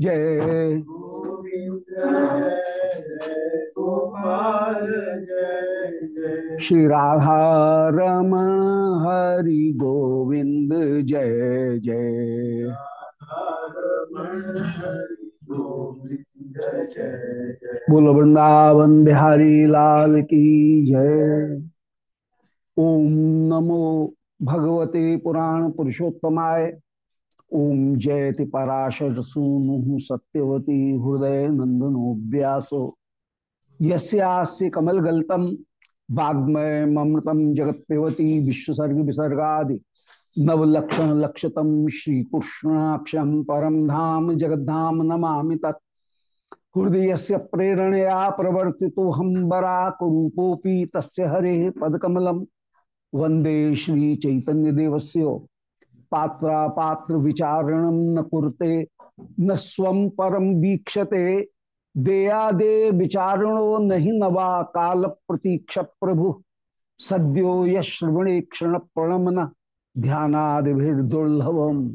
जय। श्री राधा रमण हरि गोविंद जय जय। बोलो, वृंदावन बिहारी लाल की जय। ओम नमो भगवते पुराण पुरुषोत्तमाय। ओम जयति पराशर सूनु सत्यवती हृदय नंदनो व्यासो। यस्यास्य कमल गलतम वाग्मय ममृतम जगत विश्वसर्ग विसर्गा नवलक्षण लक्षतम श्री कृष्णाक्षम परम धाम जगद्धाम नमा तत्। हृदय से प्रेरणया प्रवर्ति हम बराक रूपोपी तस् हरे पदकमल। वंदे श्री पात्रा पात्र विचारणम न कुरते, न स्व परम वीक्षते। देया दे विचारणो नहीं नवा काल प्रतीक्ष प्रभु सद्यो यश्रवणे क्षण प्रणमन ध्यानादिर्दुर्लभम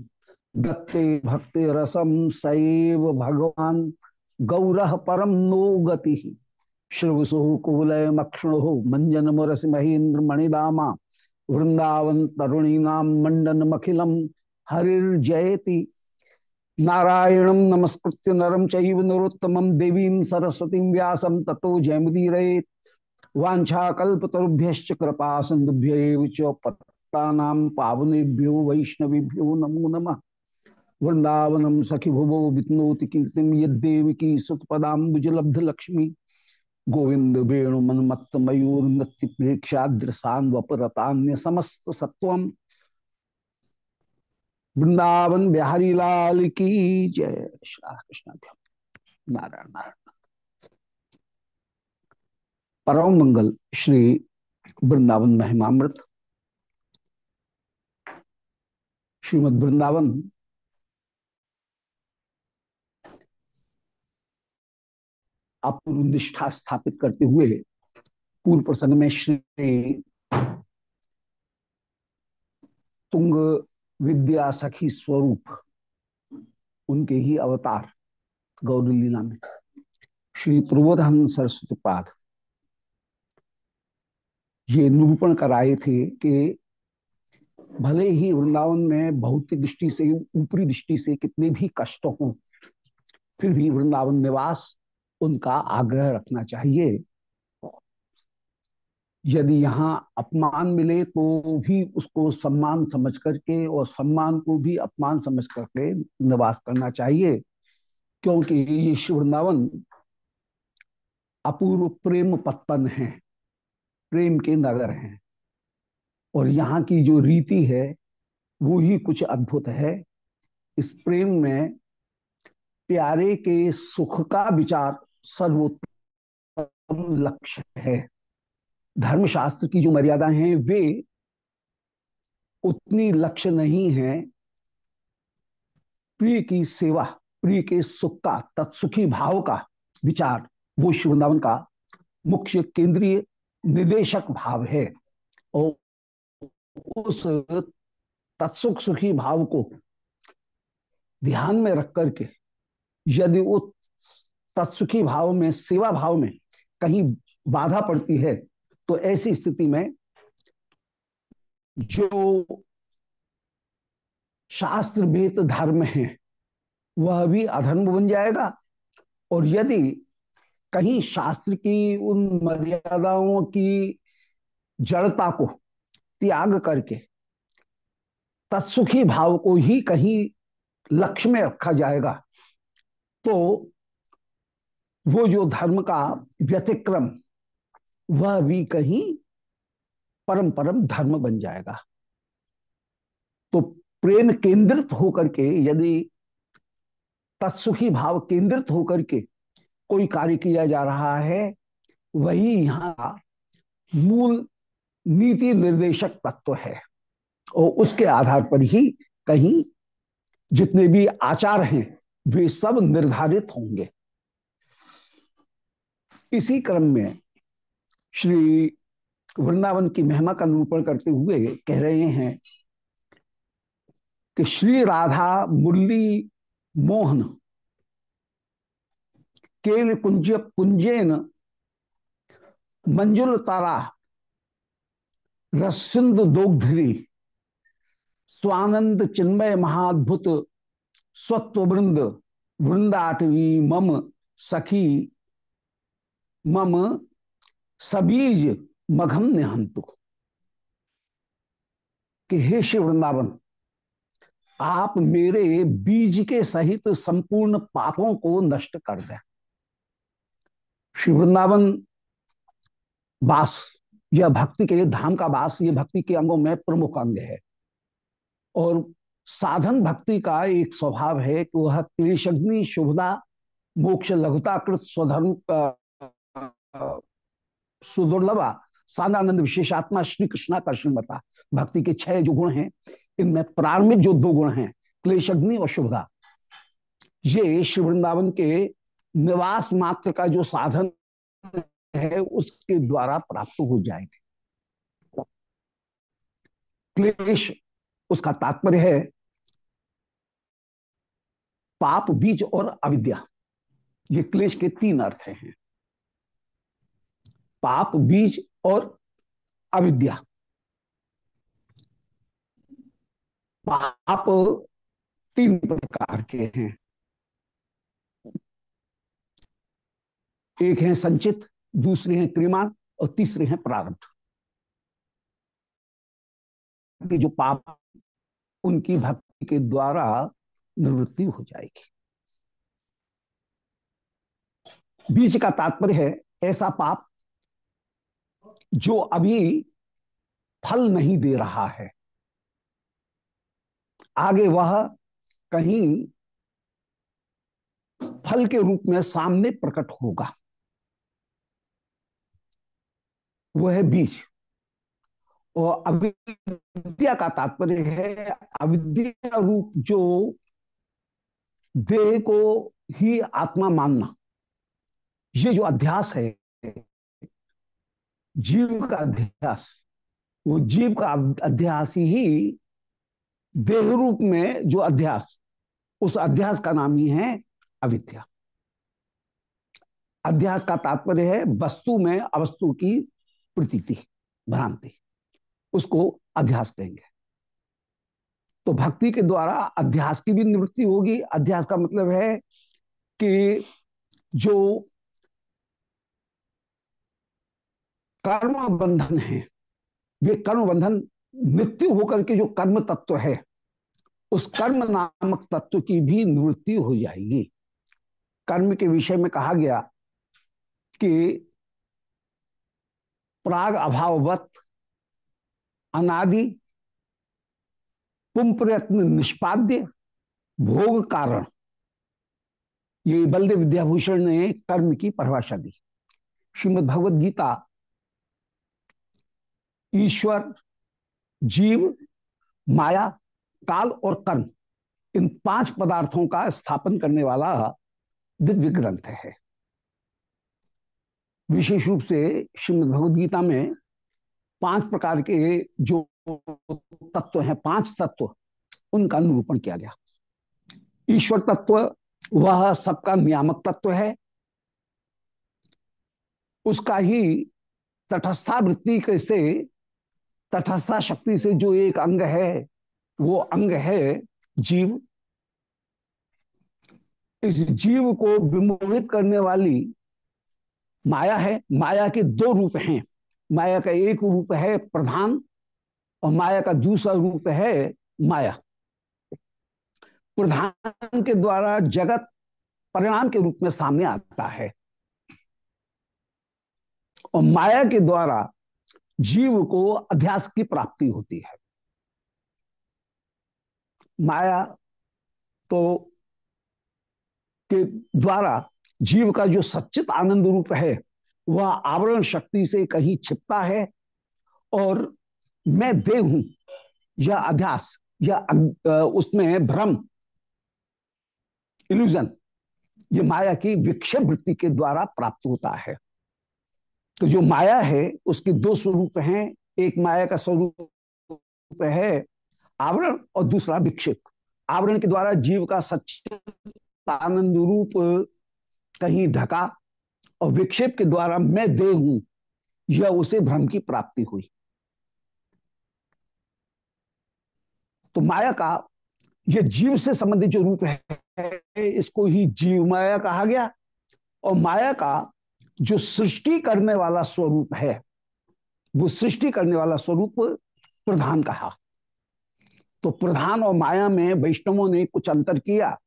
दत्ते भक्ति रसम सैव भगवान, गौर परम नो गति। श्रवसु कुलय मक्षणु मंजन मुरस महेन्द्र मणिदामा। वृंदावन तरुणी नाम मंडन मखिलम हरिर्जयति नारायणं नमस्कृत्य नरं चैव नरोत्तमं देवीं सरस्वतीं व्यासं ततो जयमुदीरयेत्। वाञ्छाकल्पतरुभ्यश्च कृपा सिन्धुभ्य पत्ता पावनेभ्यो वैष्णवेभ्यो नमो नम। वृंदावनम सखि भुवो वित्नोति कीर्तिम यद्देवकी सुतपदाम्बुजलब्ध लक्ष्मी गोविंद वेणु मनमत्त मयूर नृत्य प्रेक्षाद्र सांवपरतान्य समस्त सत्वम वृंदावन बिहारी लाल की जय श्री कृष्ण नारायण नारायण परम मंगल श्री वृंदावन महिमामृत श्रीमद वृंदावन अपूर्व निष्ठा स्थापित करते हुए पूर्व प्रसंग में श्री तुंग विद्या सखी स्वरूप, उनके ही अवतार गौरी लीला में श्री प्रबोधन सरस्वती पाद, ये निरूपण कराए थे कि भले ही वृंदावन में भौतिक दृष्टि से, ऊपरी दृष्टि से कितने भी कष्ट हों, फिर भी वृंदावन निवास उनका आग्रह रखना चाहिए। यदि यहाँ अपमान मिले तो भी उसको सम्मान समझ करके और सम्मान को भी अपमान समझ करके निवास करना चाहिए, क्योंकि ये वृंदावन अपूर्व प्रेम पत्तन है, प्रेम के नगर हैं। और यहाँ की जो रीति है, वो ही कुछ अद्भुत है। इस प्रेम में प्यारे के सुख का विचार सर्वोत्तम लक्ष्य है। धर्मशास्त्र की जो मर्यादा हैं, वे उतनी लक्ष्य नहीं है। प्रिय की सेवा, प्रिय के सुख का, तत्सुखी भाव का विचार, वो वृंदावन का मुख्य केंद्रीय निदेशक भाव है। और उस तत्सुख सुखी भाव को ध्यान में रख करके यदि उस तत्सुखी भाव में, सेवा भाव में कहीं बाधा पड़ती है तो ऐसी स्थिति में जो शास्त्र वेद धर्म है, वह भी अधर्म बन जाएगा। और यदि कहीं शास्त्र की उन मर्यादाओं की जड़ता को त्याग करके तत्सुखी भाव को ही कहीं लक्ष्य में रखा जाएगा तो वो जो धर्म का व्यतिक्रम, वह भी कहीं परम परम धर्म बन जाएगा। तो प्रेम केंद्रित होकर के, यदि तत्सुखी भाव केंद्रित होकर के कोई कार्य किया जा रहा है, वही यहाँ मूल नीति निर्देशक तत्व है। और उसके आधार पर ही कहीं जितने भी आचार हैं वे सब निर्धारित होंगे। इसी क्रम में श्री वृंदावन की महिमा का निरूपण करते हुए कह रहे हैं कि श्री राधा मुरली मोहन केन कुंज कुंजेन मंजुल तारा रसिंद दोग्धरी स्वानंद चिन्मय महाद्भुत स्वत्व वृंद, वृंदाटवी मम सखी, मम सबीज मघम निहंतु। कि हे श्री वृंदावन, आप मेरे बीज के सहित संपूर्ण पापों को नष्ट कर दें। शिव वृंदावन वास यह भक्ति के धाम का वास ये भक्ति के अंगों में प्रमुख अंग है। और साधन भक्ति का एक स्वभाव है कि वह क्लेशग्नि शुभदा मोक्ष लघुता कृत स्वधर्म सुदुर्लभा सादानंद विशेषात्मा श्री कृष्णा कृष्ण बता भक्ति के छह जो गुण हैं, इनमें प्रारंभिक जो दो गुण हैं क्लेशग्नि और शुभदा ये श्री वृंदावन के निवास मात्र का जो साधन है, उसके द्वारा प्राप्त हो जाएँगे। क्लेश, उसका तात्पर्य है पाप, बीज और अविद्या। ये क्लेश के तीन अर्थ हैं। पाप, बीज और अविद्या। पाप तीन प्रकार के हैं। एक है संचित, दूसरे हैं क्रिमान और तीसरे हैं प्रारब्ध। जो पाप, उनकी भक्ति के द्वारा निवृत्ति हो जाएगी। बीच का तात्पर्य है, ऐसा पाप जो अभी फल नहीं दे रहा है। आगे वह कहीं फल के रूप में सामने प्रकट होगा। वह है बीज। और अविद्या का तात्पर्य है, अविद्या रूप जो देह को ही आत्मा मानना। ये जो अध्यास है, जीव का अध्यास, वो जीव का अध्यास ही देह रूप में जो अध्यास, उस अध्यास का नाम ही है अविद्या। अध्यास का तात्पर्य है वस्तु में अवस्तु की प्रतीति, भ्रांति, उसको अध्यास कहेंगे। तो भक्ति के द्वारा अध्यास की भी निवृत्ति होगी। अध्यास का मतलब है कि जो कर्म बंधन है, वे कर्म बंधन, मृत्यु होकर के जो कर्म तत्व है, उस कर्म नामक तत्व की भी निवृत्ति हो जाएगी। कर्म के विषय में कहा गया कि प्राग अभाववत, अनादि पुम प्रयत्न निष्पाद्य, भोग कारण। ये बलदेव विद्याभूषण ने कर्म की परिभाषा दी। श्रीमद भगवत गीता, ईश्वर, जीव, माया, काल और कर्म, इन पाँच पदार्थों का स्थापन करने वाला दिव्य ग्रंथ है। विशेष रूप से श्रीमद भगवद गीता में पाँच प्रकार के जो तत्व हैं, पाँच तत्व, उनका निरूपण किया गया। ईश्वर तत्व, वह सबका नियामक तत्व है। उसका ही तटस्था वृत्ति से, तटस्था शक्ति से जो एक अंग है, वो अंग है जीव। इस जीव को विमोहित करने वाली माया है। माया के दो रूप हैं। माया का एक रूप है प्रधान और माया का दूसरा रूप है माया। प्रधान के द्वारा जगत परिणाम के रूप में सामने आता है। और माया के द्वारा जीव को अध्यास की प्राप्ति होती है। माया तो के द्वारा जीव का जो सच्चित आनंद रूप है, वह आवरण शक्ति से कहीं छिपता है और मैं देह हूँ, या अध्यास, या उसमें भ्रम इल्यूजन ये माया की विक्षेप वृत्ति के द्वारा प्राप्त होता है। तो जो माया है, उसके दो स्वरूप हैं, एक माया का स्वरूप है आवरण और दूसरा विक्षेप आवरण के द्वारा जीव का सच्चा आनंद रूप, कहीं ढका, और विक्षेप के द्वारा मैं दे हूँ, यह उसे भ्रम की प्राप्ति हुई। तो माया का यह जीव से संबंधित जो रूप है, इसको ही जीव माया कहा गया। और माया का जो सृष्टि करने वाला स्वरूप है, वो सृष्टि करने वाला स्वरूप प्रधान कहा। तो प्रधान और माया में वैष्णवों ने कुछ अंतर किया।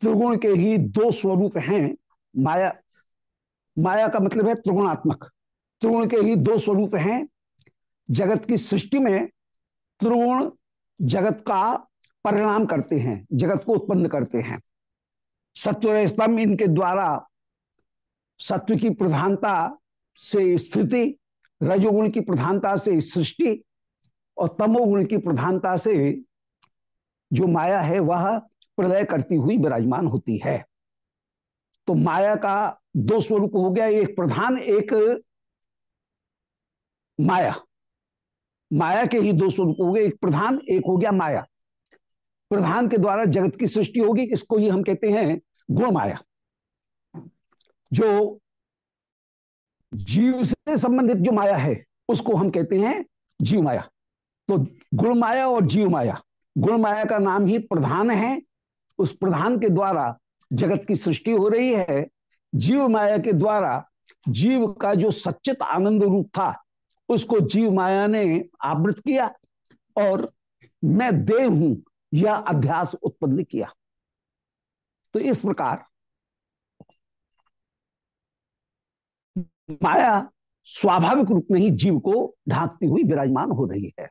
त्रिगुण के ही दो स्वरूप हैं, माया माया का मतलब है त्रिगुणात्मक। त्रिगुण के ही दो स्वरूप हैं, जगत की सृष्टि में त्रिगुण जगत का परिणाम करते हैं, जगत को उत्पन्न करते हैं। सत्व स्तंभ इनके द्वारा सत्व की प्रधानता से स्थिति, रजोगुण की प्रधानता से सृष्टि और तमोगुण की प्रधानता से जो माया है, वह प्रलय करती हुई विराजमान होती है। तो माया का दो स्वरूप हो गया, एक प्रधान, एक माया। माया के ही दो स्वरूप हो गए, एक प्रधान, एक हो गया माया। प्रधान के द्वारा जगत की सृष्टि होगी, इसको ही हम कहते हैं गुण माया। जो जीव से संबंधित जो माया है, उसको हम कहते हैं जीव माया। तो गुण माया और जीव माया। गुण माया का नाम ही प्रधान है। उस प्रधान के द्वारा जगत की सृष्टि हो रही है। जीव माया के द्वारा जीव का जो सच्चित आनंद रूप था उसको जीव माया ने आवृत किया और मैं देव हूँ यह अध्यास उत्पन्न किया। तो इस प्रकार माया स्वाभाविक रूप में ही जीव को ढांकती हुई विराजमान हो रही है।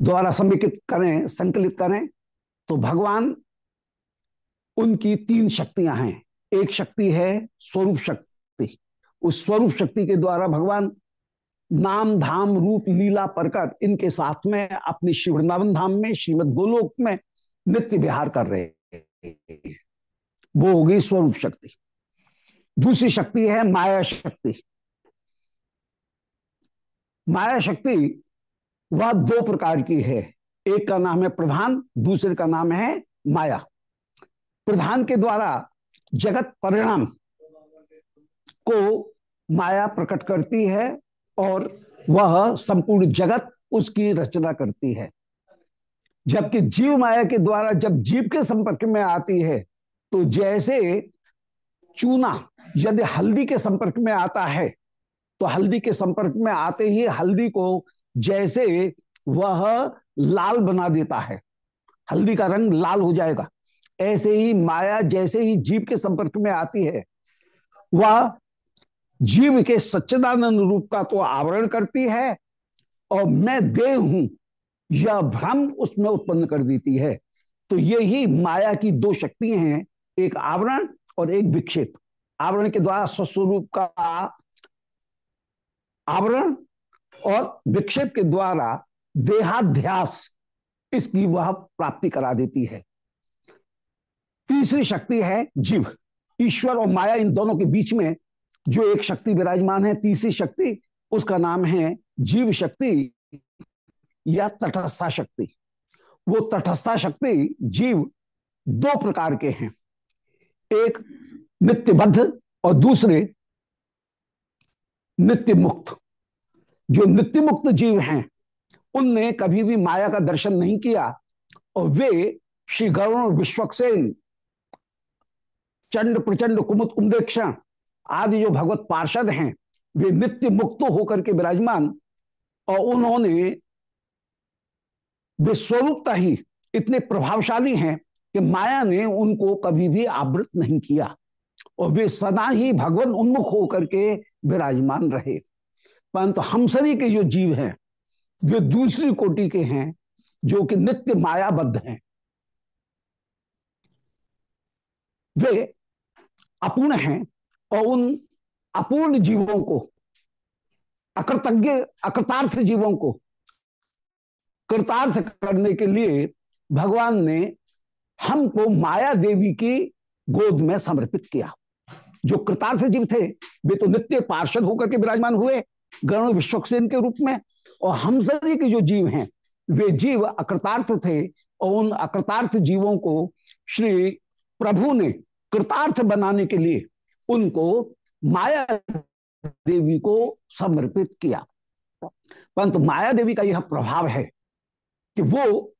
द्वारा समेकित करें, संकलित करें तो भगवान उनकी तीन शक्तियाँ हैं। एक शक्ति है स्वरूप शक्ति। उस स्वरूप शक्ति के द्वारा भगवान नाम धाम रूप लीला परकर इनके साथ में अपनी शिवृंदावन धाम में, श्रीमद गोलोक में नित्य विहार कर रहे वो होगी स्वरूप शक्ति। दूसरी शक्ति है माया शक्ति। माया शक्ति वह दो प्रकार की है। एक का नाम है प्रधान, दूसरे का नाम है माया। प्रधान के द्वारा जगत परिणाम को माया प्रकट करती है और वह संपूर्ण जगत उसकी रचना करती है। जबकि जीव माया के द्वारा जब जीव के संपर्क में आती है तो जैसे चूना यदि हल्दी के संपर्क में आता है तो हल्दी के संपर्क में आते ही हल्दी को जैसे वह लाल बना देता है, हल्दी का रंग लाल हो जाएगा। ऐसे ही माया जैसे ही जीव के संपर्क में आती है, वह जीव के सच्चिदानंद रूप का तो आवरण करती है और मैं देव हूँ, यह भ्रम उसमें उत्पन्न कर देती है। तो ये ही माया की दो शक्तियाँ हैं, एक आवरण और एक विक्षेप। आवरण के द्वारा स्वस्वरूप का आवरण और विक्षेप के द्वारा देहाध्यास, इसकी वह प्राप्ति करा देती है। तीसरी शक्ति है जीव। ईश्वर और माया इन दोनों के बीच में जो एक शक्ति विराजमान है, तीसरी शक्ति, उसका नाम है जीव शक्ति या तटस्था शक्ति। वो तटस्था शक्ति, जीव, दो प्रकार के हैं। एक नित्यबद्ध और दूसरे नित्य मुक्त जो नित्य मुक्त जीव हैं, उनने कभी भी माया का दर्शन नहीं किया और वे श्री गरुण विश्वक्सेन, चंड प्रचंड कुमुद कुमदेक्षण आदि जो भगवत पार्षद हैं, वे नित्य मुक्त होकर के विराजमान, और उन्होंने वे स्वरूपता ही इतने प्रभावशाली हैं कि माया ने उनको कभी भी आवृत नहीं किया, और वे सदा ही भगवान उन्मुख होकर के विराजमान रहे। परंतु हम सभी के जो जीव हैं, वे दूसरी कोटि के हैं, जो कि नित्य मायाबद्ध हैं। वे अपूर्ण हैं और उन अपूर्ण जीवों को, अकृतज्ञ, अकृतार्थ जीवों को, कृतार्थ करने के लिए भगवान ने हमको माया देवी की गोद में समर्पित किया। जो कृतार्थ जीव थे, वे तो नित्य पार्षद होकर के विराजमान हुए गण विश्वसेन के रूप में। और हम सभी के जो जीव हैं, वे जीव अकृतार्थ थे, और उन अकृतार्थ जीवों को श्री प्रभु ने कृतार्थ बनाने के लिए उनको माया देवी को समर्पित किया। परंतु माया देवी का यह प्रभाव है कि वो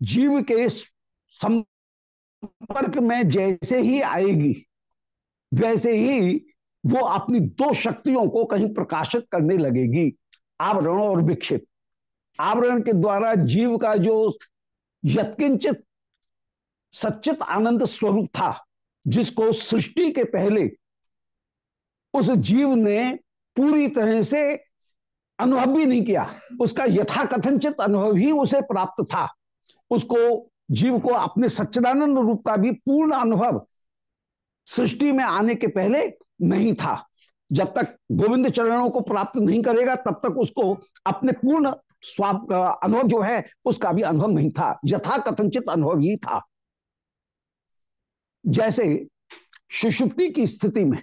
जीव के संपर्क में जैसे ही आएगी, वैसे ही वो अपनी दो शक्तियों को कहीं प्रकाशित करने लगेगी, आवरण और विक्षिप। आवरण के द्वारा जीव का जो यत्किंचित सच्चित आनंद स्वरूप था जिसको सृष्टि के पहले उस जीव ने पूरी तरह से अनुभव भी नहीं किया। उसका यथा कथनचित अनुभव ही उसे प्राप्त था। उसको जीव को अपने सच्चिदानंद रूप का भी पूर्ण अनुभव सृष्टि में आने के पहले नहीं था। जब तक गोविंद चरणों को प्राप्त नहीं करेगा, तब तक उसको अपने पूर्ण स्वाप, अनुभव जो है, उसका भी अनुभव नहीं था। यथा कथनचित अनुभव ही था। जैसे सुषुप्ति की स्थिति में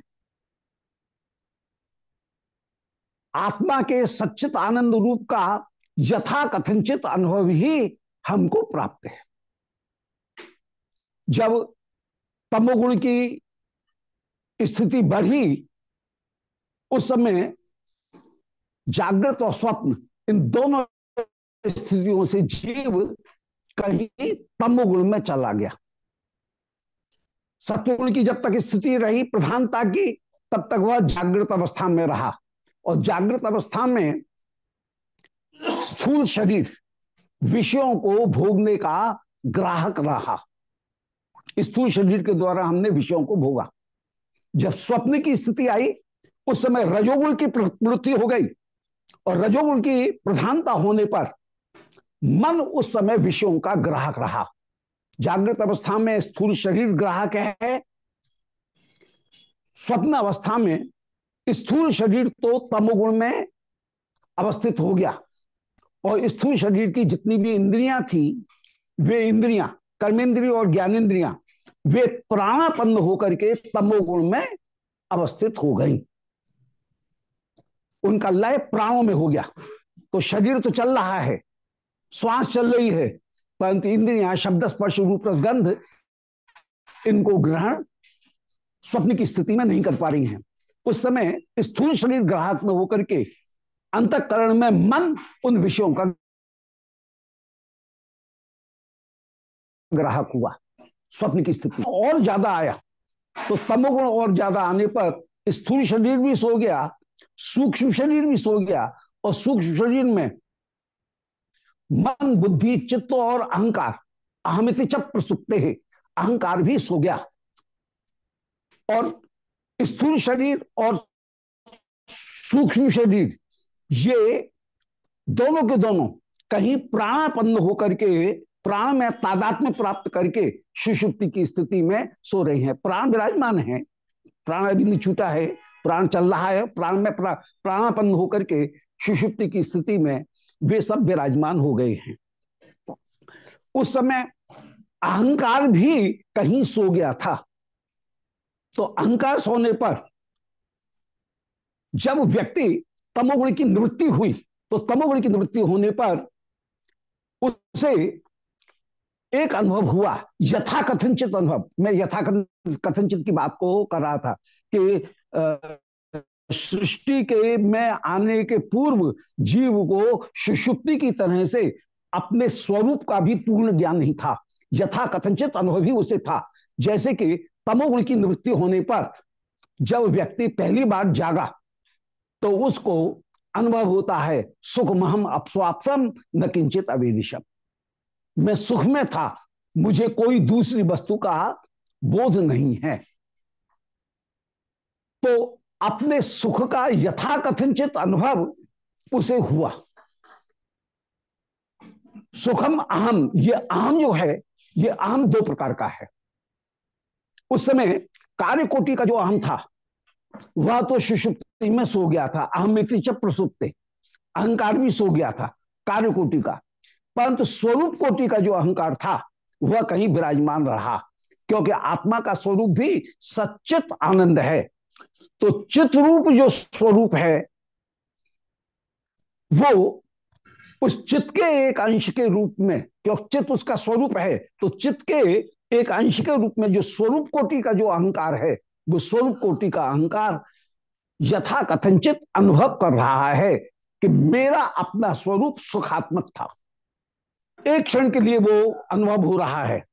आत्मा के सच्चित आनंद रूप का यथा कथनचित अनुभव ही हमको प्राप्त है। जब तमोगुण की स्थिति बढ़ी, उस समय जागृत और स्वप्न इन दोनों स्थितियों से जीव कहीं तमोगुण में चला गया। सत्वगुण की जब तक स्थिति रही प्रधानता की, तब तक वह जागृत अवस्था में रहा। और जागृत अवस्था में स्थूल शरीर विषयों को भोगने का ग्राहक रहा। स्थूल शरीर के द्वारा हमने विषयों को भोगा। जब स्वप्न की स्थिति आई, उस समय रजोगुण की प्रवृत्ति हो गई और रजोगुण की प्रधानता होने पर मन उस समय विषयों का ग्राहक रहा। जागृत अवस्था में स्थूल शरीर ग्राहक है। स्वप्न अवस्था में स्थूल शरीर तो तमोगुण में अवस्थित हो गया। और स्थूल शरीर की जितनी भी इंद्रियाँ थी, वे इंद्रियाँ, कर्मेंद्रिय और ज्ञानेन्द्रियाँ वे प्राणापन्न होकर के तमोगुण में अवस्थित हो गई। उनका लय प्राणों में हो गया। तो शरीर तो चल रहा है, श्वास चल रही है परंतु इंद्रियाँ, शब्द, स्पर्श, रूप रसगंध इनको ग्रहण स्वप्न की स्थिति में नहीं कर पा रही हैं। उस समय स्थूल शरीर ग्राहक में होकर के अंतकरण में मन उन विषयों का ग्राहक हुआ, स्वप्न की स्थिति और ज़्यादा आया तो तमोगुण और ज़्यादा आने पर स्थूल शरीर भी सो गया, सूक्ष्म शरीर भी सो गया और सूक्ष्म शरीर में मन बुद्धि चित्त और अहंकार। अहमित चप प्रसुप्ते है। अहंकार भी सो गया। और स्थूल शरीर और सूक्ष्म शरीर ये दोनों के दोनों कहीं प्राणापन्न होकर के प्राण में तादात्म्य प्राप्त करके सुषुप्ति की स्थिति में सो रहे हैं। प्राण विराजमान है। प्राण अभी नहीं छूटा है। प्राण चल रहा है। प्राण में प्रा, प्राणापन्न होकर के सुषुप्ति की स्थिति में वे सब विराजमान हो गए हैं। उस समय अहंकार भी कहीं सो गया था। तो अहंकार सोने पर जब व्यक्ति तमोगुण की निवृत्ति हुई तो तमोगुण की निवृत्ति होने पर उसे एक अनुभव हुआ यथा कथनचित अनुभव। मैं यथा कथनचित की बात को कर रहा था कि सृष्टि के में आने के पूर्व जीव को सुषुप्ति की तरह से अपने स्वरूप का भी पूर्ण ज्ञान नहीं था। यथा कथनचित अनुभव ही उसे था। जैसे कि तमोगुण की निवृत्ति होने पर जब व्यक्ति पहली बार जागा तो उसको अनुभव होता है सुख महम अपस्वापसम न किंचित अवेदिशम। मैं सुख में था, मुझे कोई दूसरी वस्तु का बोध नहीं है। तो अपने सुख का यथाकथित अनुभव उसे हुआ। सुखम अहम, ये अहम जो है, ये अहम दो प्रकार का है। उस समय कार्य कोटि का जो अहम था, वह तो सुषुप्ति में सो गया था, अहम प्रसुप्ते, अहंकार भी सो गया था कार्य कोटि का। परंतु स्वरूप कोटि का जो अहंकार था, वह कहीं विराजमान रहा, क्योंकि आत्मा का स्वरूप भी सचित आनंद है। तो चित रूप जो स्वरूप है, वो उस चित्त के एक अंश के रूप में, क्योंकि चित्त उसका स्वरूप है तो चित्त के एक अंश के रूप में जो स्वरूप कोटि का जो अहंकार है, वो स्वरूप कोटि का अहंकार यथा कथनचित अनुभव कर रहा है कि मेरा अपना स्वरूप सुखात्मक था। एक क्षण के लिए वो अनुभव हो रहा है।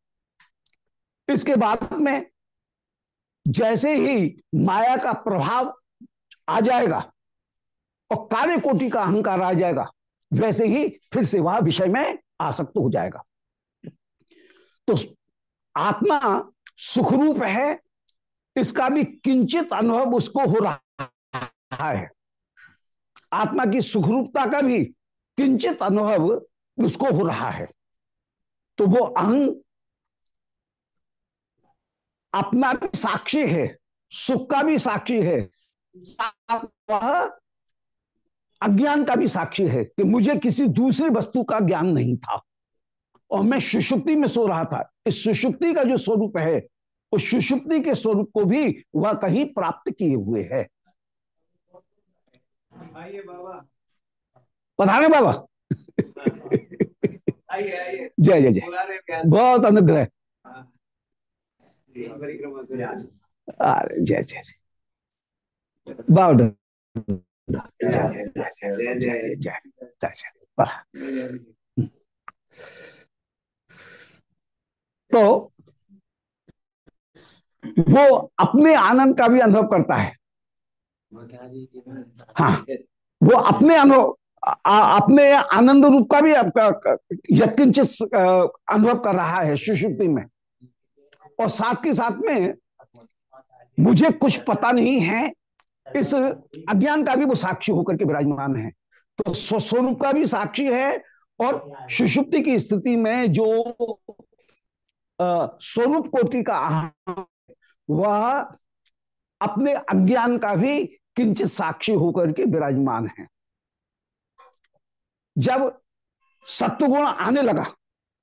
इसके बाद में जैसे ही माया का प्रभाव आ जाएगा और कार्य कोटि का अहंकार आ जाएगा, वैसे ही फिर से वह विषय में आसक्त हो जाएगा। तो आत्मा सुखरूप है, इसका भी किंचित अनुभव उसको हो रहा है। आत्मा की सुखरूपता का भी किंचित अनुभव उसको हो रहा है। तो वो अहंग अपना भी साक्षी है सुख का भी साक्षी है वह अज्ञान का भी साक्षी है कि मुझे किसी दूसरी वस्तु का ज्ञान नहीं था। और मैं सुषुप्ति में सो रहा था। इस सुषुप्ति का जो स्वरूप है उस सुषुप्ति के स्वरूप को भी वह कहीं प्राप्त किए हुए है। पधारे बाबा। जय जय जय। बहुत अनुग्रह। अरे जय जय जय बाबा जय जय जय जय तो वो अपने आनंद का भी अनुभव करता है हाँ वो अपने अनुभव अपने आनंद रूप का भी यत्किंचित अनुभव कर रहा है सुषुप्ति में और साथ के साथ में मुझे कुछ पता नहीं है इस अज्ञान का भी वो साक्षी होकर के विराजमान है। तो स्वरूप का भी साक्षी है और सुषुप्ति की स्थिति में जो स्वरूप कोटि का वह अपने अज्ञान का भी किंचित साक्षी होकर के विराजमान है। जब सत्वगुण आने लगा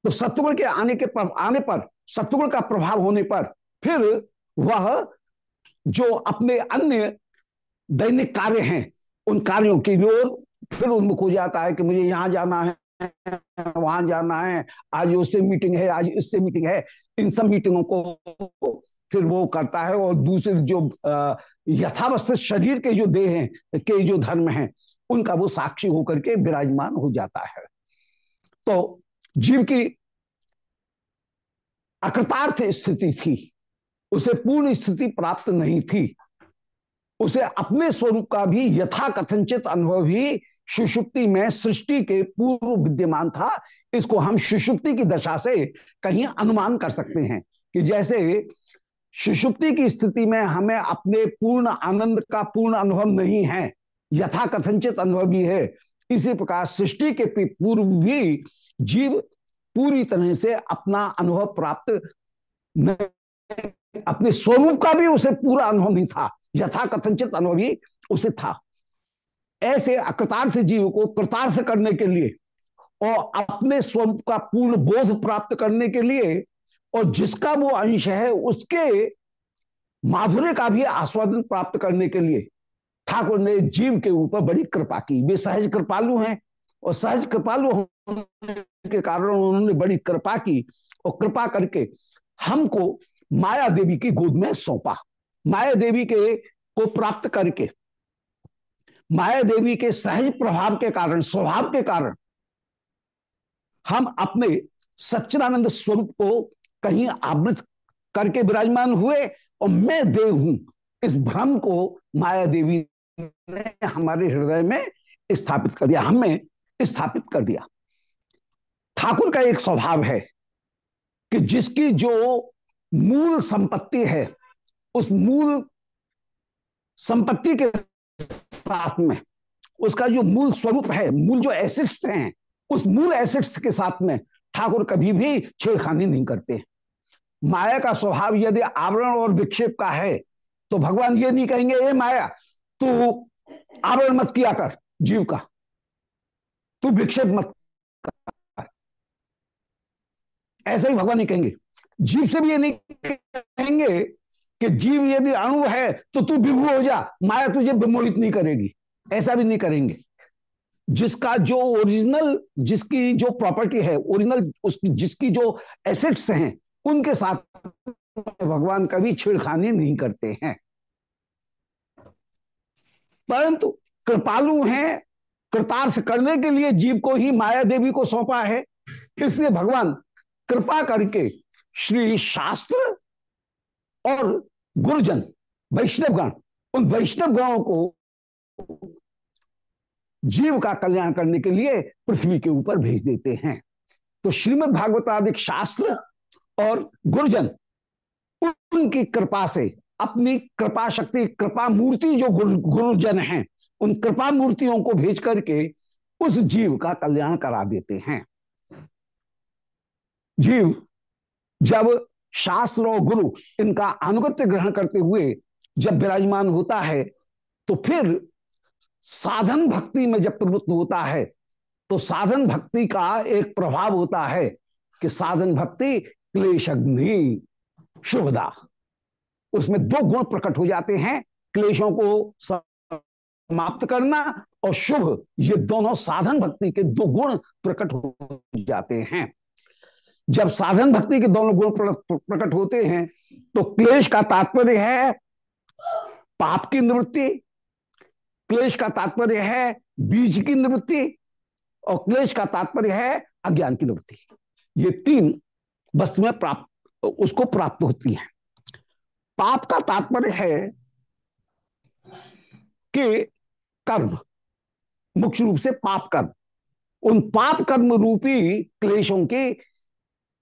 तो सत्वगुण के आने के पर, आने पर सत्वगुण का प्रभाव होने पर फिर वह जो अपने अन्य दैनिक कार्य हैं, उन कार्यों की ओर फिर उन्मुख हो जाता है कि मुझे यहाँ जाना है, वहाँ जाना है, आज उससे मीटिंग है, आज इससे मीटिंग है। इन सब मीटिंगों को फिर वो करता है और दूसरे जो यथावस्थित शरीर के जो देह हैं, के जो धर्म हैं, उनका वो साक्षी होकर के विराजमान हो जाता है। तो जीव की अकृतार्थ स्थिति थी। उसे पूर्ण स्थिति प्राप्त नहीं थी। उसे अपने स्वरूप का भी यथा कथनचित अनुभव ही सुषुप्ति में सृष्टि के पूर्व विद्यमान था। इसको हम सुषुप्ति की दशा से कहीं अनुमान कर सकते हैं कि जैसे सुषुप्ति की स्थिति में हमें अपने पूर्ण आनंद का पूर्ण अनुभव नहीं है यथा कथनचित अनुभव भी है। इसी प्रकार सृष्टि के पूर्व भी जीव पूरी तरह से अपना अनुभव प्राप्त अपने स्वरूप का भी उसे पूरा अनुभव नहीं था यथा कथनचित अनुभव ही उसे था। ऐसे अकृतार्थ जीव को कृतार्थ करने के लिए और अपने स्वरूप का पूर्ण बोध प्राप्त करने के लिए और जिसका वो अंश है उसके माधुर्य का भी आस्वादन प्राप्त करने के लिए ठाकुर ने जीव के ऊपर बड़ी कृपा की। वे सहज कृपालु हैं और सहज कृपालु के कारण उन्होंने बड़ी कृपा की और कृपा करके हमको माया देवी की गोद में सौंपा। माया देवी के को प्राप्त करके, माया देवी के सहज प्रभाव के कारण, स्वभाव के कारण हम अपने सच्चिदानंद स्वरूप को कहीं आवृत करके विराजमान हुए और मैं देव हूँ। इस भ्रम को माया देवी ने हमारे हृदय में स्थापित कर दिया, हमें स्थापित कर दिया। ठाकुर का एक स्वभाव है कि जिसकी जो मूल संपत्ति है, उस मूल संपत्ति के साथ में, उसका जो मूल स्वरूप है, मूल जो एसिड्स हैं, उस मूल एसिड्स के साथ में ठाकुर कभी भी छेड़खानी नहीं करते। माया का स्वभाव यदि आवरण और विक्षेप का है तो भगवान ये नहीं कहेंगे ये माया, तू आवरण मत किया कर जीव का, तू विक्षेप मत कर ऐसा ही भगवान नहीं कहेंगे। जीव से भी ये नहीं कहेंगे कि जीव यदि अणु है तो तू विभु हो जा, माया तुझे विमोहित नहीं करेगी। ऐसा भी नहीं करेंगे। जिसका जो ओरिजिनल जिसकी जो प्रॉपर्टी है ओरिजिनल उसकी जिसकी जो एसेट्स हैं, उनके साथ भगवान कभी छेड़खानी नहीं करते हैं। परंतु कृपालु हैं, कृतार्थ करने के लिए जीव को ही माया देवी को सौंपा है। इसलिए भगवान कृपा करके श्री शास्त्र और गुरुजन, वैष्णवगण, उन वैष्णव गणों को जीव का कल्याण करने के लिए पृथ्वी के ऊपर भेज देते हैं। तो श्रीमद भागवतादिक शास्त्र और गुरुजन, उनकी कृपा से, अपनी कृपा शक्ति, कृपा मूर्ति जो गुरु, गुरुजन हैं, उन कृपा मूर्तियों को भेज करके उस जीव का कल्याण करा देते हैं। जीव जब शास्त्र और गुरु इनका अनुगत्य ग्रहण करते हुए जब विराजमान होता है तो फिर साधन भक्ति में जब प्रवृत्त होता है तो साधन भक्ति का एक प्रभाव होता है कि साधन भक्ति क्लेश अग्नि शुभदा। उसमें दो गुण प्रकट हो जाते हैं, क्लेशों को समाप्त करना और शुभ, ये दोनों साधन भक्ति के दो गुण प्रकट हो जाते हैं। जब साधन भक्ति के दोनों गुण प्रकट होते हैं तो क्लेश का तात्पर्य है पाप की निवृत्ति, क्लेश का तात्पर्य है बीज की निवृत्ति और क्लेश का तात्पर्य है अज्ञान की निवृत्ति। ये तीन वस्तुएँ प्राप्त उसको प्राप्त होती हैं। पाप का तात्पर्य है कि कर्म, मुख्य रूप से पाप कर्म। उन पाप कर्म रूपी क्लेशों की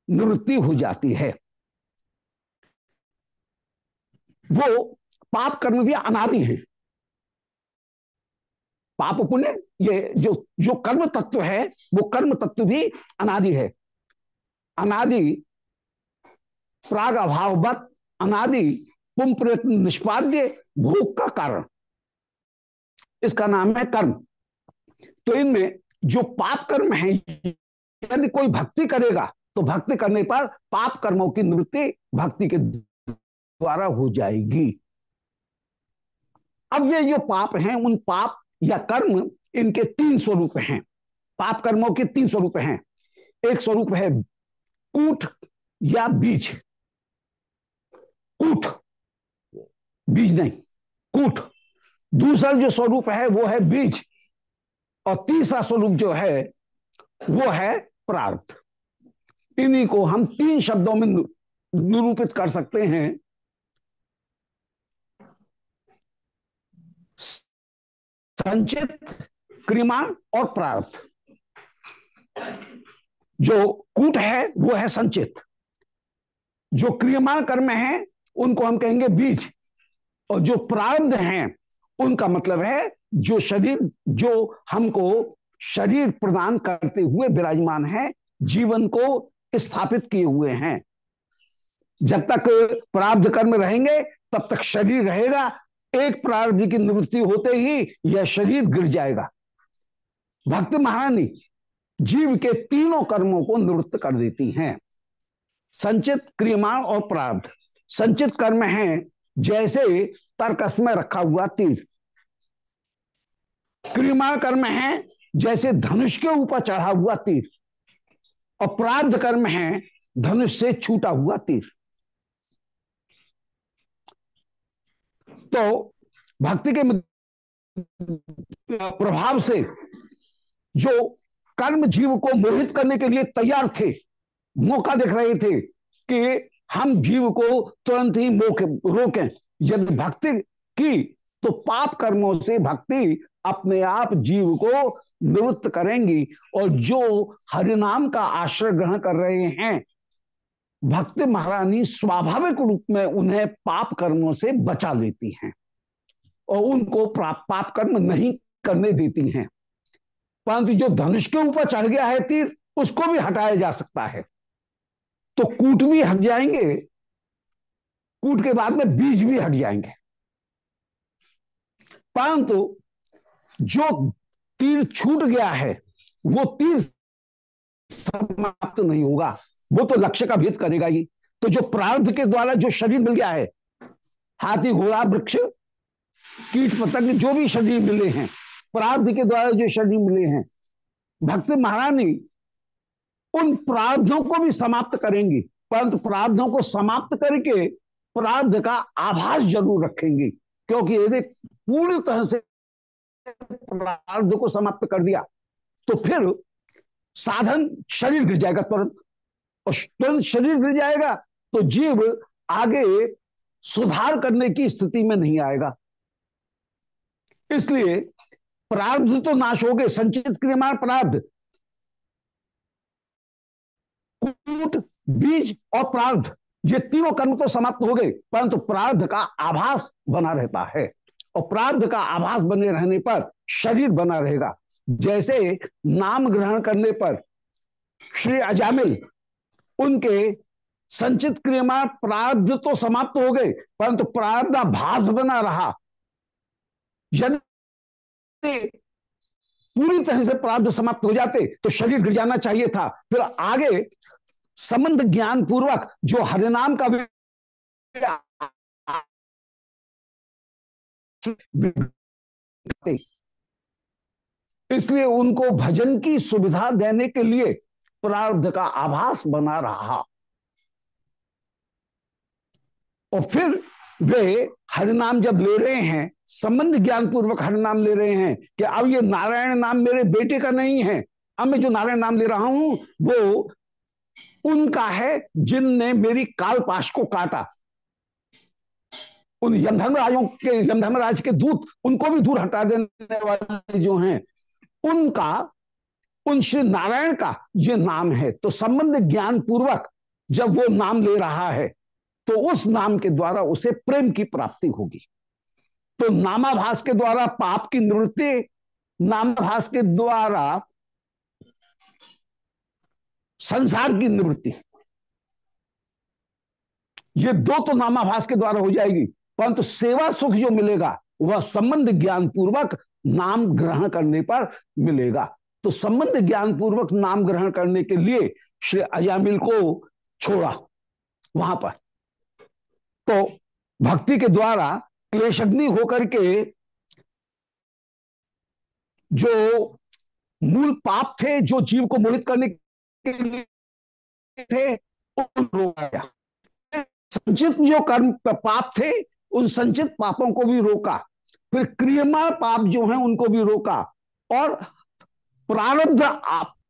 निवृत्ति हो जाती है। वो पाप कर्म भी अनादि है। पाप पुण्य, ये जो जो कर्म तत्व है, वो कर्म तत्व भी अनादि है। अनादि प्राग अभाववत अनादि पुम प्रयत्न निष्पाद्य, भोग का कारण। इसका नाम है कर्म। तो इनमें जो पाप कर्म है, यदि कोई भक्ति करेगा तो भक्ति करने पर पाप कर्मों की निवृत्ति भक्ति के द्वारा हो जाएगी। अब ये जो पाप हैं, उन पाप या कर्म, इनके तीन स्वरूप हैं। पाप कर्मों के तीन स्वरूप हैं। एक स्वरूप है कूट या बीज। कूट, बीज नहीं, कूट। दूसरा जो स्वरूप है, वो है बीज। और तीसरा स्वरूप जो है, वो है प्रार्थ। इन्हीं को हम तीन शब्दों में निरूपित कर सकते हैं। संचित क्रियमाण और प्रार्थ जो कूट है, वो है संचित। जो क्रियमाण कर्म है, उनको हम कहेंगे बीज। और जो प्रारब्ध हैं, उनका मतलब है जो शरीर, जो हमको शरीर प्रदान करते हुए विराजमान है, जीवन को स्थापित किए हुए हैं। जब तक प्रारब्ध कर्म रहेंगे, तब तक शरीर रहेगा। एक प्रारब्ध की निवृत्ति होते ही यह शरीर गिर जाएगा। भक्त महारानी जीव के तीनों कर्मों को निवृत्त कर देती हैं। संचित क्रियमाण और प्रारब्ध। संचित कर्म है, जैसे तर्कस में रखा हुआ तीर। क्रियमाण कर्म है, जैसे धनुष के ऊपर चढ़ा हुआ तीर। प्रार्थ कर्म है, धनुष से छूटा हुआ तीर। तो भक्ति के प्रभाव से जो कर्म जीव को मोहित करने के लिए तैयार थे, मौका देख रहे थे कि हम जीव को तुरंत ही रोकें। यदि भक्ति की तो पाप कर्मों से भक्ति अपने आप जीव को निवृत्त करेंगी और जो हरिनाम का आश्रय ग्रहण कर रहे हैं, भक्त महारानी स्वाभाविक रूप में उन्हें पाप कर्मों से बचा लेती हैं और उनको पाप कर्म नहीं करने देती हैं। परंतु जो धनुष के ऊपर चढ़ गया है तीर, उसको भी हटाया जा सकता है। तो कूट भी हट जाएँगे, कूट के बाद में बीज भी हट जाएँगे। परंतु जो तीर छूट गया है, वो तीर समाप्त नहीं होगा। वो तो लक्ष्य का भेद करेगा ही। तो जो प्रार्थ के द्वारा जो शरीर मिल गया है, हाथी, घोड़ा, वृक्ष, कीट, पतंग, जो भी शरीर मिले हैं प्रार्थ के द्वारा जो शरीर मिले हैं, भक्त महारानी उन प्रार्थों को भी समाप्त करेंगी, परंतु प्रार्थों को समाप्त करके प्रार्थ का आभास ज़रूर रखेंगे, क्योंकि यदि पूरी तरह से प्रार्थ को समाप्त कर दिया तो फिर साधन शरीर गिर जाएगा तुरंत। और तुरंत शरीर गिर जाएगा तो जीव आगे सुधार करने की स्थिति में नहीं आएगा। इसलिए प्रार्थ तो नाश हो गए, संचित क्रियमान प्रार्ध कूट, बीज और प्रार्थ ये तीनों कर्म तो समाप्त हो गए, परंतु प्रार्ध का आभास बना रहता है। और का आभास बने रहने पर शरीर बना रहेगा। जैसे नाम ग्रहण करने पर श्री अजामिल, उनके संचित क्रियमा प्रार्थ तो समाप्त हो गए, परंतु प्रार्थ भास बना रहा। यदि पूरी तरह से प्रार्थ समाप्त हो जाते तो शरीर गिर जाना चाहिए था। फिर आगे संबंध ज्ञान पूर्वक जो हरिनाम का इसलिए उनको भजन की सुविधा देने के लिए प्रारब्ध का आभास बना रहा। और फिर वे हरिनाम जब ले रहे हैं, संबंध ज्ञान पूर्वक हरिनाम ले रहे हैं कि अब ये नारायण नाम मेरे बेटे का नहीं है, अब मैं जो नारायण नाम ले रहा हूँ, वो उनका है जिनने मेरी कालपाश को काटा। उन यमधर्मराजों के, यमधर्मराज के दूत उनको भी दूर हटा देने वाले जो हैं, उनका, उन श्री नारायण का ये नाम है। तो संबंध ज्ञान पूर्वक जब वो नाम ले रहा है तो उस नाम के द्वारा उसे प्रेम की प्राप्ति होगी। तो नामाभास के द्वारा पाप की निवृत्ति, नामाभास के द्वारा संसार की निवृत्ति। ये दो तो नामाभास के द्वारा हो जाएगी। परंतु सेवा सुख जो मिलेगा, वह संबंध ज्ञान पूर्वक नाम ग्रहण करने पर मिलेगा। तो संबंध ज्ञान पूर्वक नाम ग्रहण करने के लिए श्री अजामिल को छोड़ा वहाँ पर। तो भक्ति के द्वारा क्लेशग्नि होकर के जो मूल पाप थे, जो जीव को मोहित करने के लिए थे संचित जो कर्म पाप थे उन संचित पापों को भी रोका, फिर क्रियमा पाप जो है उनको भी रोका और प्रारब्ध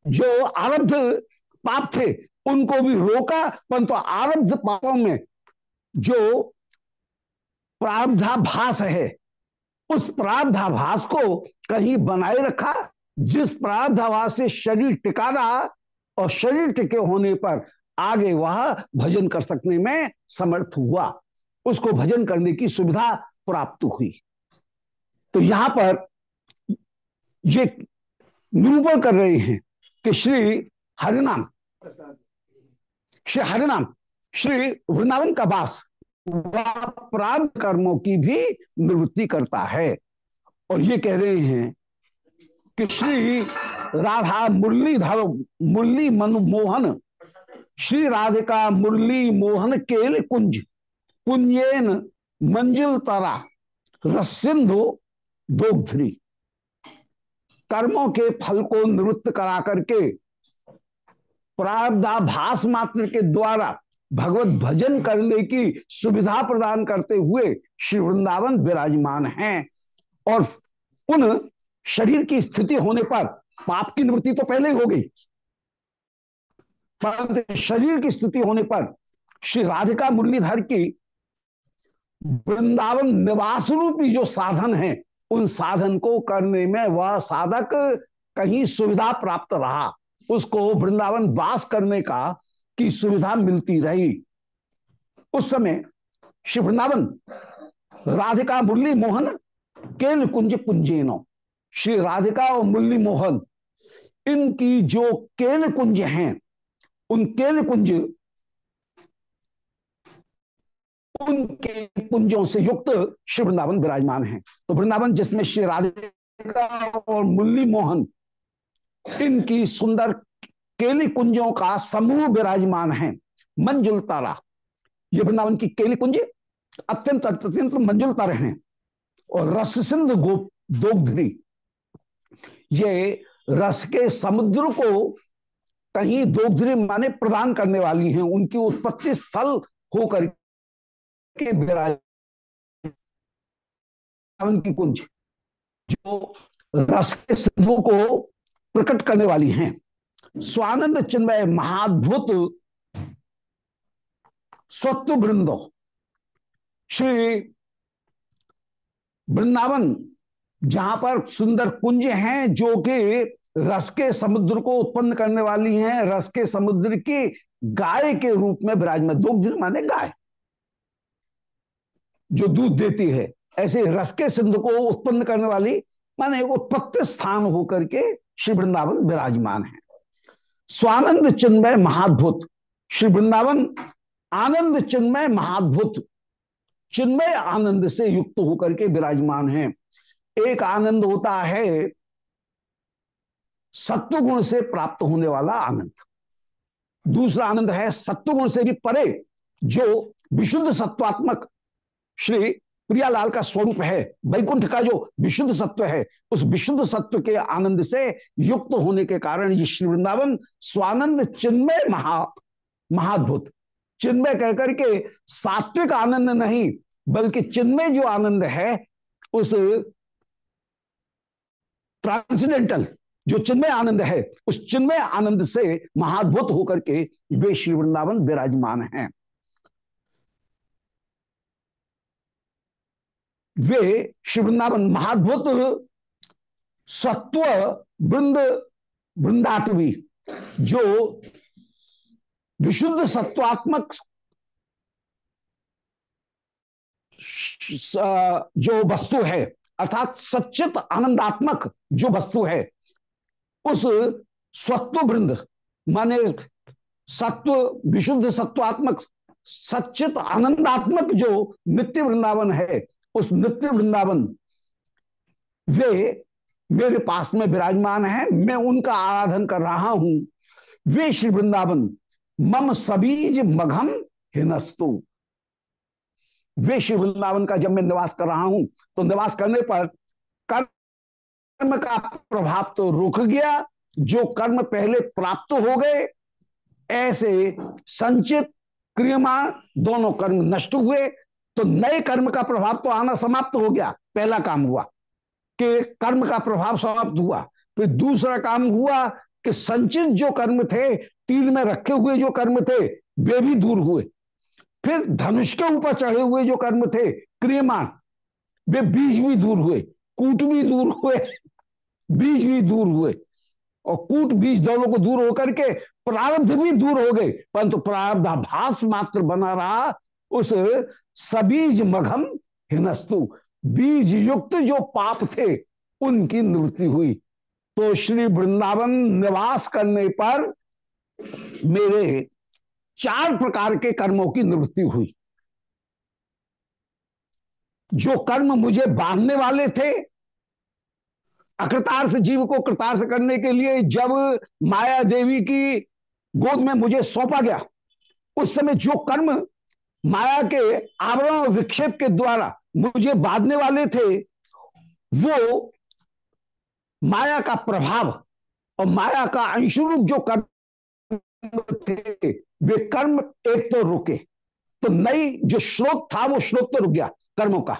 जो आरब्ध पाप थे उनको भी रोका, परंतु तो आरब्ध पापों में जो प्रारब्धाभास है, उस प्रारब्धाभास को कहीं बनाए रखा, जिस प्रारब्धाभास से शरीर टिका रहा और शरीर टिके होने पर आगे वह भजन कर सकने में समर्थ हुआ। उसको भजन करने की सुविधा प्राप्त हुई। तो यहाँ पर ये निरूपण कर रहे हैं कि श्री हरिनाम श्री हरिनाम, श्री वृंदावन का वास वह कर्मों की भी निवृत्ति करता है। और ये कह रहे हैं कि श्री राधा मुरलीधर, मुरली मनमोहन श्री राधिका मुरली मोहन केल कुंज पुण्यन मंजिल तरा रसिंधु दोग्धरी कर्मों के फल को निवृत्त करा करके, प्रारब्धाभास मात्र के द्वारा भगवत भजन करने की सुविधा प्रदान करते हुए श्री वृंदावन विराजमान हैं। और उन शरीर की स्थिति होने पर पाप की निवृत्ति तो पहले ही हो गई। परंतु शरीर की स्थिति होने पर श्री राधिका मुरलीधर की वृंदावन निवास रूपी जो साधन है, उन साधन को करने में वह साधक कहीं सुविधा प्राप्त रहा। उसको वृंदावन वास करने का की सुविधा मिलती रही। उस समय श्री वृंदावन, राधिका मुरली मोहन, केल कुंज कुंजेनो। श्री राधिका और मुरली मोहन, इनकी जो केल कुंज हैं, उन केल कुंज उनके पुंजों से युक्त श्री वृंदावन विराजमान है। तो वृंदावन जिसमें श्री राधिका और मुरली मोहन, इनकी सुंदर केली कुंजों का समूह विराजमान है, मंजुल तारा। ये वृंदावन की केली कुंज अत्यंत अत्यंत मंजुल तारे हैं। और रस सिंध गोप दोग्धरी, ये रस के समुद्र को कहीं दोग्धरी माने प्रदान करने वाली हैं। उनकी उत्पत्ति स्थल होकर के विराज की कुंज, जो रस के सिंधु को प्रकट करने वाली हैं। स्वानंद चिन्मय महाद्भुत स्वत्व वृंदो। श्री वृंदावन, जहाँ पर सुंदर कुंज हैं, जो कि रस के समुद्र को उत्पन्न करने वाली हैं। रस के समुद्र की गाय के रूप में विराजमान दुग्ध माने गाय। जो दूध देती है, ऐसे रस के सिंधु को उत्पन्न करने वाली, माने उत्पत्ति स्थान होकर के श्री वृंदावन विराजमान है। स्वानंद चिन्मय महाद्भुत, श्री वृंदावन आनंद चिन्मय महाद्भुत, चिन्मय आनंद से युक्त होकर के विराजमान है। एक आनंद होता है, सत्वगुण से प्राप्त होने वाला आनंद। दूसरा आनंद है, सत्वगुण से भी परे, जो विशुद्ध सत्वात्मक श्री प्रियालाल का स्वरूप है, वैकुंठ का जो विशुद्ध सत्व है, उस विशुद्ध सत्व के आनंद से युक्त होने के कारण ये श्री वृंदावन स्वानंद चिन्मय महा, महाद्भुत। चिन्मय कहकर के सात्विक आनंद नहीं, बल्कि चिन्मय जो आनंद है, उस ट्रांसीडेंटल जो चिन्मय आनंद है, उस चिन्मय आनंद से महाद्भुत होकर के वे श्री वृंदावन विराजमान हैं। वे श्री वृंदावन महाद्भुत सत्व वृंद वृंदाटवी जो विशुद्ध सत्वात्मक जो वस्तु है, अर्थात सचित आनंदात्मक जो वस्तु है, उस स्वत्व वृंद, माने सत्व, विशुद्ध सत्वात्मक सचित आनंदात्मक जो नित्य वृंदावन है उस नित्य वृंदावन वे मेरे पास में विराजमान है, मैं उनका आराधन कर रहा हूँ। वे श्री वृंदावन, मम सबीज मघम हिनस्तु। वे श्री वृंदावन का जब मैं निवास कर रहा हूँ तो निवास करने पर कर्म का प्रभाव तो रुक गया, जो कर्म पहले प्राप्त हो गए, ऐसे संचित क्रियमान दोनों कर्म नष्ट हुए तो नए कर्म का प्रभाव तो आना समाप्त हो गया। पहला काम हुआ कि कर्म का प्रभाव समाप्त हुआ। फिर दूसरा काम हुआ कि संचित जो कर्म थे, तीर में रखे हुए जो कर्म थे, वे भी दूर हुए। फिर धनुष के ऊपर चढ़े हुए जो कर्म थे क्रियमान वे बीज भी दूर हुए, कूट भी दूर हुए, बीज भी दूर हुए। और कूट, बीज दोनों को दूर होकर के प्रारब्ध भी दूर हो गए, परंतु प्रारब्धाभास मात्र बना रहा उस सबीज मघम हिनस्तु। बीज युक्त जो पाप थे, उनकी निवृत्ति हुई। तो श्री वृंदावन निवास करने पर मेरे चार प्रकार के कर्मों की निवृत्ति हुई। जो कर्म मुझे बांधने वाले थे, अकृतार्थ जीव को कृतार्थ करने के लिए जब माया देवी की गोद में मुझे सौंपा गया, उस समय जो कर्म माया के आवरण और विक्षेप के द्वारा मुझे बांधने वाले थे, वो माया का प्रभाव और माया का अंशुरूप जो कर्म थे, वे कर्म एक तो रुके। तो नई जो श्रोत था, वो श्रोत तो रुक गया कर्मों का।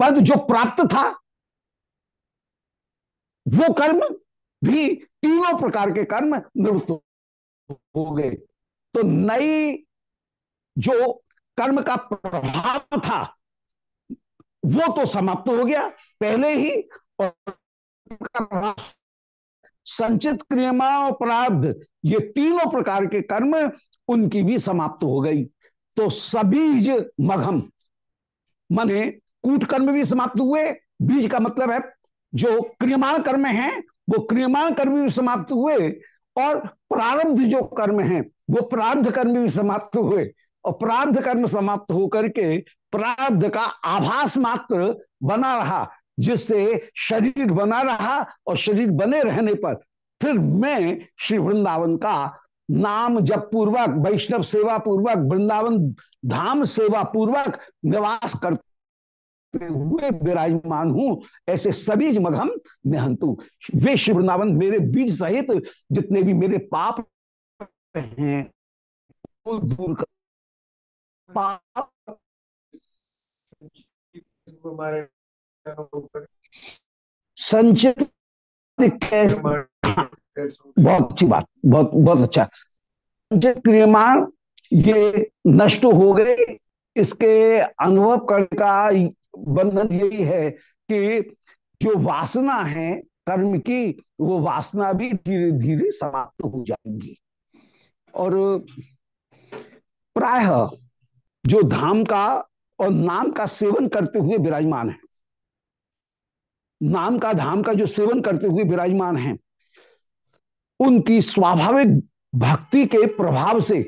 परंतु जो प्राप्त था, वो कर्म भी तीनों प्रकार के कर्म निवृत्त हो गए। तो नई जो कर्म का प्रभाव था। वो तो समाप्त हो गया। पहले ही संचित क्रियमा प्रारब्ध ये तीनों प्रकार के कर्म उनकी भी समाप्त हो गई। तो सबीज मघम, माने कूट कर्म भी समाप्त हुए। बीज का मतलब है, जो क्रियमान कर्म है, वो क्रियमाण कर्म भी समाप्त हुए और प्रारब्ध जो कर्म है, वो प्रारब्ध कर्म भी समाप्त हुए। प्रारब्ध कर्म समाप्त होकर के प्रारब्ध का आभास मात्र बना रहा, जिससे शरीर बना रहा और शरीर बने रहने पर फिर मैं श्री वृंदावन का नाम जब पूर्वक वैष्णव सेवा पूर्वक वृंदावन धाम सेवा पूर्वक निवास करते हुए विराजमान हूँ, ऐसे सभी मघम निहंतु। वे श्री वृंदावन मेरे बीज सहित जितने भी मेरे पाप हैं, वो दूर कर संचित बहुत अच्छी बात, बहुत बहुत अच्छा। संचित क्रियमाण ये नष्ट हो गए, इसके अनुभव करने का बंधन यही है कि जो वासना है, कर्म की, वो वासना भी धीरे धीरे समाप्त हो जाएगी। और प्राय जो धाम का और नाम का सेवन करते हुए विराजमान है। नाम का, धाम का जो सेवन करते हुए विराजमान है, उनकी स्वाभाविक भक्ति के प्रभाव से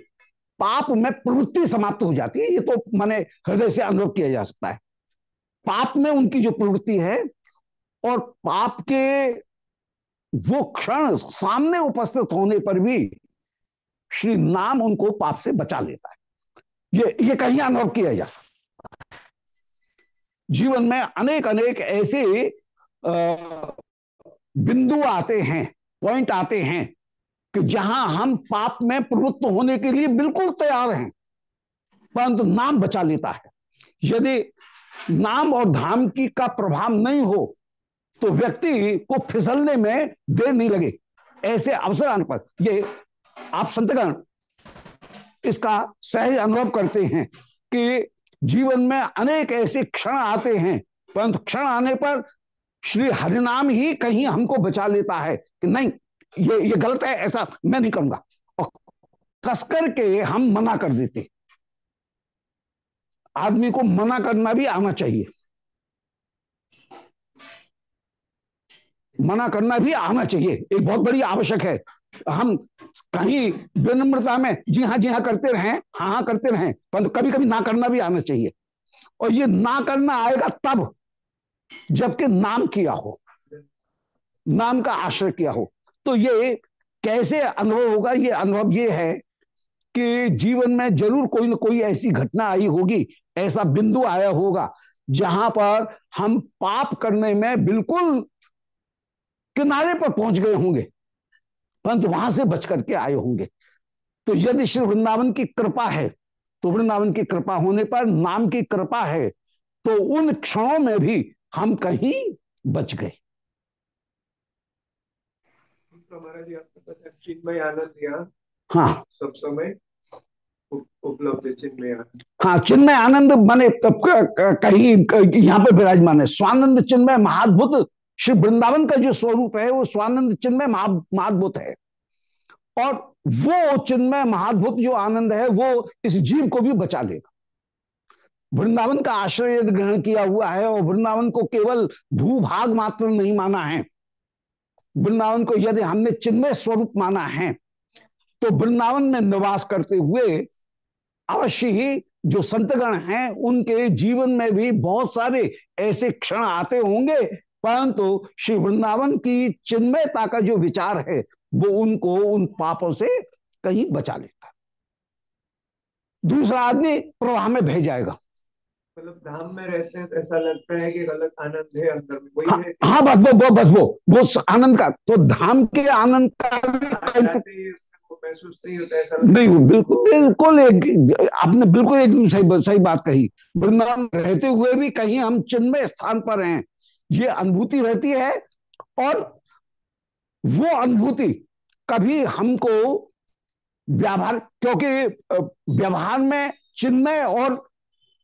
पाप में प्रवृत्ति समाप्त हो जाती है। ये तो माने हृदय से अनुभव किया जा सकता है। पाप में उनकी जो प्रवृत्ति है और पाप के वो क्षण सामने उपस्थित होने पर भी श्री नाम उनको पाप से बचा लेता है। ये ये कहीं अनुभव किया जा सकता जीवन में अनेक अनेक ऐसे बिंदु आते हैं, पॉइंट आते हैं कि जहाँ हम पाप में प्रवृत्त होने के लिए बिल्कुल तैयार हैं, परंतु नाम बचा लेता है। यदि नाम और धाम की का प्रभाव नहीं हो तो व्यक्ति को फिसलने में देर नहीं लगे। ऐसे अवसर आने पर, ये आप संतगण इसका सहज अनुभव करते हैं कि जीवन में अनेक ऐसे क्षण आते हैं। परंतु क्षण आने पर श्री हरिनाम ही कहीं हमको बचा लेता है कि नहीं, ये ये गलत है, ऐसा मैं नहीं करूँगा। और कसकर के हम मना कर देते आदमी को मना करना भी आना चाहिए। मना करना भी आना चाहिए। एक बहुत बड़ी आवश्यक है। हम कहीं विनम्रता में जी हाँ जी हाँ करते रहे हाँ हाँ करते रहे, परंतु कभी कभी ना करना भी आना चाहिए। और ये ना करना आएगा तब जबकि नाम किया हो, नाम का आश्रय किया हो। तो ये कैसे अनुभव होगा? ये अनुभव ये है कि जीवन में ज़रूर कोई ना कोई ऐसी घटना आई होगी, ऐसा बिंदु आया होगा, जहाँ पर हम पाप करने में बिल्कुल किनारे पर पहुँच गए होंगे। परंतु वहाँ से बच करके आए होंगे। तो यदि श्री वृंदावन की कृपा है तो वृंदावन की कृपा होने पर नाम की कृपा है तो उन क्षणों में भी हम कहीं बच गए। आनंद हाँ। सब समय उपलब्ध चिन्मय हाँ चिन्मय आनंद माने कहीं यहाँ पे विराजमान है। स्वानंद चिन्मय महाद्भुत श्री वृंदावन का जो स्वरूप है, वो स्वानंद चिन्मय महाद्भुत है। और वो चिन्मय महाद्भुत जो आनंद है, वो इस जीव को भी बचा लेगा। वृंदावन का आश्रय ग्रहण किया हुआ है और वृंदावन को केवल भूभाग मात्र नहीं माना है, वृंदावन को यदि हमने चिन्मय स्वरूप माना है तो वृंदावन में निवास करते हुए अवश्य ही जो संतगण हैं, उनके जीवन में भी बहुत सारे ऐसे क्षण आते होंगे परंतु श्री वृंदावन की चिन्मयता का जो विचार है वो उनको उन पापों से कहीं बचा लेता। दूसरा आदमी प्रवाह में भेज जाएगा। मतलब धाम में रहते हैं तो ऐसा लगता है कि गलत आनंद है अंदर में वही हाँ, है हाँ बस वो, वो बस वो वो आनंद का तो धाम के आनंद का महसूस नहीं होता ऐसा नहीं बिल्कुल बिल्कुल एक आपने बिल्कुल एकदम सही सही बात कही। वृंदावन रहते हुए भी कहीं हम चिन्मय स्थान पर हैं ये अनुभूति रहती है और वो अनुभूति कभी हमको व्यवहार, क्योंकि व्यवहार में चिन्मय और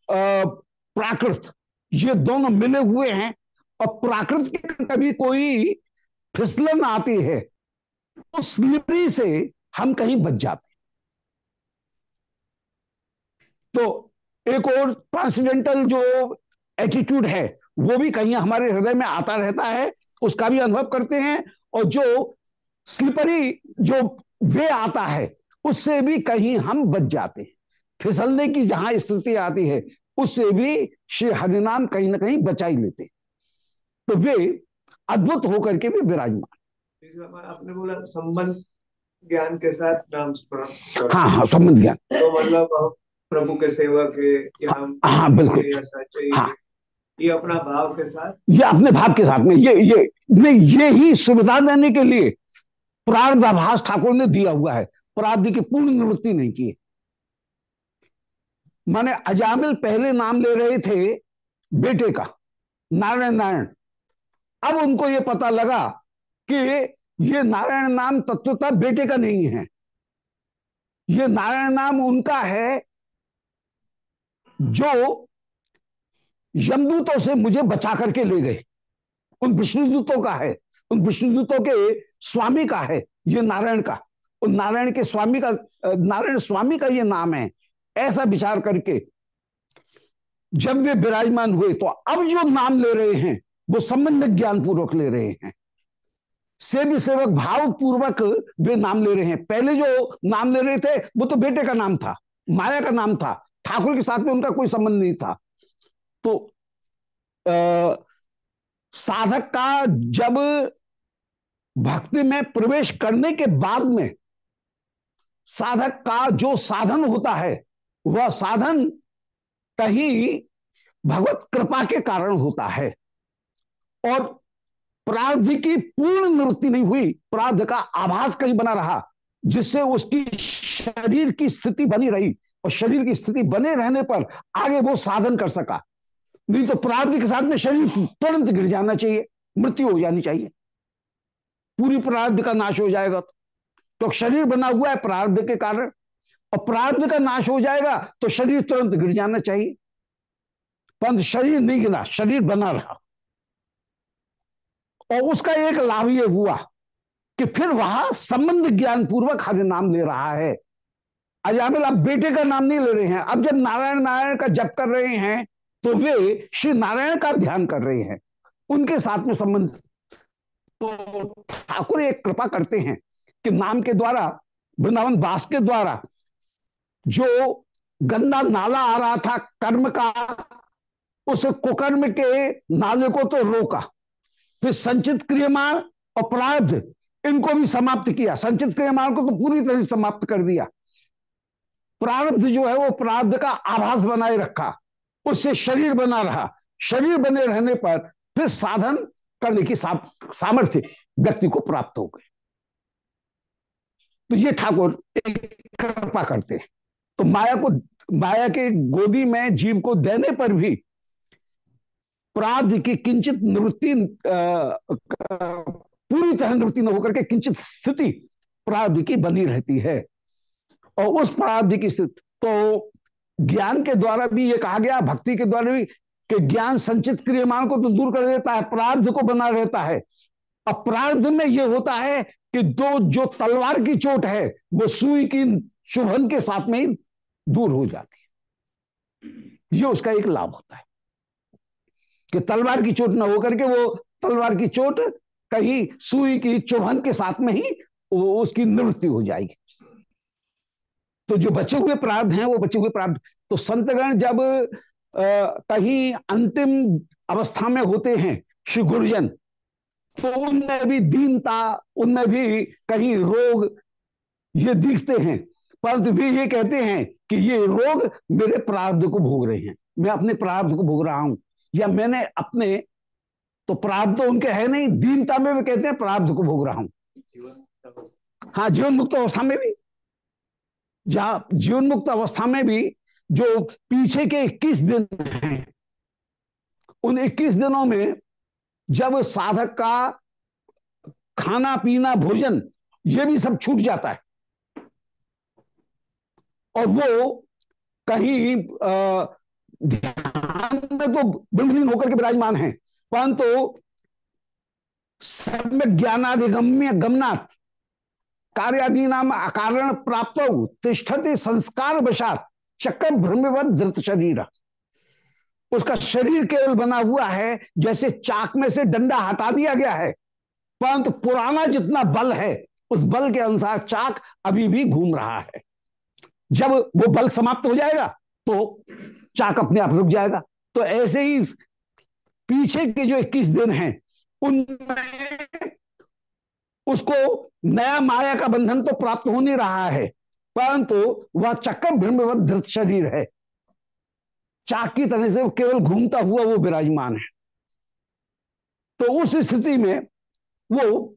प्राकृत, ये दोनों मिले हुए हैं और प्राकृत के कभी कोई फिसलन आती है तो स्लिपरी से हम कहीं बच जाते तो एक और ट्रांसीडेंटल जो एटीट्यूड है वो भी कहीं हमारे हृदय में आता रहता है उसका भी अनुभव करते हैं और जो स्लिपरी जो वे आता है उससे भी कहीं हम बच जाते हैं। फिसलने की जहाँ स्थिति आती है उससे भी श्री हरिनाम कहीं ना कहीं बचाई ही। लेते तो वे अद्भुत होकर के भी विराजमान। आपने बोला संबंध ज्ञान के साथ नाम स्मरण हाँ हाँ संबंध ज्ञान। तो मतलब प्रभु के सेवक के हम हाँ बिल्कुल। हाँ। ये अपना भाव के साथ? ये अपने भाव के साथ में ये ये, नहीं, ये ही सुविधा देने के लिए प्रार्धाभास ठाकुर ने दिया हुआ है। प्रार्थ की पूर्ण निवृत्ति नहीं की। माने अजामिल पहले नाम ले रहे थे बेटे का, नारायण नारायण। अब उनको ये पता लगा कि ये नारायण नाम तत्वता बेटे का नहीं है। ये नारायण नाम उनका है जो यमदूतों से मुझे बचा करके ले गए। उन विष्णुदूतों का है, उन विष्णुदूतों के स्वामी का है, ये नारायण का। उन नारायण के स्वामी का नारायण स्वामी का ये नाम है। ऐसा विचार करके जब वे विराजमान हुए तो अब जो नाम ले रहे हैं, वो संबंध ज्ञान पूर्वक ले रहे हैं। सेवी सेवक भाव पूर्वक वे नाम ले रहे हैं। पहले जो नाम ले रहे थे, वो तो बेटे का नाम था, माया का नाम था, ठाकुर के साथ में उनका कोई संबंध नहीं था। तो आ, साधक का जब भक्ति में प्रवेश करने के बाद में साधक का जो साधन होता है वह साधन कहीं भगवत कृपा के कारण होता है। और प्रार्थ की पूर्ण निवृत्ति नहीं हुई प्रार्थ का आभास कहीं बना रहा जिससे उसकी शरीर की स्थिति बनी रही। और शरीर की स्थिति बने रहने पर आगे वो साधन कर सका। नहीं तो प्रार्थ के साथ में शरीर तुरंत गिर जाना चाहिए मृत्यु हो जानी चाहिए। पूरी प्रार्थ का नाश हो जाएगा तो, तो शरीर बना हुआ है प्रारब्ध के कारण। और प्रारब्ध का नाश हो जाएगा तो शरीर तुरंत गिर जाना चाहिए। परंतु शरीर नहीं गिरा शरीर बना रहा। और उसका एक लाभ ये हुआ कि फिर वहाँ संबंध ज्ञान पूर्वक हर नाम ले रहा है। अजामिल आप बेटे का नाम नहीं ले रहे हैं। अब जब नारायण नारायण का जप कर रहे हैं तो वे श्री नारायण का ध्यान कर रहे हैं। उनके साथ में संबंध। तो ठाकुर एक कृपा करते हैं कि नाम के द्वारा, वृंदावन दास के द्वारा, जो गंदा नाला आ रहा था कर्म का, उस कुकर्म के नाले को तो रोका। फिर संचित क्रियमान अपराध, इनको भी समाप्त किया। संचित क्रियमान को तो पूरी तरह समाप्त कर दिया। प्रारब्ध जो है वो प्रारब्ध का आभास बनाए रखा। उससे शरीर बना रहा। शरीर बने रहने पर फिर साधन करने की सामर्थ्य व्यक्ति को प्राप्त हो गए तो ये ठाकुर एक कृपा करते हैं। तो माया को, माया के गोदी में जीव को देने पर भी प्राध की किंचित निवृत्ति पूरी तरह निवृत्ति न होकर के किंचित स्थिति प्राध की बनी रहती है। और उस प्रारब्ध की स्थिति तो ज्ञान के द्वारा भी ये कहा गया, भक्ति के द्वारा भी, कि ज्ञान संचित क्रियमान को तो दूर कर देता है प्रार्थ को बना रहता है। अपराध में यह होता है कि दो, जो तलवार की चोट है, वो सुई की शुभन के साथ में ही दूर हो जाती है। ये उसका एक लाभ होता है कि तलवार की चोट न होकर के वो तलवार की चोट कहीं सुई की चुभन के साथ में ही वो उसकी निवृत्ति हो जाएगी। तो जो बचे हुए प्रार्थ हैं वो बचे हुए प्रार्थ। तो संतगण जब कहीं अंतिम अवस्था में होते हैं श्री गुरुजन तो उनमें भी दीनता उनमें भी कहीं रोग ये दिखते हैं। परंतु वे ये कहते हैं कि ये रोग मेरे प्रारब्ध को भोग रहे हैं। मैं अपने प्रारब्ध को भोग रहा हूँ। या मैंने अपने तो प्रारब्ध तो उनके है नहीं दीनता में वे कहते हैं प्रारब्ध को भोग रहा हूँ। हाँ जीवन मुक्त अवस्था में भी। जहाँ जीवन मुक्त अवस्था में भी जो पीछे के 21 दिन हैं, उन 21 दिनों में जब साधक का खाना, पीना, भोजन, ये भी सब छूट जाता है। और वो कहीं ध्यान में तो बिल्कुल होकर के विराजमान है, परंतु सम्य ज्ञानाधिगम्य गमनाथ कार्यादि नाम अकारण प्राप्त, तिष्ठते संस्कार वशात चक्कर भ्रमवत धृत शरीर। उसका शरीर केवल बना हुआ है, जैसे चाक में से डंडा हटा दिया गया है, परंतु पुराना जितना बल है, उस बल के अनुसार चाक अभी भी घूम रहा है। जब वो बल समाप्त हो जाएगा तो चाक अपने आप रुक जाएगा। तो ऐसे ही पीछे के जो 21 दिन हैं, उनमें उसको नया माया का बंधन तो प्राप्त हो नहीं रहा है, परंतु वह चक्कर ब्रह्मवत धृत शरीर है। चाक की तरह से केवल घूमता हुआ वो विराजमान है। तो उस स्थिति में वो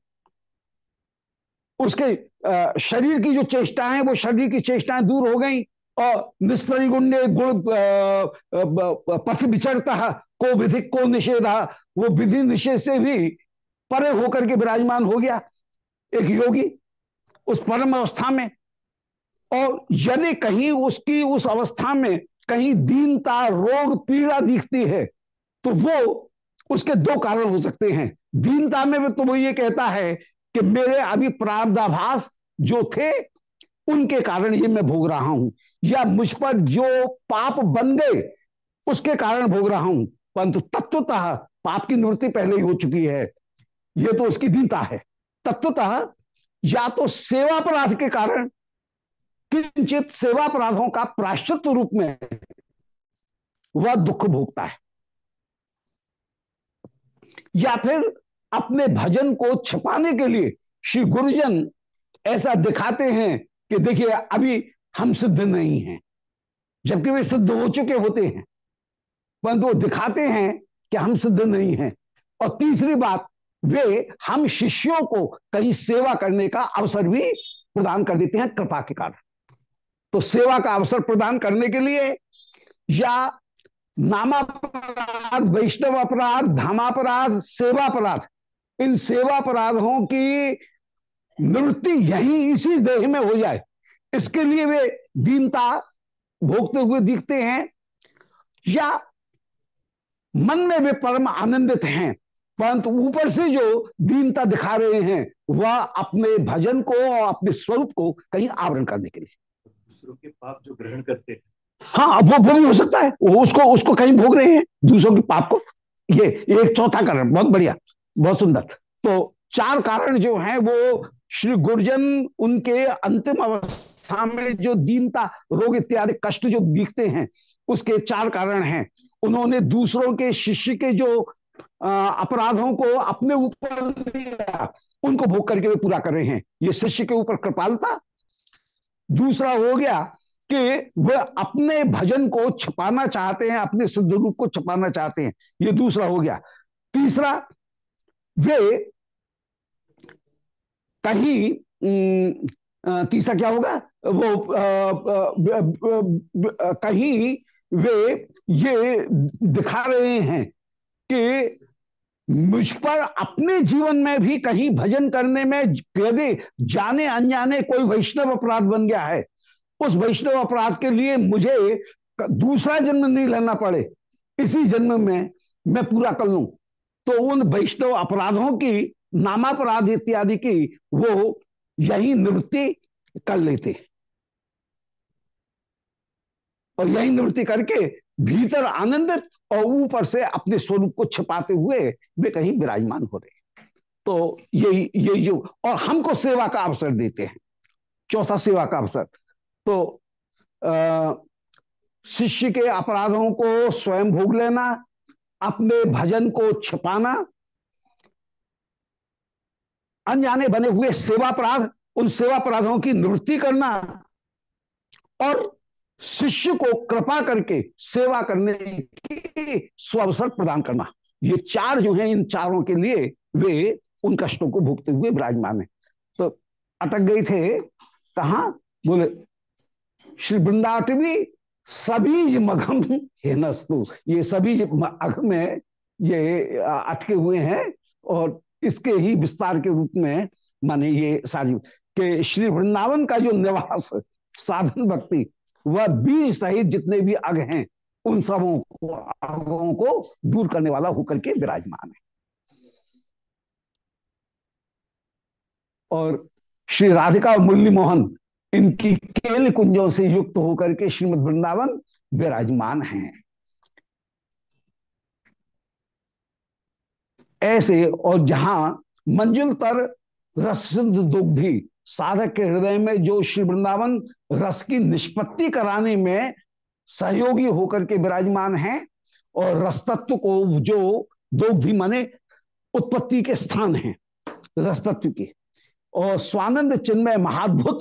उसके शरीर की जो चेष्टाएँ, वो शरीर की चेष्टाएँ दूर हो गई और निस्तरी गुण पथ विचरता, को विधिक, को निषेधा, वो विधि निषेध से भी परे होकर के विराजमान हो गया। एक योगी उस परम अवस्था में, और यदि कहीं उसकी उस अवस्था में कहीं दीनता, रोग, पीड़ा दिखती है तो वो उसके दो कारण हो सकते हैं। दीनता में तो वो ये कहता है कि मेरे अभी प्रारब्धाभास जो थे, उनके कारण ये मैं भोग रहा हूँ, या मुझ पर जो पाप बन गए, उसके कारण भोग रहा हूँ। परंतु तत्वतः पाप की निवृत्ति पहले ही हो चुकी है। ये तो उसकी दीनता है। तत्वतः या तो सेवापराध के कारण, किंचित सेवापराधों का प्राश्चित रूप में वह दुख भोगता है। या फिर अपने भजन को छपाने के लिए श्री गुरुजन ऐसा दिखाते हैं कि देखिए, अभी हम सिद्ध नहीं हैं, जबकि वे सिद्ध हो चुके होते हैं, परंतु वो दिखाते हैं कि हम सिद्ध नहीं हैं। और तीसरी बात वे हम शिष्यों को कहीं सेवा करने का अवसर भी प्रदान कर देते हैं कृपा के कारण। तो सेवा का अवसर प्रदान करने के लिए या नामापराध, वैष्णव अपराध धामापराध सेवापराध, इन सेवापराधों की निवृत्ति यही इसी देह में हो जाए, इसके लिए वे दीनता भोगते हुए दिखते हैं या मन में वे परम आनंदित हैं। परंतु ऊपर से जो दीनता दिखा रहे हैं वह अपने भजन को और अपने स्वरूप को कहीं आवरण करने के लिए। दूसरों के पाप जो ग्रहण करते हैं। हाँ वो वो भी हो सकता है। वो उसको उसको कहीं भोग रहे हैं दूसरों के पाप को। ये एक चौथा कारण बहुत बढ़िया बहुत सुंदर। तो चार कारण जो हैं वो श्री गुरजन उनके अंतिम अवस्था में जो दीनता रोग इत्यादि कष्ट जो दिखते हैं उसके चार कारण हैं। उन्होंने दूसरों के शिष्य के जो अपराधों को अपने ऊपर उनको भोग करके वे पूरा कर रहे हैं। ये शिष्य के ऊपर कृपालता। दूसरा हो गया कि वे अपने भजन को छपाना चाहते हैं, अपने सिद्ध रूप को छपाना चाहते हैं। ये दूसरा हो गया। तीसरा, वे कहीं तीसरा क्या होगा? वो कहीं वे ये दिखा रहे हैं। कि मुझ पर अपने जीवन में भी कहीं भजन करने में यदि जाने अनजाने कोई वैष्णव अपराध बन गया है, उस वैष्णव अपराध के लिए मुझे दूसरा जन्म नहीं लेना पड़े। इसी जन्म में मैं पूरा कर लू। तो उन वैष्णव अपराधों की, नामापराध इत्यादि की वो यही निवृत्ति कर लेते। और यही निवृत्ति करके भीतर आनंदित और ऊपर से अपने स्वरूप को छिपाते हुए वे कहीं विराजमान हो रहे तो यही यही जो, और हमको सेवा का अवसर देते हैं। चौथा सेवा का अवसर। तो शिष्य के अपराधों को स्वयं भोग लेना, अपने भजन को छिपाना, अनजाने बने हुए सेवा अपराध उन सेवापराधों की निवृत्ति करना, और शिष्य को कृपा करके सेवा करने की स्वावसर प्रदान करना। ये चार जो हैं, इन चारों के लिए वे उन कष्टों को भुगते हुए विराजमान है। तो अटक गए थे, कहा? बोले, श्री वृंदाटवी सबीज मघम हेनस्तु ये सबीज अघ में ये अटके हुए हैं और इसके ही विस्तार के रूप में माने ये सारी के श्री वृंदावन का जो निवास, साधन भक्ति वह बीज सहित जितने भी अग हैं, उन सबों को, अगों को दूर करने वाला होकर के विराजमान है। और श्री राधिका मुरली मोहन इनकी केल कुंजों से युक्त होकर के श्रीमद वृंदावन विराजमान हैं। ऐसे, और जहाँ मंजुल तर रस दुग्धि साधक के हृदय में जो श्री वृंदावन रस की निष्पत्ति कराने में सहयोगी होकर के विराजमान हैं और रस तत्व को जो दुग्धि माने उत्पत्ति के स्थान हैं, रस तत्व की। और स्वानंद चिन्मय महाद्भुत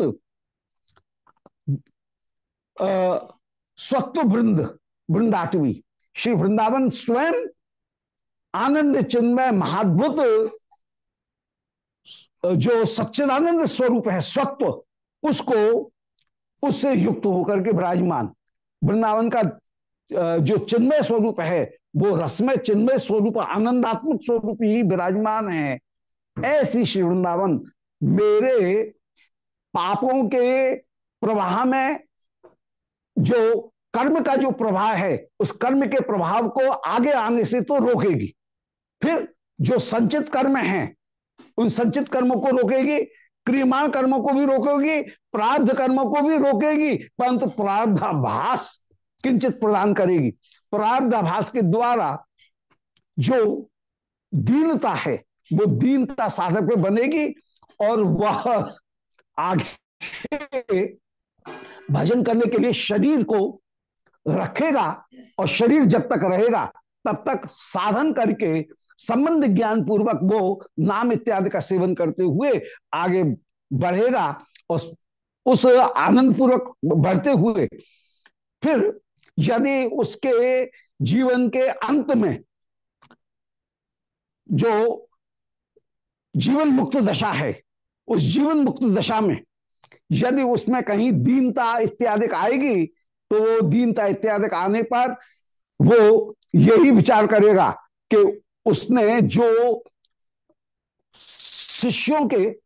स्वत्व वृंद, वृंदाटवी। श्री वृंदावन स्वयं आनंद चिन्मय महाद्भुत जो सच्चिदानंद स्वरूप है स्वत्व उसको, उससे युक्त होकर के विराजमान। वृंदावन का जो चिन्मय स्वरूप है, वो रसमय चिन्मय स्वरूप, आनंदात्मक स्वरूप ही विराजमान है। ऐसी श्री वृंदावन मेरे पापों के प्रवाह में जो कर्म का जो प्रभाव है, उस कर्म के प्रभाव को आगे आने से तो रोकेगी। फिर जो संचित कर्म है उन संचित कर्मों को रोकेगी क्रियमान कर्मों को भी रोकेगी प्रार्थ कर्मों को भी रोकेगी, परंतु प्रार्धाभास किंचित प्रदान करेगी। प्रार्धाभास के द्वारा जो दीनता है, वो दीनता साधक में बनेगी और वह आगे भजन करने के लिए शरीर को रखेगा और शरीर जब तक रहेगा, तब तक साधन करके संबंध ज्ञान पूर्वक वो नाम इत्यादि का सेवन करते हुए आगे बढ़ेगा और उस आनंद पूर्वक बढ़ते हुए, फिर यदि उसके जीवन के अंत में जो जीवन मुक्त दशा है, उस जीवन मुक्त दशा में यदि उसमें कहीं दीनता इत्यादि आएगी तो वो दीनता इत्यादि आने पर वो यही विचार करेगा कि उसने जो शिष्यों के,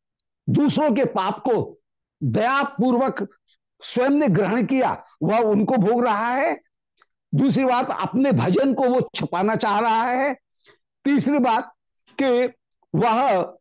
दूसरों के पाप को दया पूर्वक स्वयं ने ग्रहण किया, वह उनको भोग रहा है। दूसरी बात, अपने भजन को वो छुपाना चाह रहा है। तीसरी बात कि वह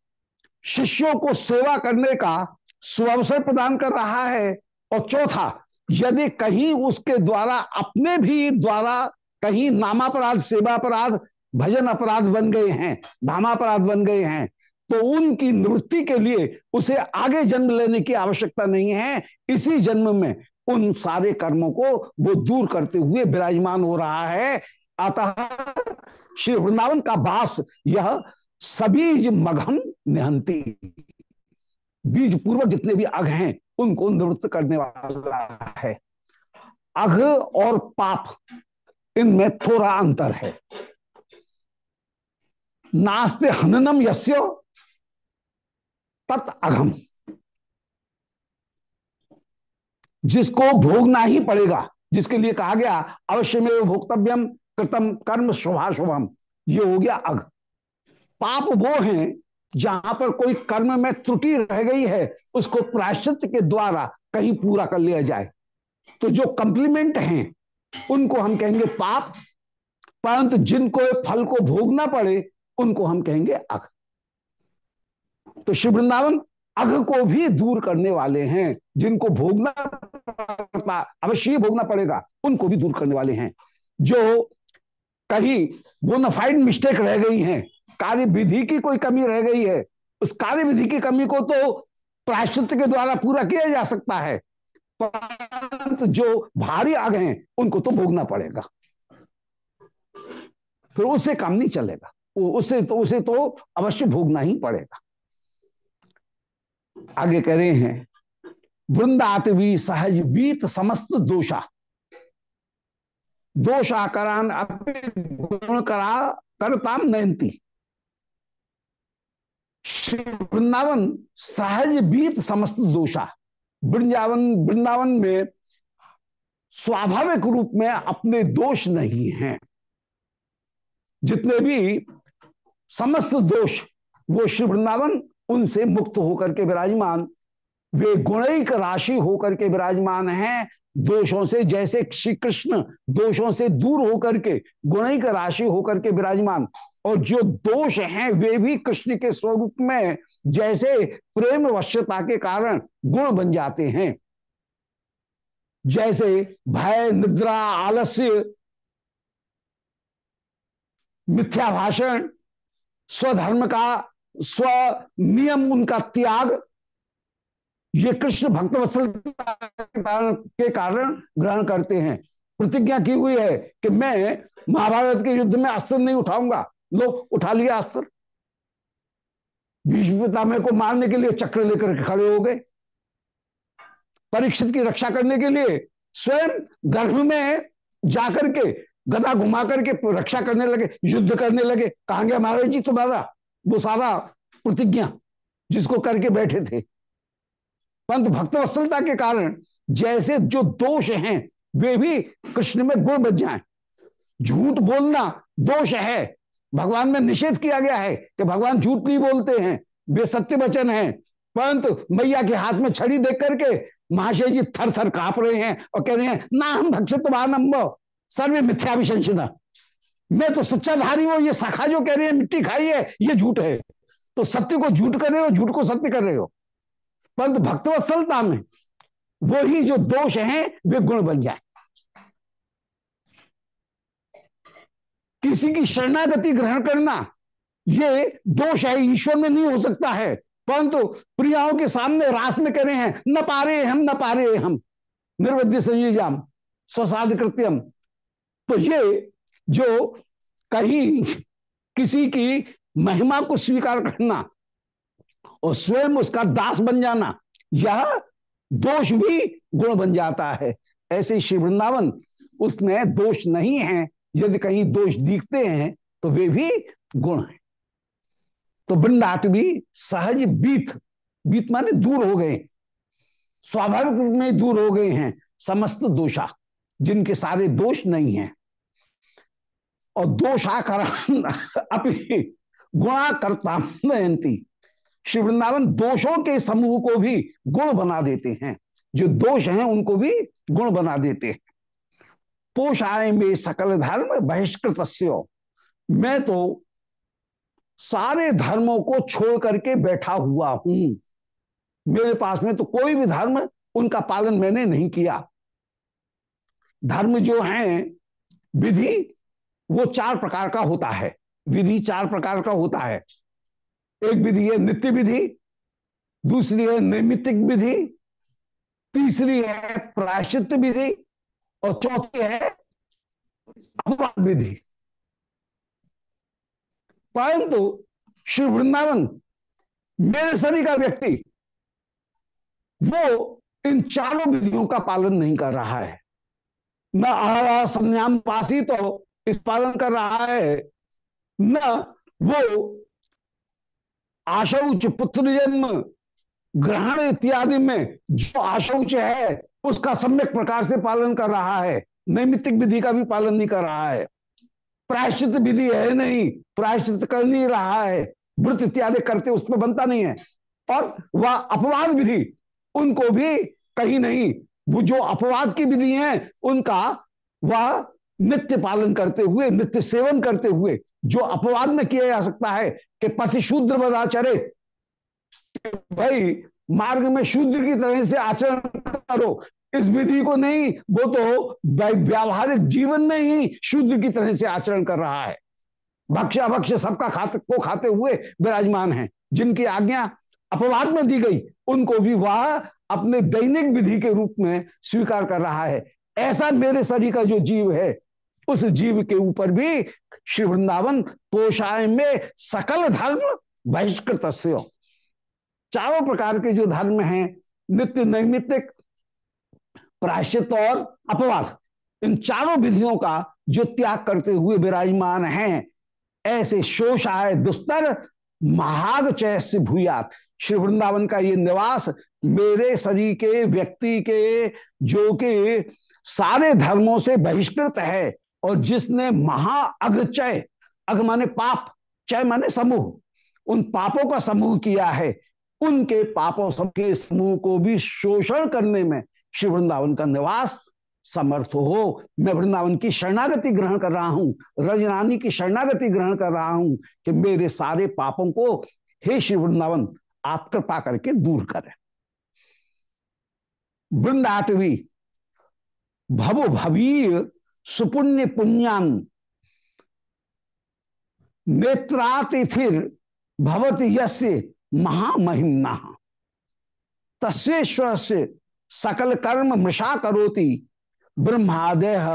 शिष्यों को सेवा करने का सुअवसर प्रदान कर रहा है। और चौथा, यदि कहीं उसके द्वारा, अपने भी द्वारा कहीं नामापराध सेवा अपराध भजन अपराध बन गए हैं धामापराध बन गए हैं तो उनकी निवृत्ति के लिए उसे आगे जन्म लेने की आवश्यकता नहीं है। इसी जन्म में उन सारे कर्मों को वो दूर करते हुए विराजमान हो रहा है। अतः श्री वृंदावन का बास यह सबीज मघम निहंती। बीज पूर्वक जितने भी अघ हैं, उनको निवृत्त करने वाला है। अघ और पाप, इनमें थोड़ा अंतर है। नास्ते हननम यस्य तत् अघम। जिसको भोगना ही पड़ेगा, जिसके लिए कहा गया अवश्य में भोक्तव्यम कृतम कर्म शुभाशुभम ये हो गया अघ। पाप वो है जहाँ पर कोई कर्म में त्रुटि रह गई है, उसको प्राश्चित के द्वारा कहीं पूरा कर लिया जाए। तो जो कंप्लीमेंट हैं, उनको हम कहेंगे पाप। परंतु जिनको फल को भोगना पड़े उनको हम कहेंगे अघ। तो शिव वृंदावन अघ को भी दूर करने वाले हैं, जिनको भोगना पड़ता, अवश्य भोगना पड़ेगा, उनको भी दूर करने वाले हैं। जो कहीं बोनाफाइड मिस्टेक रह गई हैं कार्य विधि की कोई कमी रह गई है, उस कार्य विधि की कमी को तो प्रायश्चित के द्वारा पूरा किया जा सकता है, परंतु जो भारी आ गए उनको तो भोगना पड़ेगा। फिर उससे काम नहीं चलेगा। उसे तो उसे तो अवश्य भोगना ही पड़ेगा। आगे कह रहे हैं वृंदाटवी सहज बीत समस्त दोषा। दोषा करान गुण करा, करताम नयंती। श्री वृंदावन सहज बीत समस्त दोषा। वृंदावन वृंदावन में स्वाभाविक रूप में अपने दोष नहीं हैं। जितने भी समस्त दोष वो श्री वृंदावन उनसे मुक्त होकर के विराजमान। वे गुणिक राशि होकर के विराजमान हैं। दोषों से जैसे श्री कृष्ण दोषों से दूर होकर के गुणिक राशि होकर के विराजमान। और जो दोष हैं, वे भी कृष्ण के स्वरूप में जैसे प्रेम वश्यता के कारण गुण बन जाते हैं। जैसे भय, निद्रा, आलस्य मिथ्या भाषण स्वधर्म का स्व नियम उनका त्याग, ये कृष्ण भक्त वत्सल के कारण ग्रहण करते हैं। प्रतिज्ञा की हुई है कि मैं महाभारत के युद्ध में अस्त्र नहीं उठाऊँगा। लो उठा लिया अस्त्र। पितामह को मारने के लिए चक्र लेकर खड़े हो गए। परीक्षित की रक्षा करने के लिए स्वयं गर्भ में जाकर के गदा घुमा करके रक्षा करने लगे, युद्ध करने लगे। कहा गया महाराज जी तुम्हारा? वो सारा प्रतिज्ञा जिसको करके बैठे थे। परंतु भक्तवत्सलता के कारण जैसे जो दोष हैं, वे भी कृष्ण में गुण बच जाए। झूठ बोलना दोष है। भगवान में निषेध किया गया है कि भगवान झूठ नहीं बोलते हैं, वे सत्य वचन है। परंतु मैया के हाथ में छड़ी देख करके महाशय जी थर थर काँप रहे हैं और कह रहे हैं ना हम भक्षित नंबो सर्वे मिथ्या विशंसना मैं तो सच्चा धारी हूँ, ये सखा जो कह रही है, मिट्टी खाई है, ये झूठ है। तो सत्य को झूठ कर रहे हो, झूठ को सत्य कर रहे हो। परंतु भक्तवत्सलता में वो ही जो दोष हैं, वे गुण बन जाए। किसी की शरणागति ग्रहण करना, ये दोष है, ईश्वर में नहीं हो सकता है। परंतु प्रियाओं के सामने रास में कह रहे हैं, न पारे हम, न पारे हम। निर्वध्य संयुजाम स्वसाध कृत्यम तो ये जो कहीं किसी की महिमा को स्वीकार करना और स्वयं उसका दास बन जाना, यह दोष भी गुण बन जाता है। ऐसे श्री वृंदावन, उसमें दोष नहीं है। यदि कहीं दोष दिखते हैं तो वे भी गुण है। तो वृंदाट भी सहज बीत बीत माने दूर हो गए। स्वाभाविक रूप में दूर हो गए हैं, समस्त दोषा। जिनके सारे दोष नहीं हैं। और दोषाकर अपनी गुणा करता नयंती श्री वृंदावन दोषों के समूह को भी गुण बना देते हैं। जो दोष हैं, उनको भी गुण बना देते हैं। पोषाए में सकल धर्म बहिष्कृत मैं तो सारे धर्मों को छोड़ करके बैठा हुआ हूँ। मेरे पास में तो कोई भी धर्म, उनका पालन मैंने नहीं किया। धर्म जो है, विधि, वो चार प्रकार का होता है। विधि चार प्रकार का होता है। एक विधि है नित्य विधि, दूसरी है नैमित्तिक विधि, तीसरी है प्रायश्चित विधि, और चौथी है अपवाद विधि। परंतु श्री वृंदावन, मेरे शरीर का व्यक्ति, वो इन चारों विधियों का पालन नहीं कर रहा है। न आहारा संन्याम पासी तो इस पालन कर रहा है। न वो आशौच पुत्र जन्म ग्रहण इत्यादि में जो आशौच है, उसका सम्यक प्रकार से पालन कर रहा है। नैमित्तिक विधि का भी पालन नहीं कर रहा है। प्रायश्चित विधि है नहीं, प्रायश्चित कर नहीं रहा है। व्रत इत्यादि करते उसमें बनता नहीं है। और वह अपवाद विधि, उनको भी कहीं नहीं वो जो अपवाद की विधि है, उनका वह नित्य पालन करते हुए, नित्य सेवन करते हुए, जो अपवाद में किया जा सकता है कि पति शूद्र बदाचरे भाई, मार्ग में शूद्र की तरह से आचरण करो। इस विधि को नहीं, वो तो व्यावहारिक जीवन में ही शूद्र की तरह से आचरण कर रहा है। भक्ष्य भक्ष्य सबका खाते, को खाते हुए विराजमान है। जिनकी आज्ञा अपवाद में दी गई, उनको भी वह अपने दैनिक विधि के रूप में स्वीकार कर रहा है। ऐसा मेरे शरीर का जो जीव है, उस जीव के ऊपर भी श्री वृंदावन पोषाय में सकल धर्म बहिष्कृत चारों प्रकार के जो धर्म हैं, नित्य नैमित्तिक, प्रायश्चित और अपवाद, इन चारों विधियों का जो त्याग करते हुए विराजमान हैं, ऐसे शोषाय दुस्तर महाग चैस्य भूयात। श्री वृंदावन का ये निवास मेरे शरीर के, व्यक्ति के, जो कि सारे धर्मों से बहिष्कृत है और जिसने महा अगचय अग माने पाप, चय माने समूह, उन पापों का समूह किया है। उनके पापों के समूह को भी शोषण करने में श्री वृंदावन का निवास समर्थ हो। मैं वृंदावन की शरणागति ग्रहण कर रहा हूँ रजनानी की शरणागति ग्रहण कर रहा हूँ कि मेरे सारे पापों को हे श्री वृंदावन, आप कृपा करके दूर करें। वृंदाटवी भव भवीर सुपुण्य पुण्यान नेत्रातिथिर भवती यस्य महामहिमना। तस्वेश्वर से सकल कर्म मृषा करोति, ब्रह्मादेह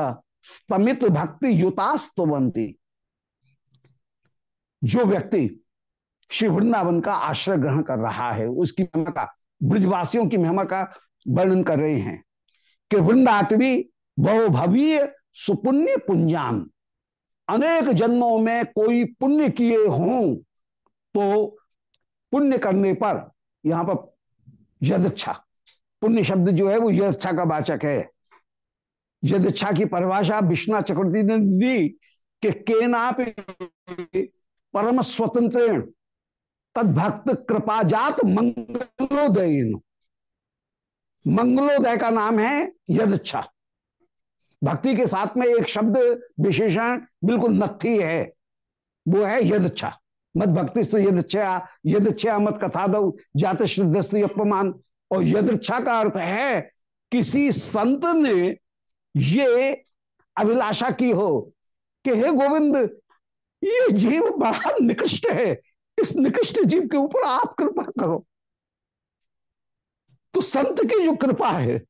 स्तमित भक्ति युतास्तुवंती जो व्यक्ति श्री वृंदावन का आश्रय ग्रहण कर रहा है, उसकी महिमा का ब्रजवासियों की महिमा का वर्णन कर रहे हैं कि वृंदाटवी बहुभवीय सुपुण्य पुंजान अनेक जन्मों में कोई पुण्य किए हों तो पुण्य करने पर यहाँ पर यदच्छा। पुण्य शब्द जो है वो यदच्छा का वाचक है। यदच्छा की परिभाषा विष्णु चक्रवर्ती ने दी कि केना परम स्वतंत्र तदभक्त कृपा जात मंगलोदय मंगलोदय का नाम है यदच्छा। भक्ति के साथ में एक शब्द विशेषण बिल्कुल नथी है। वो है यदच्छा। मत भक्ति तो यदच्छा मत कथा दो जात अपमान और यदच्छा का अर्थ है, किसी संत ने ये अभिलाषा की हो कि हे गोविंद, ये जीव बड़ा निकृष्ट है। इस निकृष्ट जीव के ऊपर आप कृपा करो। तो संत की जो कृपा है,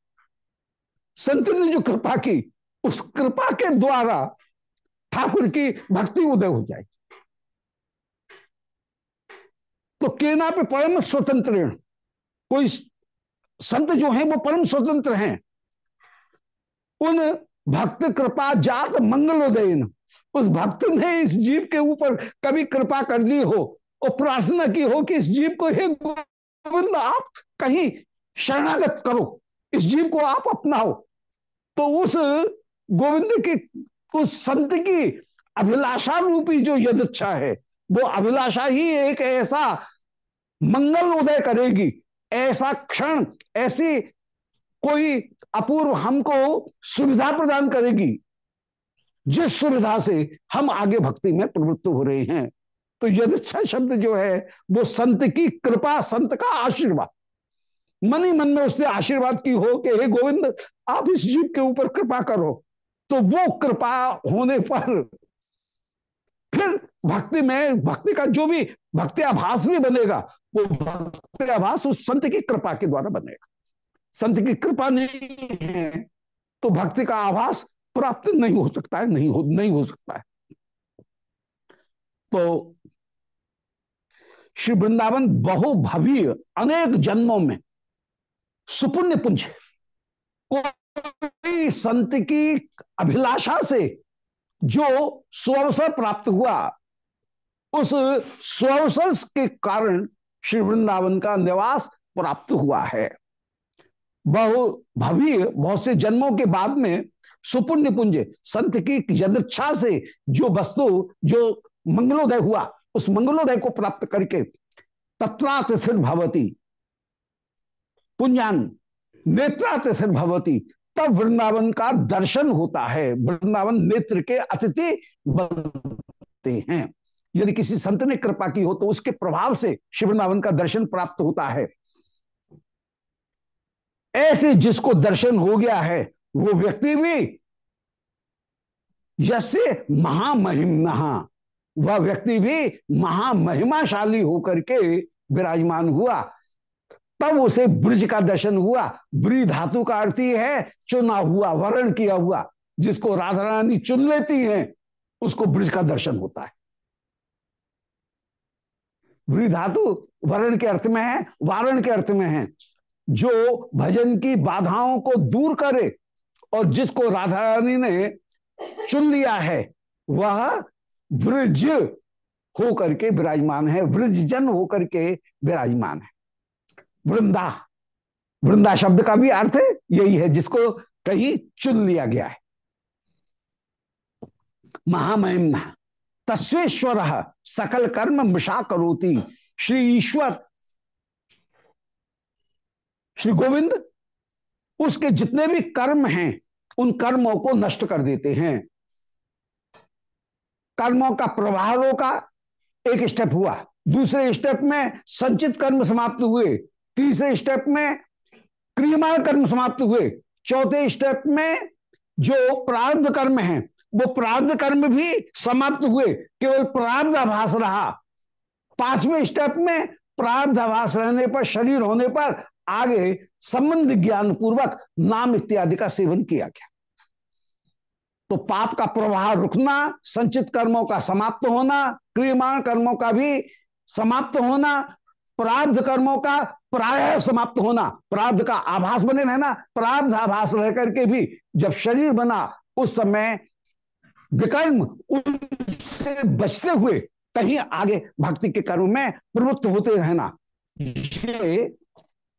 संत ने जो कृपा की, उस कृपा के द्वारा ठाकुर की भक्ति उदय हो जाएगी। तो केना पे परम स्वतंत्र कोई संत जो है वो परम स्वतंत्र हैं। उन भक्त कृपा जात मंगलोदय उस भक्त ने इस जीव के ऊपर कभी कृपा कर दी हो, और प्रार्थना की हो कि इस जीव को हे गोविंद, आप कहीं शरणागत करो। इस जीव को आप अपनाओ। तो उस गोविंद की, उस संत की अभिलाषा रूपी जो यदच्छा है, वो अभिलाषा ही एक ऐसा मंगल उदय करेगी। ऐसा क्षण, ऐसी कोई अपूर्व हमको सुविधा प्रदान करेगी, जिस सुविधा से हम आगे भक्ति में प्रवृत्त हो रहे हैं। तो यदिच्छा शब्द जो है, वो संत की कृपा, संत का आशीर्वाद। मन ही मन में उससे आशीर्वाद की हो कि, हे गोविंद, आप इस जीव के ऊपर कृपा करो। तो वो कृपा होने पर फिर भक्ति में, भक्ति का जो भी भक्ति आभास भी बनेगा, वो भक्ति आभास उस संत की कृपा के द्वारा बनेगा। संत की कृपा नहीं है तो भक्ति का आभास प्राप्त नहीं हो सकता है, नहीं हो नहीं हो सकता है। तो श्री वृंदावन बहु भव्य अनेक जन्मों में सुपुण्य पुंज। कोई संत की अभिलाषा से जो स्वअवसर प्राप्त हुआ, उस स्वअवसर के कारण श्री वृंदावन का निवास प्राप्त हुआ है। बहु भव्य, बहुत से जन्मों के बाद में सुपुण्य पुंज, संत की यदच्छा से जो वस्तु, जो मंगलोदय हुआ, उस मंगलोदय को प्राप्त करके तत्रात भवती पुंजान नेत्रात स्थिर भवती, तब वृंदावन का दर्शन होता है। वृंदावन नेत्र के अतिथि बनते हैं। यदि किसी संत ने कृपा की हो तो उसके प्रभाव से शिव वृंदावन का दर्शन प्राप्त होता है। ऐसे जिसको दर्शन हो गया है, वो व्यक्ति भी जैसे महामहिम नहा वह व्यक्ति भी महामहिमाशाली होकर के विराजमान हुआ। तब उसे ब्रिज का दर्शन हुआ। ब्री धातु का अर्थ ही है, चुना हुआ, वर्ण किया हुआ, जिसको राधा रानी चुन लेती हैं, उसको ब्रिज का दर्शन होता है। ब्री धातु वर्ण के अर्थ में है, वारण के अर्थ में है। जो भजन की बाधाओं को दूर करे और जिसको राधा रानी ने चुन लिया है, वह ब्रज होकर के विराजमान है। वृजजन होकर के विराजमान है। वृंदा। वृंदा शब्द का भी अर्थ यही है, जिसको कहीं चुन लिया गया है। महामहिमना। तस्वेश्वर, सकल कर्म मिशा करोती श्री ईश्वर, श्री गोविंद, उसके जितने भी कर्म हैं, उन कर्मों को नष्ट कर देते हैं। कर्मों का प्रवाह रोका, एक स्टेप हुआ। दूसरे स्टेप में संचित कर्म समाप्त हुए। तीसरे स्टेप में क्रियमाण कर्म समाप्त हुए। चौथे स्टेप में जो प्रारब्ध कर्म है, वो प्रारब्ध कर्म भी समाप्त हुए। केवल प्रारब्ध आभास रहा। पाँचवें स्टेप में प्रारब्ध आभास रहने पर, शरीर होने पर आगे संबंध ज्ञान पूर्वक नाम इत्यादि का सेवन किया गया। तो पाप का प्रवाह रुकना, संचित कर्मों का समाप्त होना, क्रियमाण कर्मों का भी समाप्त होना प्रार्ध कर्मों का प्राय समाप्त होना, प्रार्ध का आभास बने रहना, प्रार्ध आभास रह करके भी जब शरीर बना, उस समय विकर्म उनसे बचते हुए कहीं आगे भक्ति के कर्म में प्रवृत्त होते रहना। ये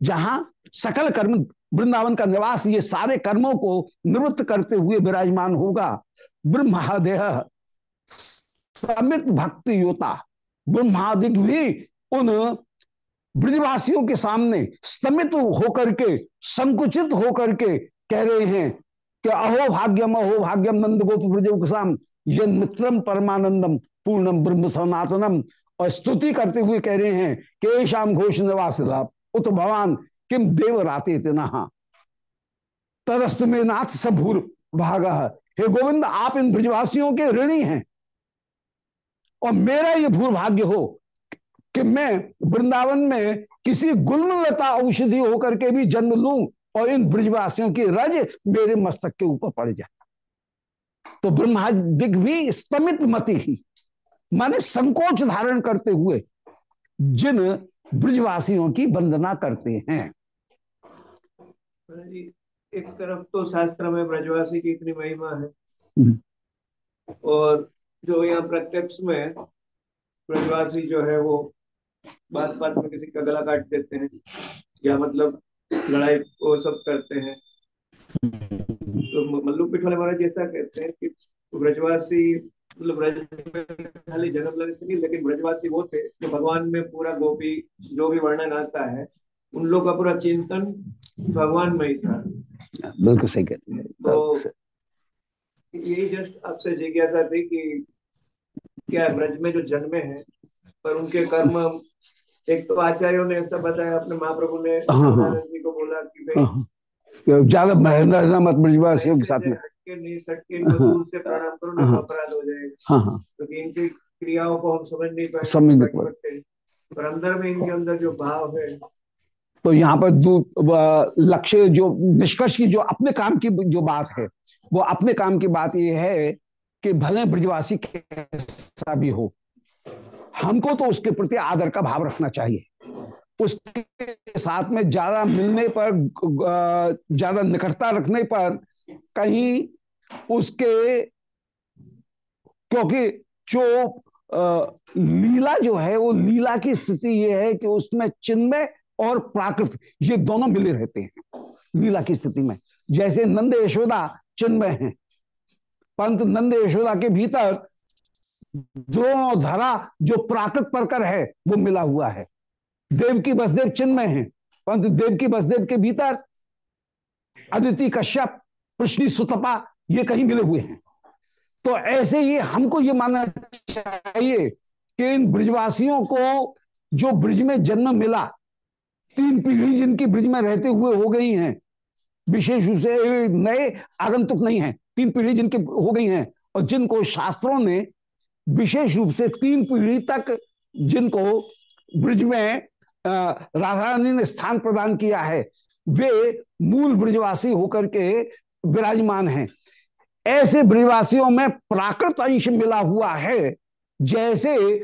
जहाँ सकल कर्म, वृंदावन का निवास, ये सारे कर्मों को निवृत्त करते हुए विराजमान होगा। ब्रह्मादेह, समित भक्ति योता, ब्रह्मादिक भी उन ब्रजवासियों के सामने स्तमित होकर के, संकुचित होकर के कह रहे हैं कि अहो भाग्यम अहो भाग्यम नंद गोप ब्रजोकसाम यन मित्रम परमानंदम पूर्णम ब्रह्म सनातनम। और स्तुति करते हुए कह रहे हैं कि शाम घोष निवास उत भगवान किम देव राते नहा? तदस्तु में नाथ सभूर भाग, हे गोविंद, आप इन ब्रजवासियों के ऋणी हैं। और मेरा ये भूर भाग्य हो कि मैं वृंदावन में किसी गुलमलता औषधि होकर के भी जन्म लू और इन ब्रजवासियों की रज मेरे मस्तक के ऊपर पड़ जाए। तो ब्रह्मादिक भी स्तमित मति ही माने संकोच धारण करते हुए जिन ब्रजवासियों की वंदना करते हैं। एक तरफ़ तो शास्त्र में ब्रजवासी की इतनी महिमा है। हम्म। और जो यहाँ प्रत्यक्ष में ब्रजवासी जो है वो बात बात में किसी का गला काट देते हैं या मतलब लड़ाई वो सब करते हैं। तो मल्लू पिठवाले महाराज जैसा कहते हैं कि ब्रजवासी मतलब ब्रज खाली जन्म लेने से नहीं लेकिन ब्रजवासी वो थे जो भगवान में पूरा गोपी जो भी वर्णन आता है उन लोग का पूरा चिंतन भगवान में ही था। बिल्कुल सही कहते हैं। तो यही जस्ट आपसे जिज्ञासा थी कि क्या ब्रज में जो जन्मे हैं पर उनके कर्म एक तो आचार्यों ने ऐसा बताया अपने महाप्रभु ने हाँ, हाँ। जी को बोला कि भाई हाँ, ज़्यादा महेंद्र मत ब्रजवासियों के साथ में। हटके नहीं सटके दूर से प्रणाम करो ना अपराध हो जाएगा। क्योंकि तो इनकी क्रियाओं को हम समझ नहीं पाए समझ नहीं पाते पर अंदर में इनके अंदर जो भाव है। तो यहाँ पर लक्ष्य जो निष्कर्ष की जो अपने काम की जो बात है वो अपने काम की बात ये है कि भले ब्रजवासी कैसा भी हो हमको तो उसके प्रति आदर का भाव रखना चाहिए। उसके साथ में ज़्यादा मिलने पर ज़्यादा निकटता रखने पर कहीं उसके, क्योंकि जो लीला जो है, वो लीला की स्थिति ये है कि उसमें चिन्मय और प्राकृत ये दोनों मिले रहते हैं, लीला की स्थिति में। जैसे नंद यशोदा चिन्मय हैं परंतु नंद यशोदा के भीतर द्रोण धरा जो प्राकृत परकर है, वो मिला हुआ है। देव की बसदेव चिन्मय है, परंतु देव की बसदेव के भीतर अदिति, कश्यप प्रश्नी सुतपा, ये कहीं मिले हुए हैं। तो ऐसे ही हमको ये मानना चाहिए कि इन ब्रिजवासियों को जो ब्रिज में जन्म मिला, तीन पीढ़ी जिनकी ब्रिज में रहते हुए हो गई हैं, विशेष रूप से नए आगंतुक नहीं है, तीन पीढ़ी जिनके हो गई हैं, और जिनको शास्त्रों ने विशेष रूप से तीन पीढ़ी तक जिनको ब्रिज में राधा रानी ने स्थान प्रदान किया है, वे मूल ब्रिजवासी होकर के विराजमान हैं। ऐसे ब्रिजवासियों में प्राकृत अंश मिला हुआ है, जैसे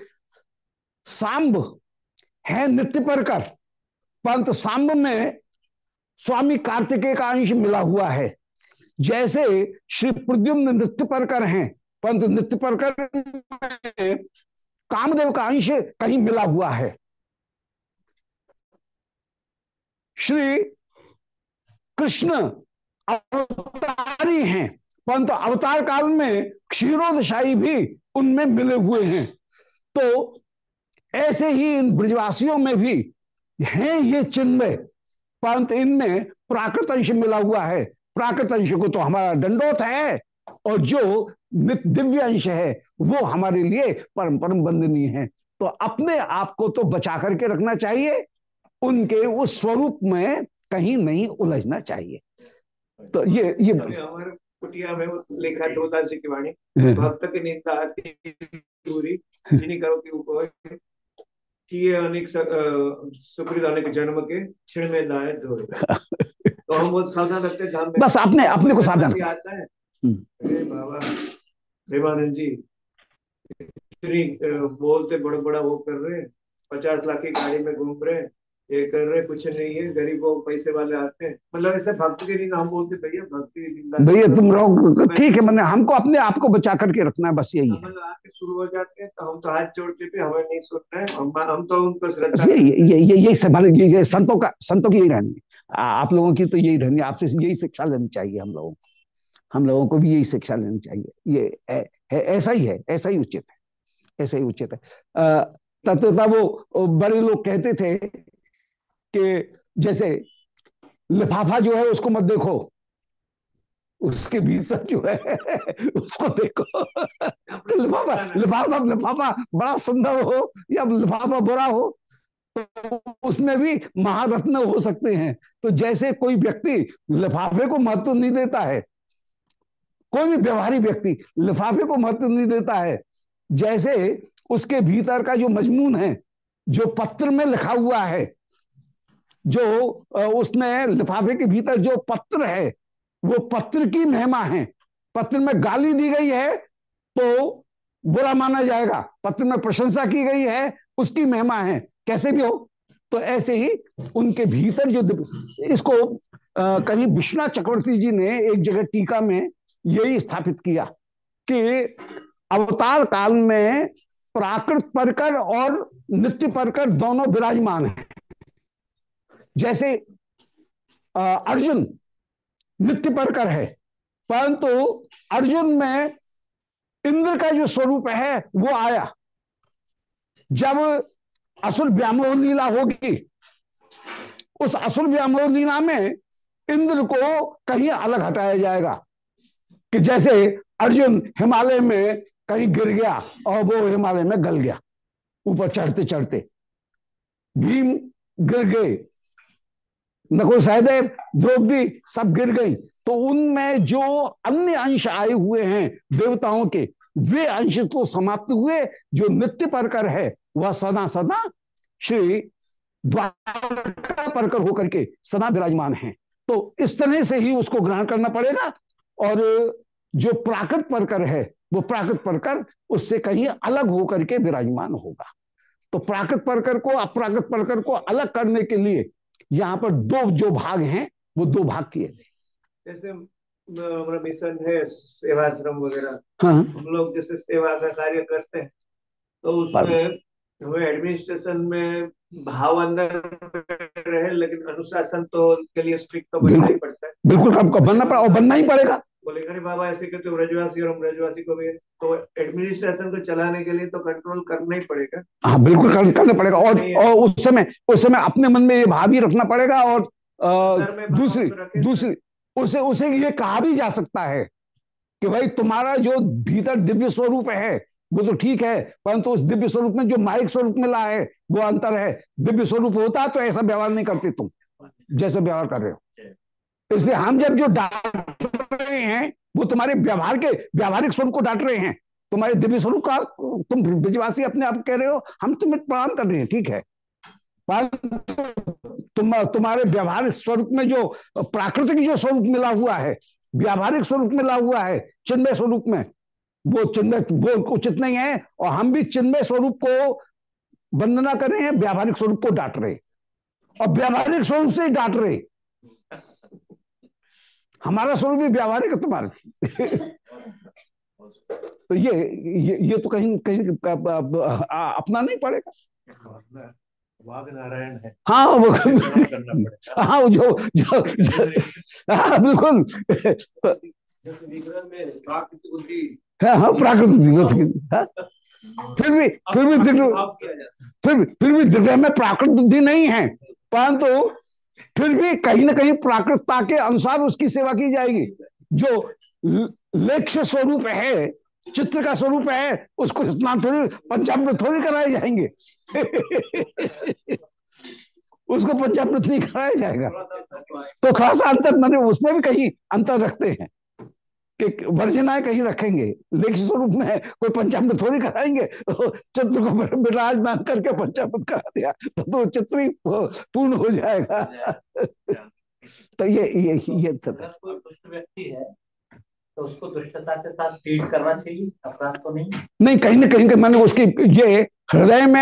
सांब है नित्य पर कर परंतु सांब में स्वामी कार्तिकेय का अंश मिला हुआ है, जैसे श्री प्रद्युम्न नृत्य पर कर हैं। परंतु नृत्य पर कर कामदेव का अंश कहीं मिला हुआ है। श्री कृष्ण अवतारी हैं, परंतु अवतार काल में क्षीरोदशाही भी उनमें मिले हुए हैं। तो ऐसे ही इन ब्रजवासियों में भी हैं ये चिन्ह परंतु इनमें प्राकृत अंश मिला हुआ है। प्राकृत अंश को तो हमारा दंडोत है, और जो दिव्य अंश है वो हमारे लिए परम परम बंदनीय है। तो अपने आप को तो बचा करके रखना चाहिए उनके उस स्वरूप में कहीं नहीं उलझना चाहिए। तो ये ये कुटिया में लिखा जी। की वाणी हाँ। भक्त की निंदा दूरी जिन्हीं करो की ऊपर किए अनेक सुकृत अनेक जन्म के क्षण में लाए तो हम वो सावधान रखते में बस अपने अपने को सावधान आता है हम्म। बाबा। देवानंद जी इतनी बोलते बड़ा बड़ा वो कर रहे हैं पचास लाख की गाड़ी में घूम रहे हैं ये कर रहे कुछ नहीं है गरीबों पैसे वाले आते हैं। मतलब ऐसे भक्त के निंदा हम बोलते भैया भक्ति की निंदा भैया तुम रहो ठीक है मैंने हमको अपने आप को बचा करके रखना है बस यही है। मतलब आके शुरू हो जाते हैं तो हम तो हाथ जोड़ते थे हमें नहीं सोचना है हम हम तो उनको श्रद्धा यही संतों का संतों की यही रहनी आप लोगों की तो यही रहनी आपसे यही शिक्षा लेनी चाहिए हम लोगों को। हम लोगों को भी यही शिक्षा लेनी चाहिए। ये ऐसा ही है, ऐसा ही उचित है, ऐसा ही उचित है। तत्वता वो बड़े लोग कहते थे कि जैसे लिफाफा जो है उसको मत देखो, उसके भीतर जो है उसको देखो। तो लिफाफा लिफाफा लिफाफा बड़ा सुंदर हो या लिफाफा बुरा हो तो उसमें भी महारत्न हो सकते हैं। तो जैसे कोई व्यक्ति लिफाफे को महत्व नहीं देता है कोई भी व्यवहारिक व्यक्ति लिफाफे को महत्व नहीं देता है। जैसे उसके भीतर का जो मजमून है, जो पत्र में लिखा हुआ है, जो उसमें लिफाफे के भीतर जो पत्र है, वो पत्र की महिमा है। पत्र में गाली दी गई है तो बुरा माना जाएगा। पत्र में प्रशंसा की गई है, उसकी महिमा है। कैसे भी हो तो ऐसे ही उनके भीतर जो इसको कहीं विश्वनाथ चक्रवर्ती जी ने एक जगह टीका में यही स्थापित किया कि अवतार काल में प्राकृत परकर और नित्य परकर दोनों विराजमान हैं। जैसे अर्जुन नित्य परकर है, परंतु अर्जुन में इंद्र का जो स्वरूप है, वो आया। जब असुर व्यामोह लीला होगी, उस असुर व्यामोह लीला में इंद्र को कहीं अलग हटाया जाएगा। कि जैसे अर्जुन हिमालय में कहीं गिर गया और वो हिमालय में गल गया, ऊपर चढ़ते चढ़ते। भीम गिर गए। नकुल सहदेव, द्रौपदी सब गिर गई। तो उनमें जो अन्य अंश आए हुए हैं देवताओं के, वे अंश तो समाप्त हुए, जो नित्य परकर है, वह सदा सदा श्री द्वारका परकर होकर के सदा विराजमान है। तो इस तरह से ही उसको ग्रहण करना पड़ेगा। और जो प्राकृत परकर है वो प्राकृत परकर उससे कहीं अलग होकर के विराजमान होगा। तो प्राकृत परकर को अप्राकृत परकर को अलग करने के लिए यहाँ पर दो जो भाग हैं वो दो भाग किए गए। जैसे हमारा मिशन है सेवाश्रम वगैरह। हाँ। हम लोग जैसे सेवा का कार्य करते हैं तो उसमें हमें एडमिनिस्ट्रेशन में भाव अंदर रहे लेकिन अनुशासन तो के लिए स्ट्रिक्ट तो बनना ही पड़ता है। बिल्कुल आपको बनना पड़ा और बनना ही पड़ेगा। बोले अरे बाबा ऐसे कहते हो ब्रजवासी और हम ब्रजवासी को भी तो एडमिनिस्ट्रेशन को चलाने के लिए तो कंट्रोल करना ही पड़ेगा। हाँ बिल्कुल कर, करना पड़ेगा और और उस समय उस समय अपने मन में ये भाव ही रखना पड़ेगा और दूसरी तो दूसरी उसे उसे ये कहा भी जा सकता है कि भाई तुम्हारा जो भीतर दिव्य स्वरूप है वो तो ठीक है, परंतु उस दिव्य स्वरूप में जो माइक स्वरूप मिला है वो अंतर है। दिव्य स्वरूप होता तो ऐसा व्यवहार नहीं करते तुम, जैसे व्यवहार कर रहे हो। इसलिए हम जब जो डांट रहे हैं, वो तुम्हारे व्यवहार के, व्यावहारिक स्वरूप को डांट रहे हैं। तुम्हारे दिव्य स्वरूप का, तुम ब्रजवासी अपने आप कह रहे हो, हम तुम्हें प्रणाम कर रहे हैं, ठीक है? तुम, तुम्हारे व्यवहारिक स्वरूप में जो प्राकृतिक जो स्वरूप मिला हुआ है, व्यावहारिक स्वरूप मिला हुआ है, चिन्मय स्वरूप में वो चिन्मय वो उचित नहीं है और हम भी चिन्मय स्वरूप को वंदना कर रहे हैं व्यावहारिक स्वरूप को डांट रहे और व्यावहारिक स्वरूप से डांट रहे हमारा स्वरूप भी व्यावहारिक है तुम्हारा तो ये ये, ये तो कहीं कहीं अपना नहीं पड़ेगा। नारायण है। हाँ वो हाँ जो जो, जो हाँ बिल्कुल। हाँ हाँ प्राकृतिक दिवस की हाँ? फिर भी फिर भी है। फिर भी फिर भी दिग्रह में प्राकृत बुद्धि नहीं है परंतु फिर भी कहीं ना कहीं प्राकृतता के अनुसार उसकी सेवा की जाएगी। जो ल- लक्ष्य स्वरूप है चित्र का स्वरूप है उसको स्नान थोड़ी पंचामृत थोड़ी कराए जाएँगे। उसको पंचामृत नहीं कराया जाएगा। है। तो खास अंतर मैंने उसमें भी कहीं अंतर रखते हैं। कि वर्जनाएँ कहीं रखेंगे? लेख स्वरूप में कोई पंचामृत थोड़ी कराएँगे? चित्र को विराजमान करके पंचामृत करा दिया तो, तो चित्र ही पूर्ण हो जाएगा। तो ये ये ये तो अगर कोई दुष्ट व्यक्ति है तो उसको दुष्टता के साथ ट्रीट करना चाहिए अपराध तो नहीं। नहीं कहीं ना कहीं मैंने उसकी ये हृदय में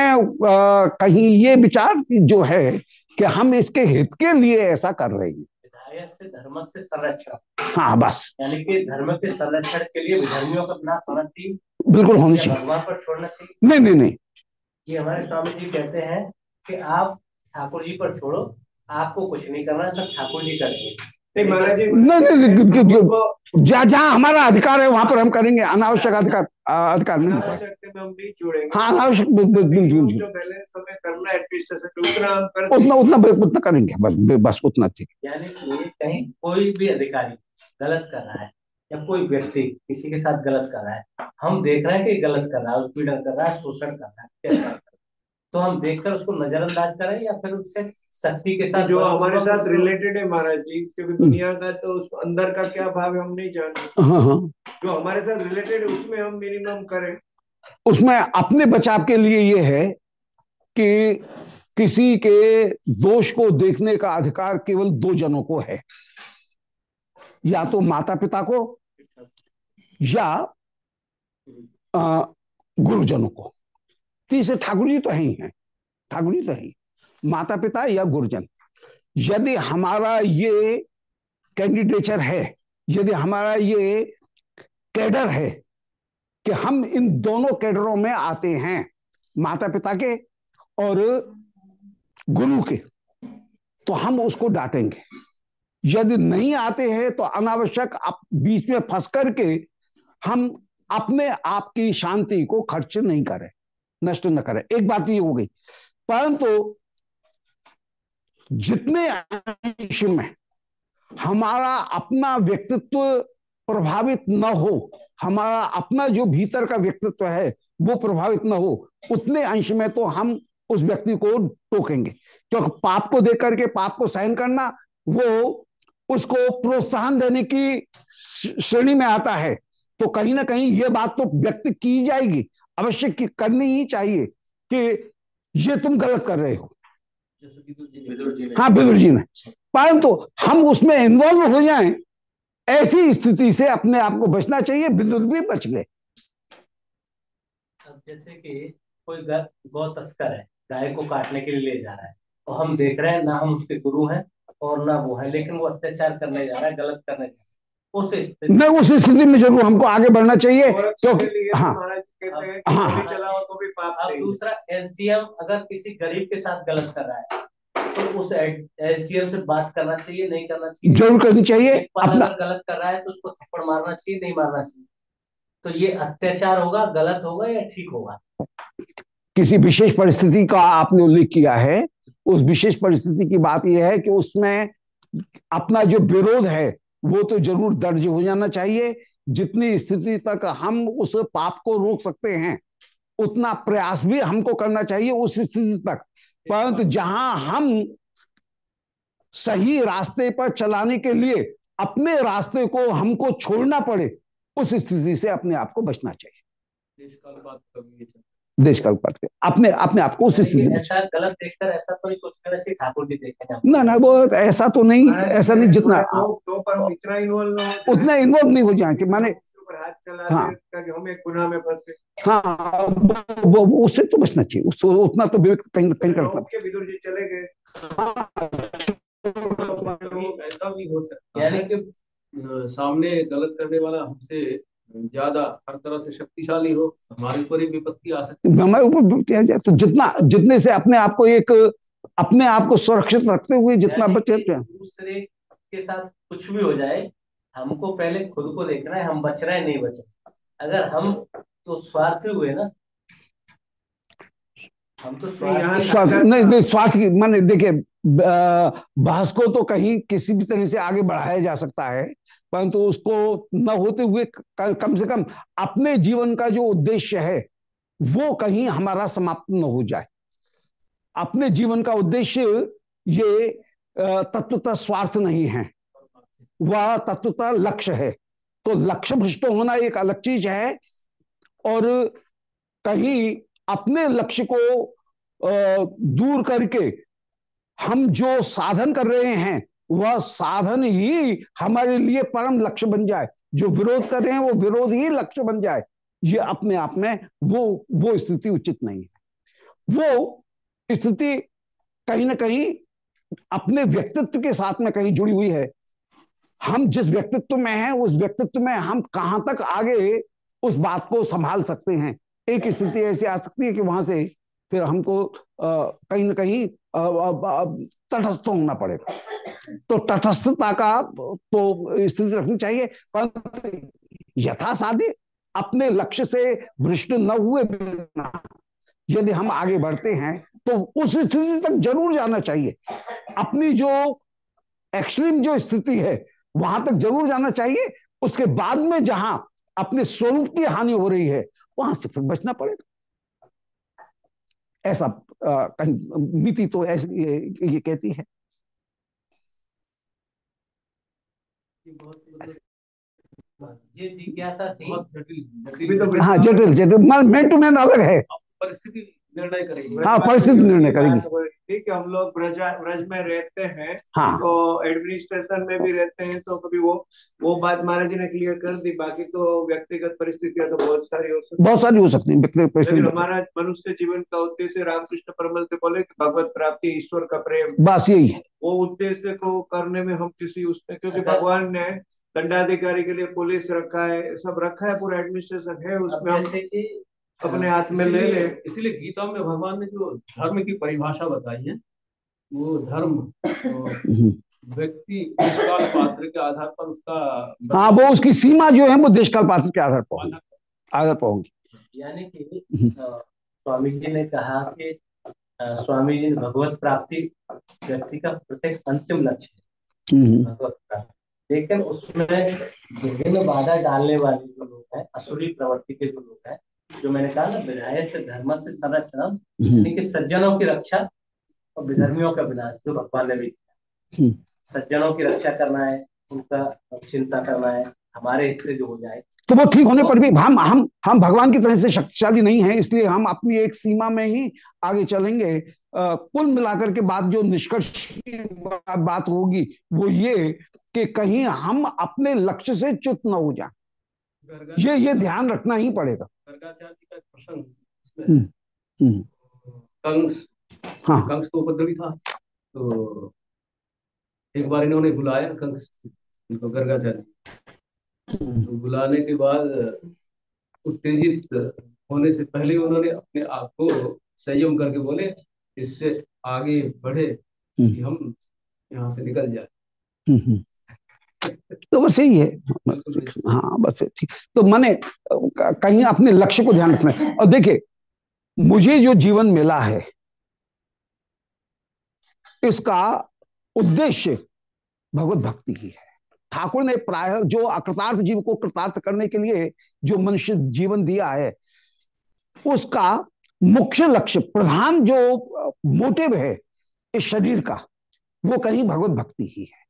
आ, कहीं ये विचार जो है कि हम इसके हित के लिए ऐसा कर रहे हैं। से धर्म से संरक्षण। हाँ बस। यानी कि धर्म के संरक्षण के लिए धर्मियों का अपना होना चाहिए। बिल्कुल होनी चाहिए। भगवान पर छोड़ना चाहिए। नहीं नहीं नहीं। ये हमारे स्वामी जी कहते हैं कि आप ठाकुर जी पर छोड़ो आपको कुछ नहीं करना सब ठाकुर जी करेंगे नहीं महाराज जी नहीं नहीं, जहाँ जहाँ हमारा अधिकार है वहाँ पर हम करेंगे। अनावश्यक अधिकार अधिकार नहीं में हम जुड़ेंगे। हाँ अनावश्यक है उतना उतना उतना उतना करेंगे बस बस उतना ठीक। यानी कि कहीं कोई भी अधिकारी गलत कर रहा है या कोई व्यक्ति किसी के साथ गलत कर रहा है हम देख रहे हैं कि गलत कर रहा है उत्पीड़न कर रहा है शोषण कर रहा है अत्याचार कर रहा है तो हम देखकर उसको नजरअंदाज करें या फिर उससे सख्ती के साथ जो हमारे साथ रिलेटेड है महाराज जी क्योंकि दुनिया का तो उस अंदर का क्या भाव है हम नहीं जानते। हाँ हाँ। जो हमारे साथ रिलेटेड है उसमें हम मिनिमम करें। उसमें अपने बचाव के लिए ये है कि किसी के दोष को देखने का अधिकार केवल दो जनों को है। या तो माता पिता को या गुरुजनों को। तीसरे ठाकुर जी तो है ही हैं ठाकुर जी तो है माता पिता या गुरुजन, यदि हमारा ये कैंडिडेचर है, यदि हमारा ये कैडर है कि हम इन दोनों कैडरों में आते हैं माता पिता के और गुरु के तो हम उसको डांटेंगे। यदि नहीं आते हैं तो अनावश्यक आप बीच में फंस करके हम अपने आप की शांति को खर्च नहीं करें। नष्ट न करे। एक बात ये हो गई। परंतु जितने अंश में हमारा अपना व्यक्तित्व प्रभावित न हो, हमारा अपना जो भीतर का व्यक्तित्व है, वो प्रभावित न हो, उतने अंश में तो हम उस व्यक्ति को टोकेंगे। क्योंकि पाप को देख करके, पाप को सहन करना, वो उसको प्रोत्साहन देने की श्रेणी में आता है। तो कहीं ना कहीं ये बात तो व्यक्त की जाएगी। अवश्य की करनी ही चाहिए कि ये तुम गलत कर रहे हो। हाँ बिदुर जी ने परंतु हम उसमें इन्वॉल्व हो जाएँ, ऐसी स्थिति से अपने आप को बचना चाहिए, विद्युत भी बच गए। जैसे कि कोई गौ तस्कर है, गाय को काटने के लिए ले जा रहा है और हम देख रहे हैं, ना हम उसके गुरु हैं और ना वो है, लेकिन वो अत्याचार करने जा रहा है, गलत करने जा रहा है। उस स्थिति नहीं उस स्थिति में ज़रूर हमको आगे बढ़ना चाहिए क्योंकि हाँ। महाराज कहते हैं तो भी पाप अब नहीं। दूसरा एसडीएम अगर किसी गरीब के साथ गलत कर रहा है तो उस एसडीएम से बात करना चाहिए नहीं करना चाहिए। ज़रूर करनी चाहिए। अपना गलत कर रहा है तो उसको थप्पड़ मारना चाहिए नहीं मारना चाहिए। तो ये अत्याचार होगा गलत होगा या ठीक होगा? किसी विशेष परिस्थिति का आपने उल्लेख किया है उस विशेष परिस्थिति की बात यह है कि उसमें अपना जो विरोध है वो तो ज़रूर दर्ज हो जाना चाहिए। जितनी स्थिति तक हम उस पाप को रोक सकते हैं, उतना प्रयास भी हमको करना चाहिए उस स्थिति तक। परंतु जहाँ हम सही रास्ते पर चलाने के लिए अपने रास्ते को हमको छोड़ना पड़े, उस स्थिति से अपने आप को बचना चाहिए। देश काल बात कभी ये चलता देश काल बात के अपने अपने आप को उस स्थिति में। गलत देखकर ऐसा तो नहीं सोच लेना ठाकुर जी देखे ना ना वो ऐसा तो नहीं ऐसा नहीं जितना तो, तो हो उतना इन्वॉल्व नहीं हो जाए कि माने हाँ। हाँ वो, वो, वो उससे तो बचना चाहिए। उतना तो विवेक कहीं कहीं करता। के विदुर जी चले गए। हो। सकता है। यानी कि सामने गलत करने वाला हमसे ज़्यादा हर तरह से शक्तिशाली हो हमारे ऊपर ही विपत्ति आ सकती है। हमारे ऊपर विपत्ति आ जाए तो जितना जितने से अपने आप को एक अपने आप को सुरक्षित रखते हुए जितना बचे दूसरे के साथ कुछ भी हो जाए हमको पहले खुद को देखना है हम बच रहे हैं नहीं बच रहे अगर हम तो स्वार्थी हुए ना हम तो स्वार्थ नहीं नहीं स्वार्थ की माने देखिए ब- बहस को तो कहीं किसी भी तरह से आगे बढ़ाया जा सकता है, परंतु तो उसको न होते हुए कम से कम अपने जीवन का जो उद्देश्य है, वो कहीं हमारा समाप्त न हो जाए। अपने जीवन का उद्देश्य ये तत्वतः स्वार्थ नहीं है, वह तत्वतः लक्ष्य है। तो लक्ष्य भ्रष्ट होना एक अलग चीज़ है और कहीं अपने लक्ष्य को दूर करके हम जो साधन कर रहे हैं, वह साधन ही हमारे लिए परम लक्ष्य बन जाए। जो विरोध कर रहे हैं, वो विरोध ही लक्ष्य बन जाए। ये अपने आप में वो वो स्थिति उचित नहीं है। वो स्थिति कहीं ना कहीं अपने व्यक्तित्व के साथ में कहीं जुड़ी हुई है। हम जिस व्यक्तित्व में हैं, उस व्यक्तित्व में हम कहाँ तक आगे उस बात को संभाल सकते हैं। एक स्थिति ऐसी आ सकती है कि वहाँ से फिर हमको कहीं ना कहीं तटस्थ होना पड़ेगा। तो तटस्थता का तो स्थिति रखनी चाहिए। पर यथा यथासाध्य अपने लक्ष्य से भ्रष्ट न हुए बिना यदि हम आगे बढ़ते हैं तो उस स्थिति तक ज़रूर जाना चाहिए। अपनी जो एक्सट्रीम जो स्थिति है, वहाँ तक ज़रूर जाना चाहिए। उसके बाद में जहाँ अपने स्वरूप की हानि हो रही है, वहाँ से फिर बचना पड़ेगा। ऐसा मिति तो ऐसी ये, ये कहती है। ये जिज्ञासा थी हाँ जटिल जटिल। मैन टू मैन अलग है। परिस्थिति निर्णय करेगी। हाँ परिस्थिति निर्णय करेगी। ठीक है हम लोग ब्रज ब्रज में रहते हैं हाँ। तो एडमिनिस्ट्रेशन में भी रहते हैं तो कभी वो वो बात महाराज जी ने क्लियर कर दी बाकी तो व्यक्तिगत परिस्थितियाँ तो बहुत सारी हो सकती बहुत सारी हो सकती है व्यक्तिगत परिस्थिति हमारा मनुष्य जीवन का उद्देश्य रामकृष्ण परमल से बोले कि भगवत प्राप्ति ईश्वर का प्रेम। बस यही है। वो उद्देश्य को करने में हम किसी उसमें क्योंकि भगवान ने दंडाधिकारी के लिए पुलिस रखा है सब रखा है पूरा एडमिनिस्ट्रेशन है उसमें हम अपने हाथ में ले ले इसीलिए गीता में भगवान ने जो धर्म की परिभाषा बताई है वो धर्म हम्म। व्यक्ति देशकाल पात्र के आधार पर उसका हाँ वो उसकी सीमा जो है वो देशकाल पात्र के आधार पर आधार पर होगी यानी कि हम्म। स्वामी जी ने कहा कि स्वामी जी ने भगवत प्राप्ति व्यक्ति का प्रत्येक अंतिम लक्ष्य है हम्म। भगवत प्राप्ति लेकिन उसमें विभिन्न बाधा डालने वाले जो लोग हैं असुरी प्रवृत्ति के जो लोग हैं जो मैंने कहा ना विधाय से धर्म से संरक्षण हम्म। यानी कि सज्जनों की रक्षा और विधर्मियों का विनाश जो भगवान ने भी किया हम्म। सज्जनों की रक्षा करना है उनका चिंता करना है हमारे हित से जो हो जाए तो वो ठीक होने पर भी हम हम हम भगवान की तरह से शक्तिशाली नहीं है इसलिए हम अपनी एक सीमा में ही आगे चलेंगे कुल मिलाकर के बाद जो निष्कर्ष की बात होगी वो ये कि कहीं हम अपने लक्ष्य से च्युत न हो जाए ये ये ध्यान रखना ही पड़ेगा। हम्म, हम्म। कंस हाँ। कंस तो उपद्रवी था तो एक बार इन्होंने बुलाया कंस इनको गर्गाचार्य हम्म। तो बुलाने के बाद उत्तेजित होने से पहले उन्होंने अपने आप को संयम करके बोले इससे आगे बढ़े कि हम यहाँ से निकल जाए। तो बस यही है। हाँ बस ठीक। तो मैंने कहीं अपने लक्ष्य को ध्यान रखना है। और देखिए मुझे जो जीवन मिला है इसका उद्देश्य भगवत भक्ति ही है। ठाकुर ने प्राय जो अकृतार्थ जीव को कृतार्थ करने के लिए जो मनुष्य जीवन दिया है उसका मुख्य लक्ष्य प्रधान जो मोटिव है इस शरीर का वो कहीं भगवत भक्ति ही है।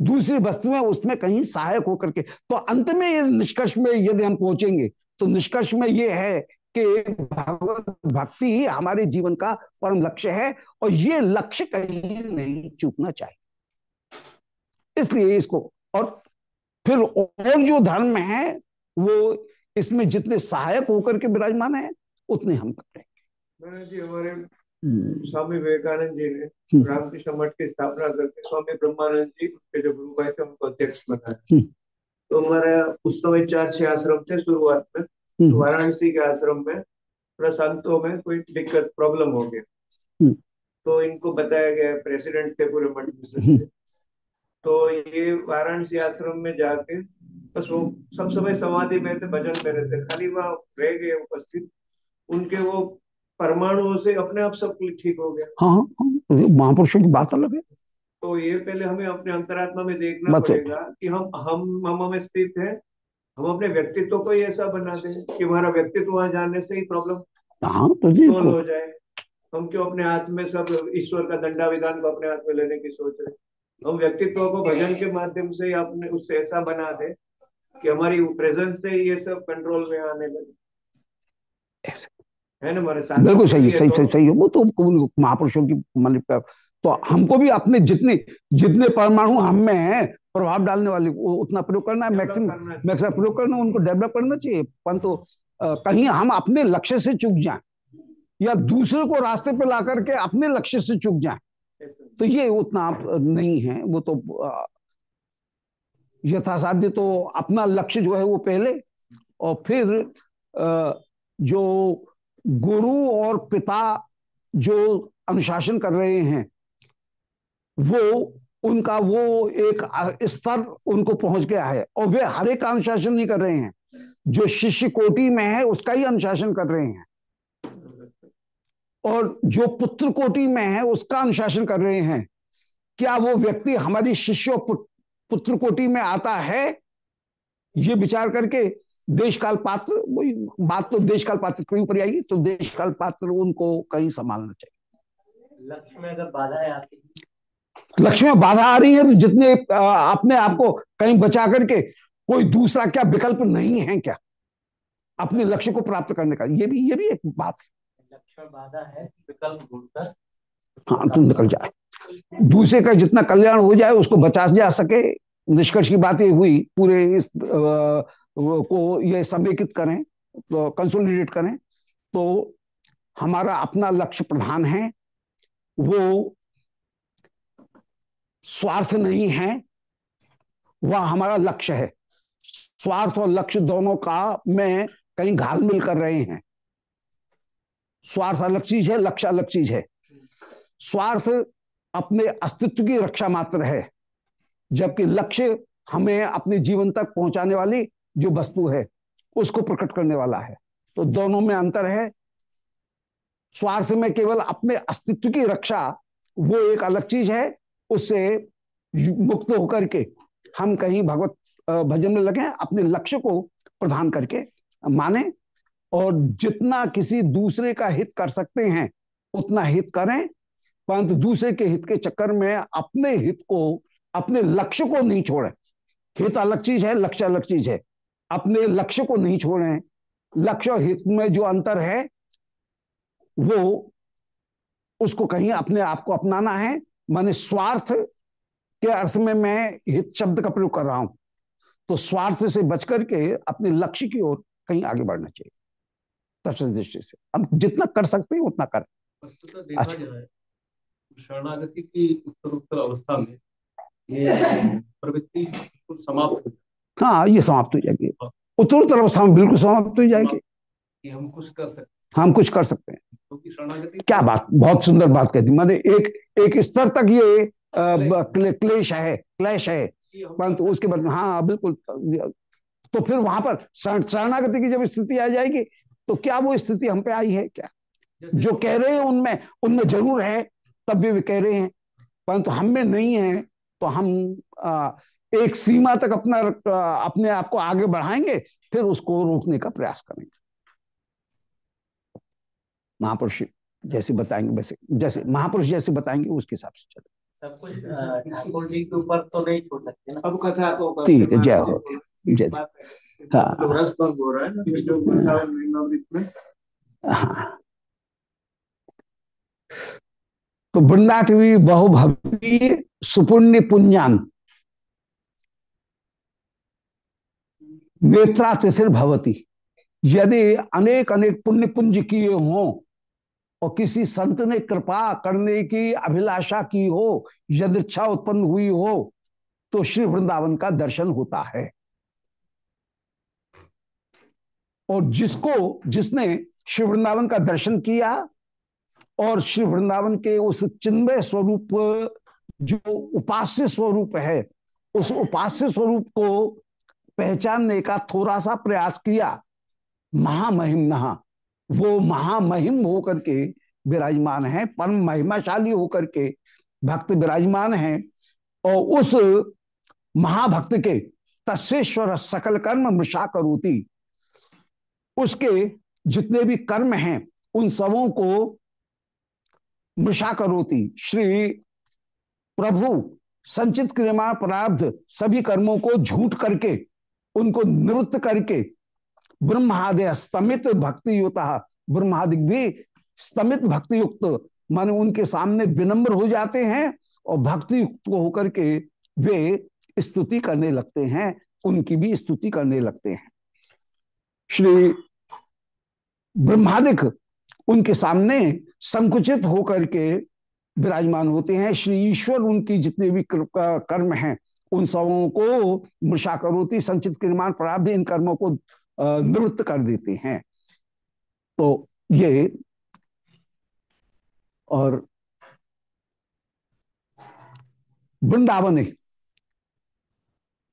दूसरी वस्तुएँ उसमें कहीं सहायक होकर के तो अंत में ये निष्कर्ष में यदि हम पहुँचेंगे तो निष्कर्ष में ये है कि भगवत भक्ति ही हमारे जीवन का परम लक्ष्य है, और ये लक्ष्य कहीं नहीं चूकना चाहिए इसलिए इसको, और फिर और जो धर्म है, वो इसमें जितने सहायक होकर के विराजमान है, उतने हम कर रहे जी हमारे। स्वामी विवेकानंद जी ने हम्म। रामकृष्ण मठ की स्थापना करके स्वामी ब्रह्मानंद जी उनके जो गुरु भाई थे उनको अध्यक्ष बनाया। हम्म। तो हमारा उस समय चार छह आश्रम थे शुरुआत में। तो वाराणसी के आश्रम में थोड़ा संतों में कोई दिक्कत प्रॉब्लम हो गया। तो इनको बताया गया प्रेसिडेंट थे पूरे मठ में तो ये वाराणसी आश्रम में जाके बस वो सब समय समाधि में थे भजन में रहते। खाली वहाँ रह गए उपस्थित। उनके वो परमाणुओं से अपने आप सब कुछ ठीक हो गया। हाँ हाँ, हाँ महापुरुषों की बात अलग है। तो ये पहले हमें अपने अंतरात्मा में देखना पड़ेगा कि हम हम हम हमें स्थित है। हम अपने व्यक्तित्व को ही ऐसा बना दें कि हमारा व्यक्तित्व वहाँ जाने से ही प्रॉब्लम हाँ तो सोल्व हो जाए। हम क्यों अपने हाथ में सब ईश्वर का दंडा विधान को अपने हाथ में लेने की सोच रहे हम व्यक्तित्व को भजन के माध्यम से अपने उससे ऐसा बना दे कि हमारी प्रेजेंस से ये सब कंट्रोल में आने लगे। है बिल्कुल सही सही सही सही वो तो महापुरुषों की मान तो हमको भी अपने जितने जितने परमाणु हम में है प्रभाव डालने वाले उतना प्रयोग करना है मैक्सिमम मैक्सिमम प्रयोग करना उनको डेवलप करना चाहिए। परंतु कहीं हम अपने लक्ष्य से चूक जाए या दूसरे को रास्ते पे ला करके अपने लक्ष्य से चुक जाए तो ये उतना नहीं है। वो तो यथासाध्य तो अपना लक्ष्य जो है वो पहले और फिर जो गुरु और पिता जो अनुशासन कर रहे हैं, वो उनका वो एक स्तर उनको पहुँच गया है और वे हर एक अनुशासन नहीं कर रहे हैं। जो शिष्य कोटि में है, उसका ही अनुशासन कर रहे हैं। और जो पुत्र कोटि में है, उसका अनुशासन कर रहे हैं। क्या वो व्यक्ति हमारी शिष्य पुत्र कोटि में आता है? ये विचार करके देश काल पात्र वही बात तो देश काल पात्र कहीं पर आएगी तो देश काल पात्र उनको कहीं संभालना चाहिए। लक्ष्य में अगर बाधाएँ आती लक्ष्य में बाधा आ रही है तो जितने अपने आप को कहीं बचा करके कोई दूसरा क्या विकल्प नहीं है क्या? अपने लक्ष्य को प्राप्त करने का ये भी ये भी एक बात है। लक्ष्य में बाधा है विकल्प ढूंढकर। हाँ तुम निकल जाए। दूसरे का जितना कल्याण हो जाए उसको बचा जा सके। निष्कर्ष की बात ये हुई पूरे इस को ये समेकित करें तो कंसोलिडेट करें तो हमारा अपना लक्ष्य प्रधान है, वो स्वार्थ नहीं है, वह हमारा लक्ष्य है। स्वार्थ और लक्ष्य दोनों का में कहीं घाल मिल कर रहे हैं। स्वार्थ अलग चीज़ है, लक्ष्य अलग चीज़ है। स्वार्थ अपने अस्तित्व की रक्षा मात्र है, जबकि लक्ष्य हमें अपने जीवन तक पहुँचाने वाली जो वस्तु है, उसको प्रकट करने वाला है। तो दोनों में अंतर है। स्वार्थ में केवल अपने अस्तित्व की रक्षा, वो एक अलग चीज़ है। उससे मुक्त होकर के हम कहीं भगवत भजन में लगे अपने लक्ष्य को प्रधान करके माने और जितना किसी दूसरे का हित कर सकते हैं, उतना हित करें। परंतु दूसरे के हित के चक्कर में अपने हित को, अपने लक्ष्य को नहीं छोड़े। हित अलग चीज़ है, लक्ष्य अलग चीज़ है। अपने लक्ष्य को नहीं छोड़ें लक्ष्य और हित में जो अंतर है वो उसको कहीं अपने आप को अपनाना है। माने स्वार्थ के अर्थ में मैं हित शब्द का प्रयोग कर रहा हूँ। तो स्वार्थ से बच करके अपने लक्ष्य की ओर कहीं आगे बढ़ना चाहिए दर्शन दृष्टि से। हम जितना कर सकते हैं उतना कर। अच्छा। शरणागति की उत्तर उत्तर अवस्था में ये प्रवृत्ति समाप्त हो। हाँ ये समाप्त हो जाएगी। उत्तरोत्तर अवस्था में बिल्कुल समाप्त हो जाएगी। कि हम कुछ कर सकते हम कुछ कर सकते हैं। तो क्या बात बहुत सुंदर बात कहती मैंने एक एक स्तर तक ये क्ले, क्लेश है क्लेश है। परंतु उसके बाद हाँ। बिल्कुल। तो फिर वहाँ पर शरणागति की जब स्थिति आ जाएगी तो क्या वो स्थिति हम पे आई है क्या? जो कह रहे हैं उनमें उनमें ज़रूर है तब भी वे कह रहे हैं। परंतु हम में नहीं है तो हम आ, एक सीमा तक अपना अपने आप को आगे बढ़ाएँगे फिर उसको रोकने का प्रयास करेंगे। महापुरुष जैसे बताएँगे वैसे जैसे महापुरुष जैसे बताएँगे उसके हिसाब से चले। सब कुछ ठाकुर जी के ऊपर तो नहीं छोड़ सकते ना। अब कथा तो ठीक है जय हो। जय हाँ। हाँ। तो वृंदाटवी बहुभवी सुपुण्य पुण्यान। नेत्रा तिथिर भवती। यदि अनेक अनेक पुण्य पुंज किए हों और किसी संत ने कृपा करने की अभिलाषा की हो यदि इच्छा उत्पन्न हुई हो तो श्री वृंदावन का दर्शन होता है। और जिसको, जिसने श्री वृंदावन का दर्शन किया और श्री वृंदावन के उस चिन्मय स्वरूप, जो उपास्य स्वरूप है, उस उपास्य स्वरूप को पहचानने का थोड़ा सा प्रयास किया। महामहिम नहा वो महामहिम होकर के विराजमान है, परम महिमाशाली होकर के भक्त विराजमान है और उस महाभक्त के तस्वेश्वर सकल कर्म मृषा करोती। उसके जितने भी कर्म हैं, उन सबों को मृषा करोती। श्री प्रभु संचित क्रियमा प्रारब्ध सभी कर्मों को झूठ करके उनको निवृत्त करके ब्रह्मादय स्तमित भक्ति युक्त ब्रह्मादिक भी स्तमित भक्ति युक्त मान उनके सामने विनम्र हो जाते हैं और भक्ति युक्त होकर के वे स्तुति करने लगते हैं, उनकी भी स्तुति करने लगते हैं। श्री ब्रह्मादिक उनके सामने संकुचित होकर के विराजमान होते हैं। श्री ईश्वर उनकी जितने भी कर्म हैं उन सबों को मृषा करोती संचित क्रियमान प्राप्त इन कर्मों को निवृत्त कर देते हैं। तो ये, और वृंदावन,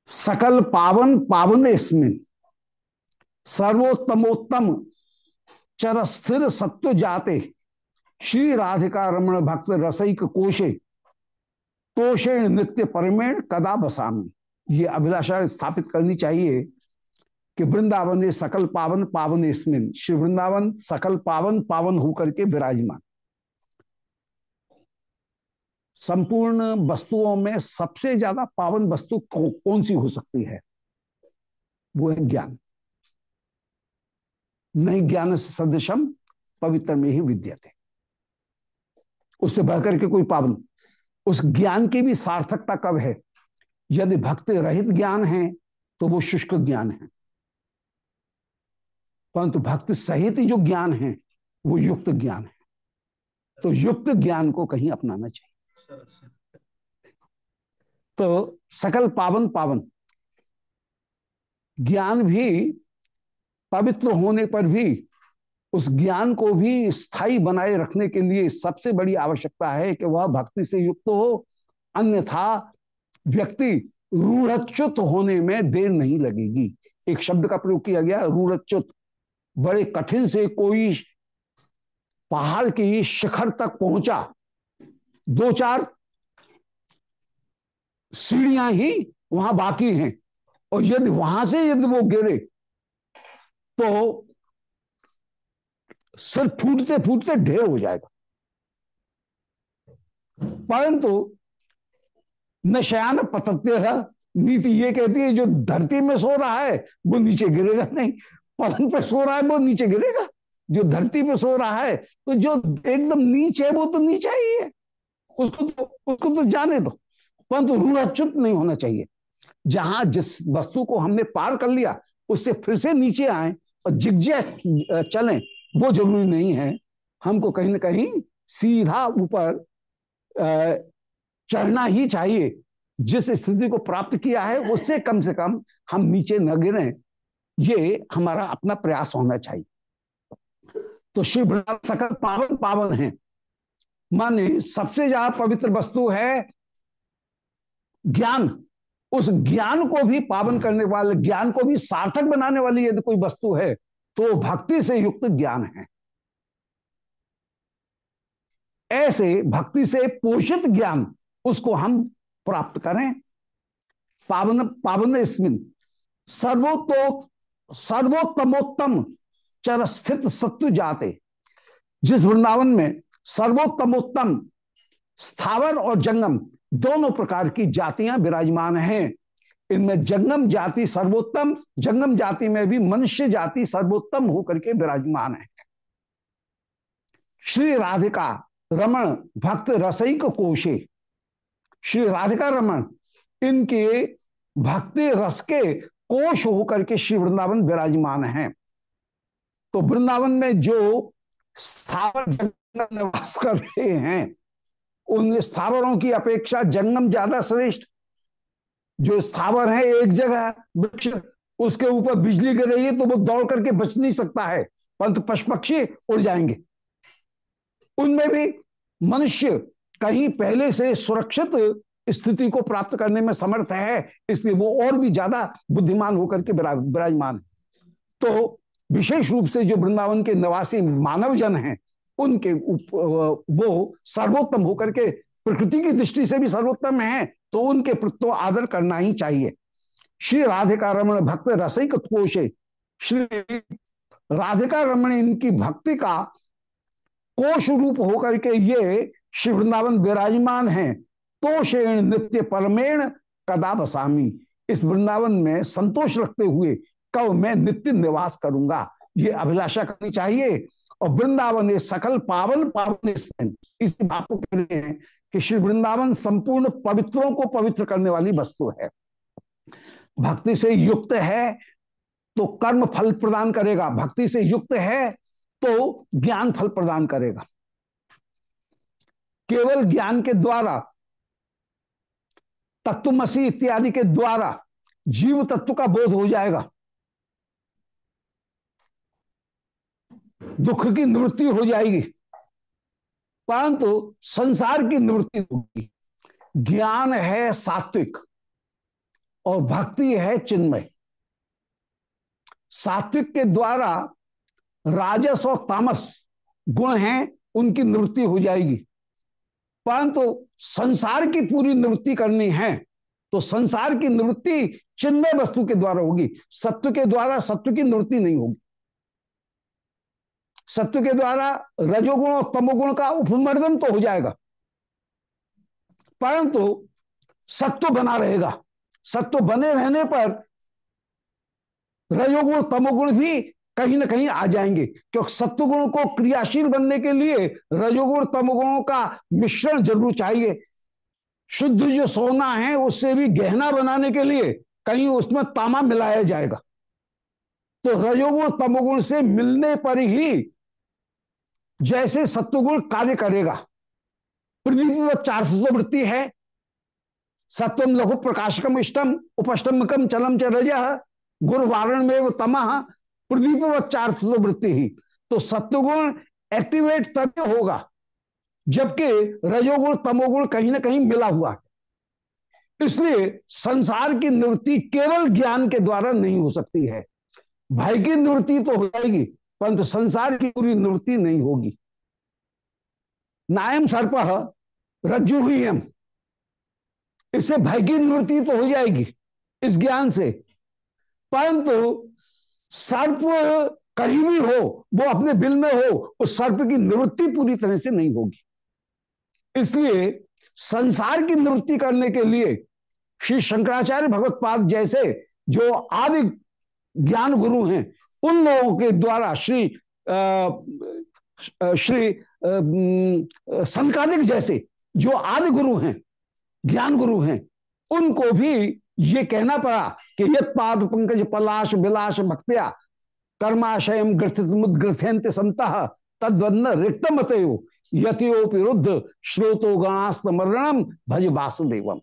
सकल पावन पावन इसमें, सर्वोत्तमोत्तम चर स्थिर सत्व जाते, श्री राधिका रमण भक्त रसईक कोशे तोषेण नित्य परमेण कदा बसामी। ये अभिलाषा स्थापित करनी चाहिए कि वृंदावन ये सकल पावन पावन इसमें। श्री वृंदावन सकल पावन पावन होकर के विराजमान। संपूर्ण वस्तुओं में सबसे ज़्यादा पावन वस्तु कौन सी हो सकती है? वो है ज्ञान। नहीं ज्ञान सदृशम पवित्र में ही विद्यते। उससे बढ़कर के कोई पावन उस ज्ञान की भी सार्थकता कब है? यदि भक्ति रहित ज्ञान है तो वो शुष्क ज्ञान है। परंतु भक्ति सहित जो ज्ञान है, वो युक्त ज्ञान है। तो युक्त ज्ञान को कहीं अपनाना चाहिए। तो सकल पावन पावन। ज्ञान भी पवित्र होने पर भी उस ज्ञान को भी स्थायी बनाए रखने के लिए सबसे बड़ी आवश्यकता है कि वह भक्ति से युक्त हो, अन्यथा व्यक्ति रूढ़च्युत होने में देर नहीं लगेगी। एक शब्द का प्रयोग किया गया, रूढ़च्युत। बड़े कठिन से कोई पहाड़ की शिखर तक पहुँचा, दो चार सीढ़ियाँ ही वहाँ बाकी हैं, और यदि वहाँ से यदि वो गिरे तो सिर फूटते फूटते ढेर हो जाएगा। परंतु नशयान पतत्य है। नीति ये कहती है, जो धरती में सो रहा है, वो नीचे गिरेगा नहीं। पलंग पे सो रहा है, वो नीचे गिरेगा। जो धरती पे सो रहा है तो जो एकदम नीचे है, वो तो नीचे ही है। उसको तो उसको तो जाने दो। परंतु रूढ़ाच्युत नहीं होना चाहिए। जहाँ जिस वस्तु को हमने पार कर लिया, उससे फिर से नीचे आए और जिग्जा चलें वो ज़रूरी नहीं है। हमको कहीं ना कहीं सीधा ऊपर चढ़ना ही चाहिए। जिस स्थिति को प्राप्त किया है, उससे कम से कम हम नीचे न गिरे। ये हमारा अपना प्रयास होना चाहिए। तो शिव सकल पावन पावन है। माने सबसे ज़्यादा पवित्र वस्तु है ज्ञान। उस ज्ञान को भी पावन करने वाले, ज्ञान को भी सार्थक बनाने वाली यदि कोई वस्तु है तो भक्ति से युक्त ज्ञान है। ऐसे भक्ति से पोषित ज्ञान उसको हम प्राप्त करें। पावन पावन इसमिन सर्वोत्तो सर्वोत्तमोत्तम चर स्थित सत्व जाते। जिस वृंदावन में सर्वोत्तमोत्तम, स्थावर और जंगम दोनों प्रकार की जातियाँ विराजमान हैं इनमें जंगम जाति सर्वोत्तम, जंगम जाति में भी मनुष्य जाति सर्वोत्तम होकर के विराजमान है। श्री राधिका रमण भक्त रसईक कोशे। श्री राधिका रमण, इनके भक्ति रस के कोश होकर के श्री वृंदावन विराजमान है। तो वृंदावन में जो स्थावर जंगम निवास कर रहे हैं, उन स्थावरों की अपेक्षा जंगम ज़्यादा श्रेष्ठ जो स्थावर है, एक जगह वृक्ष, उसके ऊपर बिजली गिर रही है तो वो दौड़ करके बच नहीं सकता है। परंतु पशु पक्षी उड़ जाएँगे। उनमें भी मनुष्य कहीं पहले से सुरक्षित स्थिति को प्राप्त करने में समर्थ है, इसलिए वो और भी ज़्यादा बुद्धिमान होकर के विराजमान है। तो विशेष रूप से जो वृंदावन के निवासी मानव जन हैं, उनके वो सर्वोत्तम होकर के प्रकृति की दृष्टि से भी सर्वोत्तम है तो उनके प्रत्यो आदर करना ही चाहिए। श्री राधिका रमण भक्त रसिक कोशे, श्री राधिका रमण इनकी भक्ति का कोश रूप होकर के ये श्री वृंदावन विराजमान है। तोषेण नित्य परमेण कदा बसामी इस वृंदावन में संतोष रखते हुए कब मैं नित्य निवास करूँगा? ये अभिलाषा करनी चाहिए। और वृंदावन सकल पावन पावन इस बात को कह रहे हैं कि श्री वृंदावन संपूर्ण पवित्रों को पवित्र करने वाली वस्तु है। भक्ति से युक्त है तो कर्म फल प्रदान करेगा। भक्ति से युक्त है तो ज्ञान फल प्रदान करेगा। केवल ज्ञान के द्वारा, तत्वमसी इत्यादि के द्वारा जीव तत्व का बोध हो जाएगा। दुख की निवृत्ति हो जाएगी। परंतु संसार की निवृत्ति होगी। ज्ञान है सात्विक और भक्ति है चिन्मय। सात्विक के द्वारा राजस और तामस गुण हैं, उनकी निवृत्ति हो जाएगी। परंतु संसार की पूरी निवृत्ति करनी है तो संसार की निवृत्ति चिन्मय वस्तु के द्वारा होगी। सत्व के द्वारा सत्व की निवृत्ति नहीं होगी। सत्व के द्वारा रजोगुण और तमोगुण का उपमर्दन तो हो जाएगा। परंतु सत्व बना रहेगा। सत्व बने रहने पर रजोगुण, तमोगुण भी कहीं ना कहीं आ जाएँगे, क्योंकि सत्वगुण को क्रियाशील बनने के लिए रजोगुण, तमोगुणों का मिश्रण ज़रूर चाहिए। शुद्ध जो सोना है, उससे भी गहना बनाने के लिए कहीं उसमें तामा मिलाया जाएगा। तो रजोगुण, तमोगुण से मिलने पर ही जैसे सत्वगुण कार्य करेगा। पृथ्वी चार वृत्ति है। सत्वम लघु प्रकाशकम इष्टम उपष्टम चलम च रज गुरु वारण में वो तमह पृथ्वी चार वृत्ति ही। तो सत्वगुण एक्टिवेट तभी होगा, जबकि रजोगुण, तमोगुण कहीं ना कहीं मिला हुआ है। इसलिए संसार की निवृत्ति केवल ज्ञान के द्वारा नहीं हो सकती है। भाई की निवृत्ति तो हो जाएगी परंतु संसार की पूरी निवृत्ति नहीं होगी। नायम सर्प रज्जु हुई हम इससे भय की निवृत्ति तो हो जाएगी इस ज्ञान से। परंतु सर्प कहीं भी हो, वो अपने बिल में हो, उस सर्प की निवृत्ति पूरी तरह से नहीं होगी। इसलिए संसार की निवृत्ति करने के लिए श्री शंकराचार्य भगवत पाद जैसे जो आदि ज्ञान गुरु हैं उन लोगों के द्वारा श्री आ, श्री संकादिक जैसे जो आदि गुरु हैं ज्ञान गुरु हैं उनको भी ये कहना पड़ा कि यद पाद पंकज पलाश विलास भक्त्या कर्माशय ग्रथित संत तद्वन्न रिक्त मत यतियोपिरुद्ध श्रोतो गणास्तमरणम भज वासुदेवम।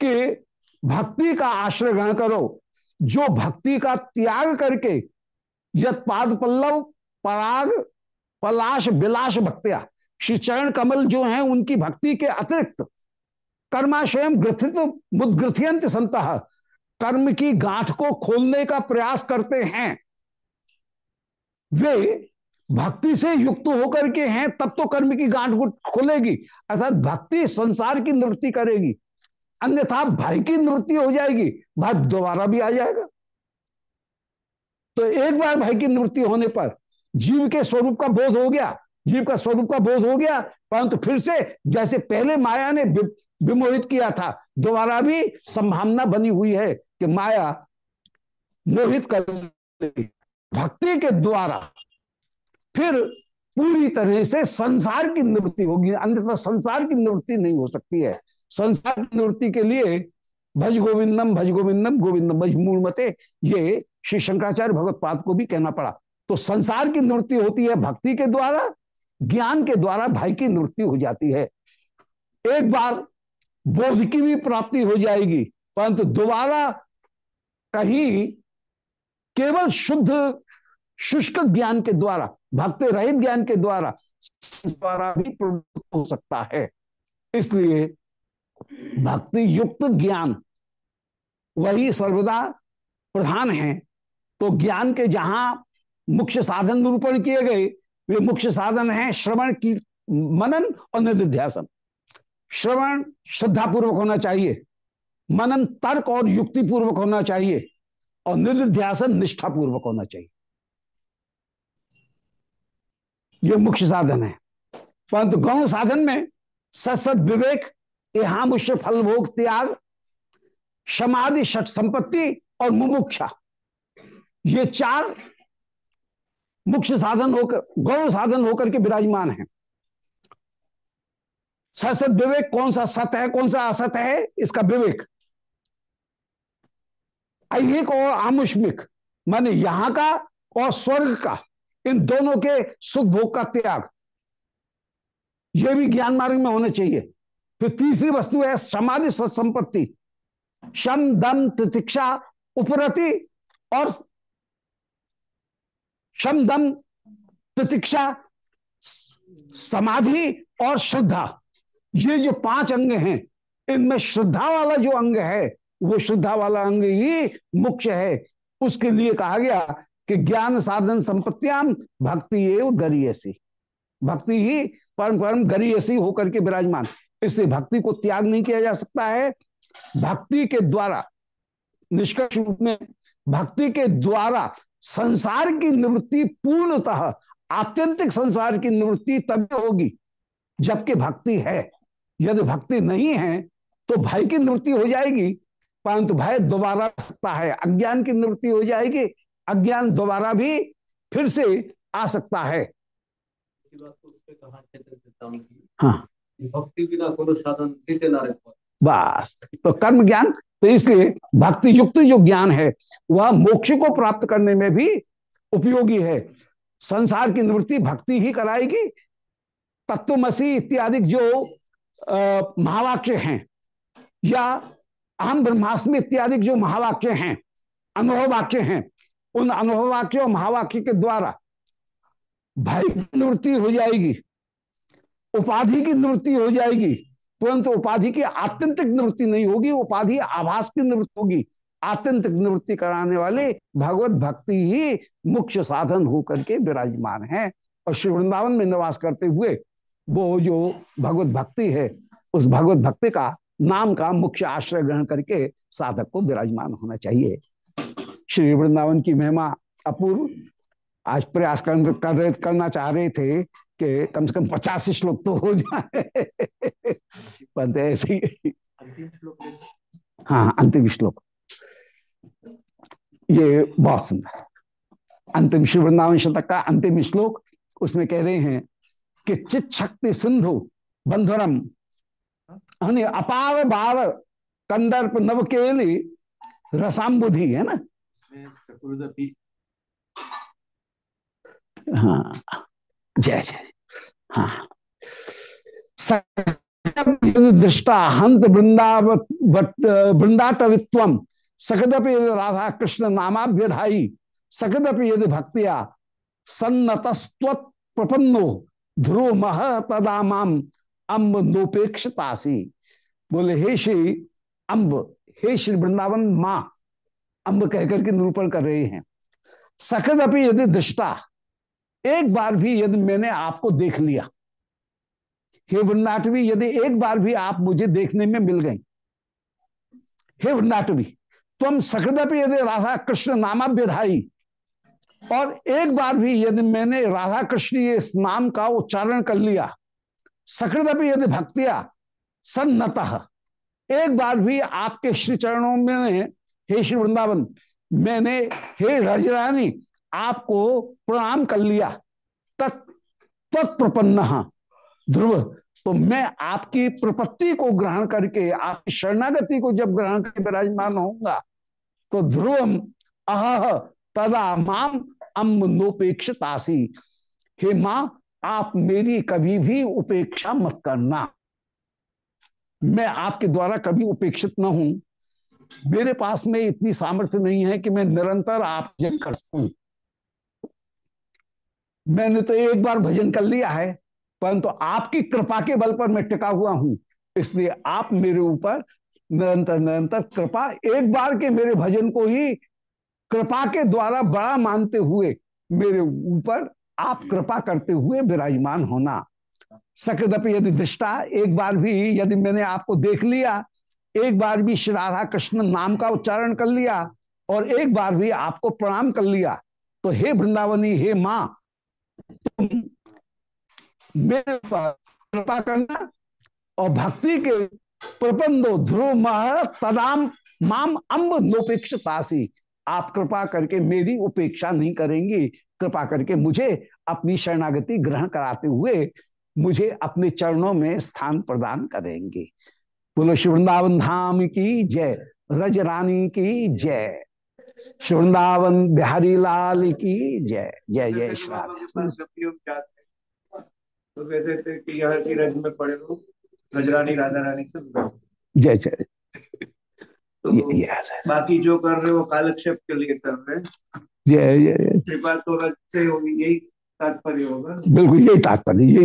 कि भक्ति का आश्रय ग्रहण करो जो भक्ति का त्याग करके यद पाद पल्लव, पराग, पलाश विलास भक्तिया, श्री चरण कमल जो हैं, उनकी भक्ति के अतिरिक्त कर्माशयम ग्रथित, मुद्ग्रथियंत संत, कर्म की गांठ को खोलने का प्रयास करते हैं। वे भक्ति से युक्त होकर के हैं, तब तो कर्म की गांठ खोलेगी, अर्थात भक्ति संसार की निवृत्ति करेगी। अन्यथा भाई की निवृत्ति हो जाएगी भाई दोबारा भी आ जाएगा। तो एक बार भाई की निवृत्ति होने पर जीव के स्वरूप का बोध हो गया, जीव का स्वरूप का बोध हो गया, परंतु फिर से जैसे पहले माया ने विमोहित किया था, दोबारा भी संभावना बनी हुई है कि माया मोहित कर भक्ति के द्वारा फिर पूरी तरह से संसार की निवृत्ति होगी, अन्यथा संसार की निवृत्ति नहीं हो सकती है। संसार की निवृत्ति के लिए भज गोविंदम भज गोविंदम गोविंदम भज मूलमते, ये श्री शंकराचार्य भगवत पाद को भी कहना पड़ा। तो संसार की निवृत्ति होती है भक्ति के द्वारा, ज्ञान के द्वारा भाई की निवृत्ति हो जाती है। एक बार बोध की भी प्राप्ति हो जाएगी, परंतु दोबारा कहीं केवल शुद्ध, शुष्क ज्ञान के द्वारा, भक्त रहित ज्ञान के द्वारा द्वारा भी प्रवृत्त हो सकता है। इसलिए भक्ति युक्त ज्ञान। वही सर्वदा प्रधान है। तो ज्ञान के जहाँ मुख्य साधन निरूपण किए गए, वे मुख्य साधन है श्रवण की मनन और निधिध्यासन। श्रवण श्रद्धा पूर्वक होना चाहिए। मनन तर्क और युक्ति पूर्वक होना चाहिए। और निधिध्यासन निष्ठा पूर्वक होना चाहिए। ये मुख्य साधन है। परंतु गौण साधन में सत्सत विवेक मुष्य फल भोग, त्याग, समाधि, षट संपत्ति और मुमुक्षा। ये चार मुख्य साधन होकर, गौण साधन होकर के विराजमान है। सत विवेक, कौन सा सत है, कौन सा असत है, इसका विवेक। ऐहिक और आमुष्मिक, माने यहाँ का और स्वर्ग का, इन दोनों के सुख भोग का त्याग। ये भी ज्ञान मार्ग में होना चाहिए। फिर तीसरी वस्तु है समाधि सत्संपत्ति शम दम तितिक्षा, उपरति और शम दम प्रतीक्षा समाधि और श्रद्धा। ये जो पाँच अंग हैं, इनमें श्रद्धा वाला जो अंग है, वो श्रद्धा वाला अंग ही मुख्य है। उसके लिए कहा गया कि ज्ञान, साधन संपत्तियाम भक्ति एवं गरीयसी। भक्ति ही परम परम गरीयसी होकर के विराजमान। इसलिए भक्ति को त्याग नहीं किया जा सकता है। भक्ति के द्वारा निष्कर्ष रूप में भक्ति के द्वारा संसार की निवृत्ति पूर्णतः आत्यंतिक संसार की निवृत्ति तभी होगी जबकि भक्ति है। यदि भक्ति नहीं है तो भय की निवृत्ति हो जाएगी परंतु भय दोबारा सकता है अज्ञान की निवृत्ति हो जाएगी अज्ञान दोबारा भी फिर से आ सकता है। हाँ। भक्ति बिना कोनो साधन बस। तो कर्म ज्ञान तो इसलिए भक्ति युक्त जो ज्ञान है, वह मोक्ष को प्राप्त करने में भी उपयोगी है। संसार की निवृत्ति भक्ति ही कराएगी। तत्वमसी इत्यादि जो महावाक्य हैं, या अहम ब्रह्मास्मि इत्यादि जो महावाक्य हैं अनुभव वाक्य हैं, उन अनुभव वाक्य और महावाक्य के द्वारा भय निवृत्ति हो जाएगी। उपाधि की निवृत्ति हो जाएगी परंतु उपाधि की आत्यंतिक निवृत्ति नहीं होगी उपाधि आभास की निवृत्ति होगी। आत्यंतिक निवृत्ति कराने वाले भगवत भक्ति ही मुख्य साधन होकर के विराजमान है। और श्री वृंदावन में निवास करते हुए वो जो भगवत भक्ति है उस भगवत भक्ति का नाम का मुख्य आश्रय ग्रहण करके साधक को विराजमान होना चाहिए। श्री वृंदावन की महिमा अपूर्व। आज प्रयास कर, कर, करना चाह रहे थे कि कम से कम पचास श्लोक तो हो जाए। पर ऐसे ही हाँ अंतिम श्लोक। ये बहुत सुंदर। अंतिम श्री वृंदावन शतक का अंतिम श्लोक उसमें कह रहे हैं कि चित शक्ति सिंधु बंधुरम अपार बार कंदर्प नव केली रसाम्बुधि है ना? हाँ। जय जय हाँ। दृष्टा हंत वृंदावत वृंदाटवित्व सकदपि यदि राधा कृष्ण नामाभ्यधाई सकदपि यदि भक्तिया सन्नतस्व प्रपन्नो ध्रुव मह तदा माम अम्ब नोपेक्षतासी। बोले, हे श्री अम्ब, हे श्री वृंदावन माँ, अम्ब कहकर के निरूपण कर रहे हैं। सकदपि यदि दृष्टा एक बार भी यदि मैंने आपको देख लिया, हे वृंदाटवी, यदि एक बार भी आप मुझे देखने में मिल गई, हे वृंदाटवी, तुम सकृदपि यदि राधा कृष्ण नामाभ्यधाई और एक बार भी यदि मैंने राधा कृष्ण इस नाम का उच्चारण कर लिया, सकृदपि यदि भक्तिया सन्नत, एक बार भी आपके श्री चरणों में, हे श्री वृंदावन, मैंने, हे रजरानी आपको प्रणाम कर लिया। तत्प्रपन्न ध्रुव तो मैं आपकी प्रपत्ति को ग्रहण करके, आपकी शरणागति को जब ग्रहण करके विराजमान होऊँगा तो ध्रुवम, अह, तदा माम अम्ब नोपेक्षतासी। हे माँ, आप मेरी कभी भी उपेक्षा मत करना। मैं आपके द्वारा कभी उपेक्षित न हूँ। मेरे पास में इतनी सामर्थ्य नहीं है कि मैं निरंतर आप जन कर सकूँ। मैंने तो एक बार भजन कर लिया है, परंतु तो आपकी कृपा के बल पर मैं टिका हुआ हूँ। इसलिए आप मेरे ऊपर निरंतर निरंतर कृपा, एक बार के मेरे भजन को ही कृपा के द्वारा बड़ा मानते हुए मेरे ऊपर आप कृपा करते हुए विराजमान होना। सकृदपि यदि दृष्टा, एक बार भी यदि मैंने आपको देख लिया, एक बार भी श्री राधा कृष्ण नाम का उच्चारण कर लिया, और एक बार भी आपको प्रणाम कर लिया तो हे वृंदावनी, हे माँ तुम मेरे पास कृपा करना और भक्ति के प्रबंधो ध्रुव तदाम माम अम्ब नोपेक्षतासी आप कृपा करके मेरी उपेक्षा नहीं करेंगी। कृपा करके मुझे अपनी शरणागति ग्रहण कराते हुए मुझे अपने चरणों में स्थान प्रदान करेंगे। बोलो, शिवृंदावन धाम की जय, रज रानी की जय। वृंदावन बिहारी लाल की जय जय जय श्री तो कहते थे कि यहाँ की रज में पड़े हो गजरानी राधा रानी से जय जय। तो। बाकी जो कर रहे हो कालक्षेप के लिए कर रहे जय जय कृपा तो रज से होगी यही तात्पर्य होगा। बिल्कुल यही तात्पर्य यही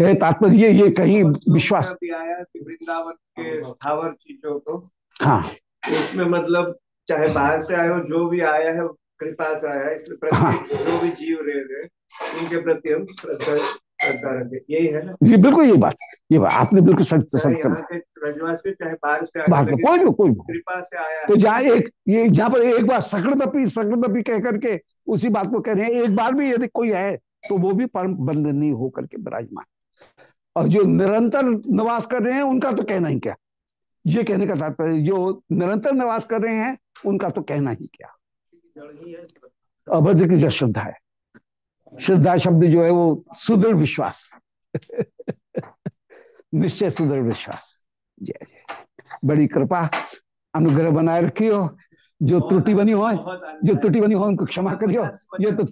यही तात्पर्य ये ये कहीं विश्वास भी आया कि वृंदावन के स्थावर चीज़ों को? हाँ। उसमें मतलब चाहे बाहर से आए हो जो भी आया है कृपा से आया है इसलिए प्रत्येक जो भी जीव रह गए उनके प्रति हम श्रद्धा यही है ना? जी बिल्कुल ये बात ये बात आपने बिल्कुल सच चाहे सच यहाँ चाहे बाहर से कोई भी कोई कृपा से आया तो जहाँ एक ये जहाँ पर एक बार सकृदपी सकृदपी कह करके उसी बात को कह रहे हैं एक बार भी यदि कोई है तो वो भी परम बंधनीय होकर के विराजमान। और जो निरंतर निवास कर रहे हैं उनका तो कहना ही क्या? ये कहने का तात्पर्य जो निरंतर निवास कर रहे हैं, उनका तो कहना ही क्या? है अभद्र की जो श्रद्धा है। श्रद्धा शब्द जो है वो सुदृढ़ विश्वास। निश्चय सुदृढ़ विश्वास। जय जय बड़ी कृपा, अनुग्रह बनाए रखियो। जो त्रुटि बनी हो, जो त्रुटि बनी हो, उनको क्षमा करियो। ये तो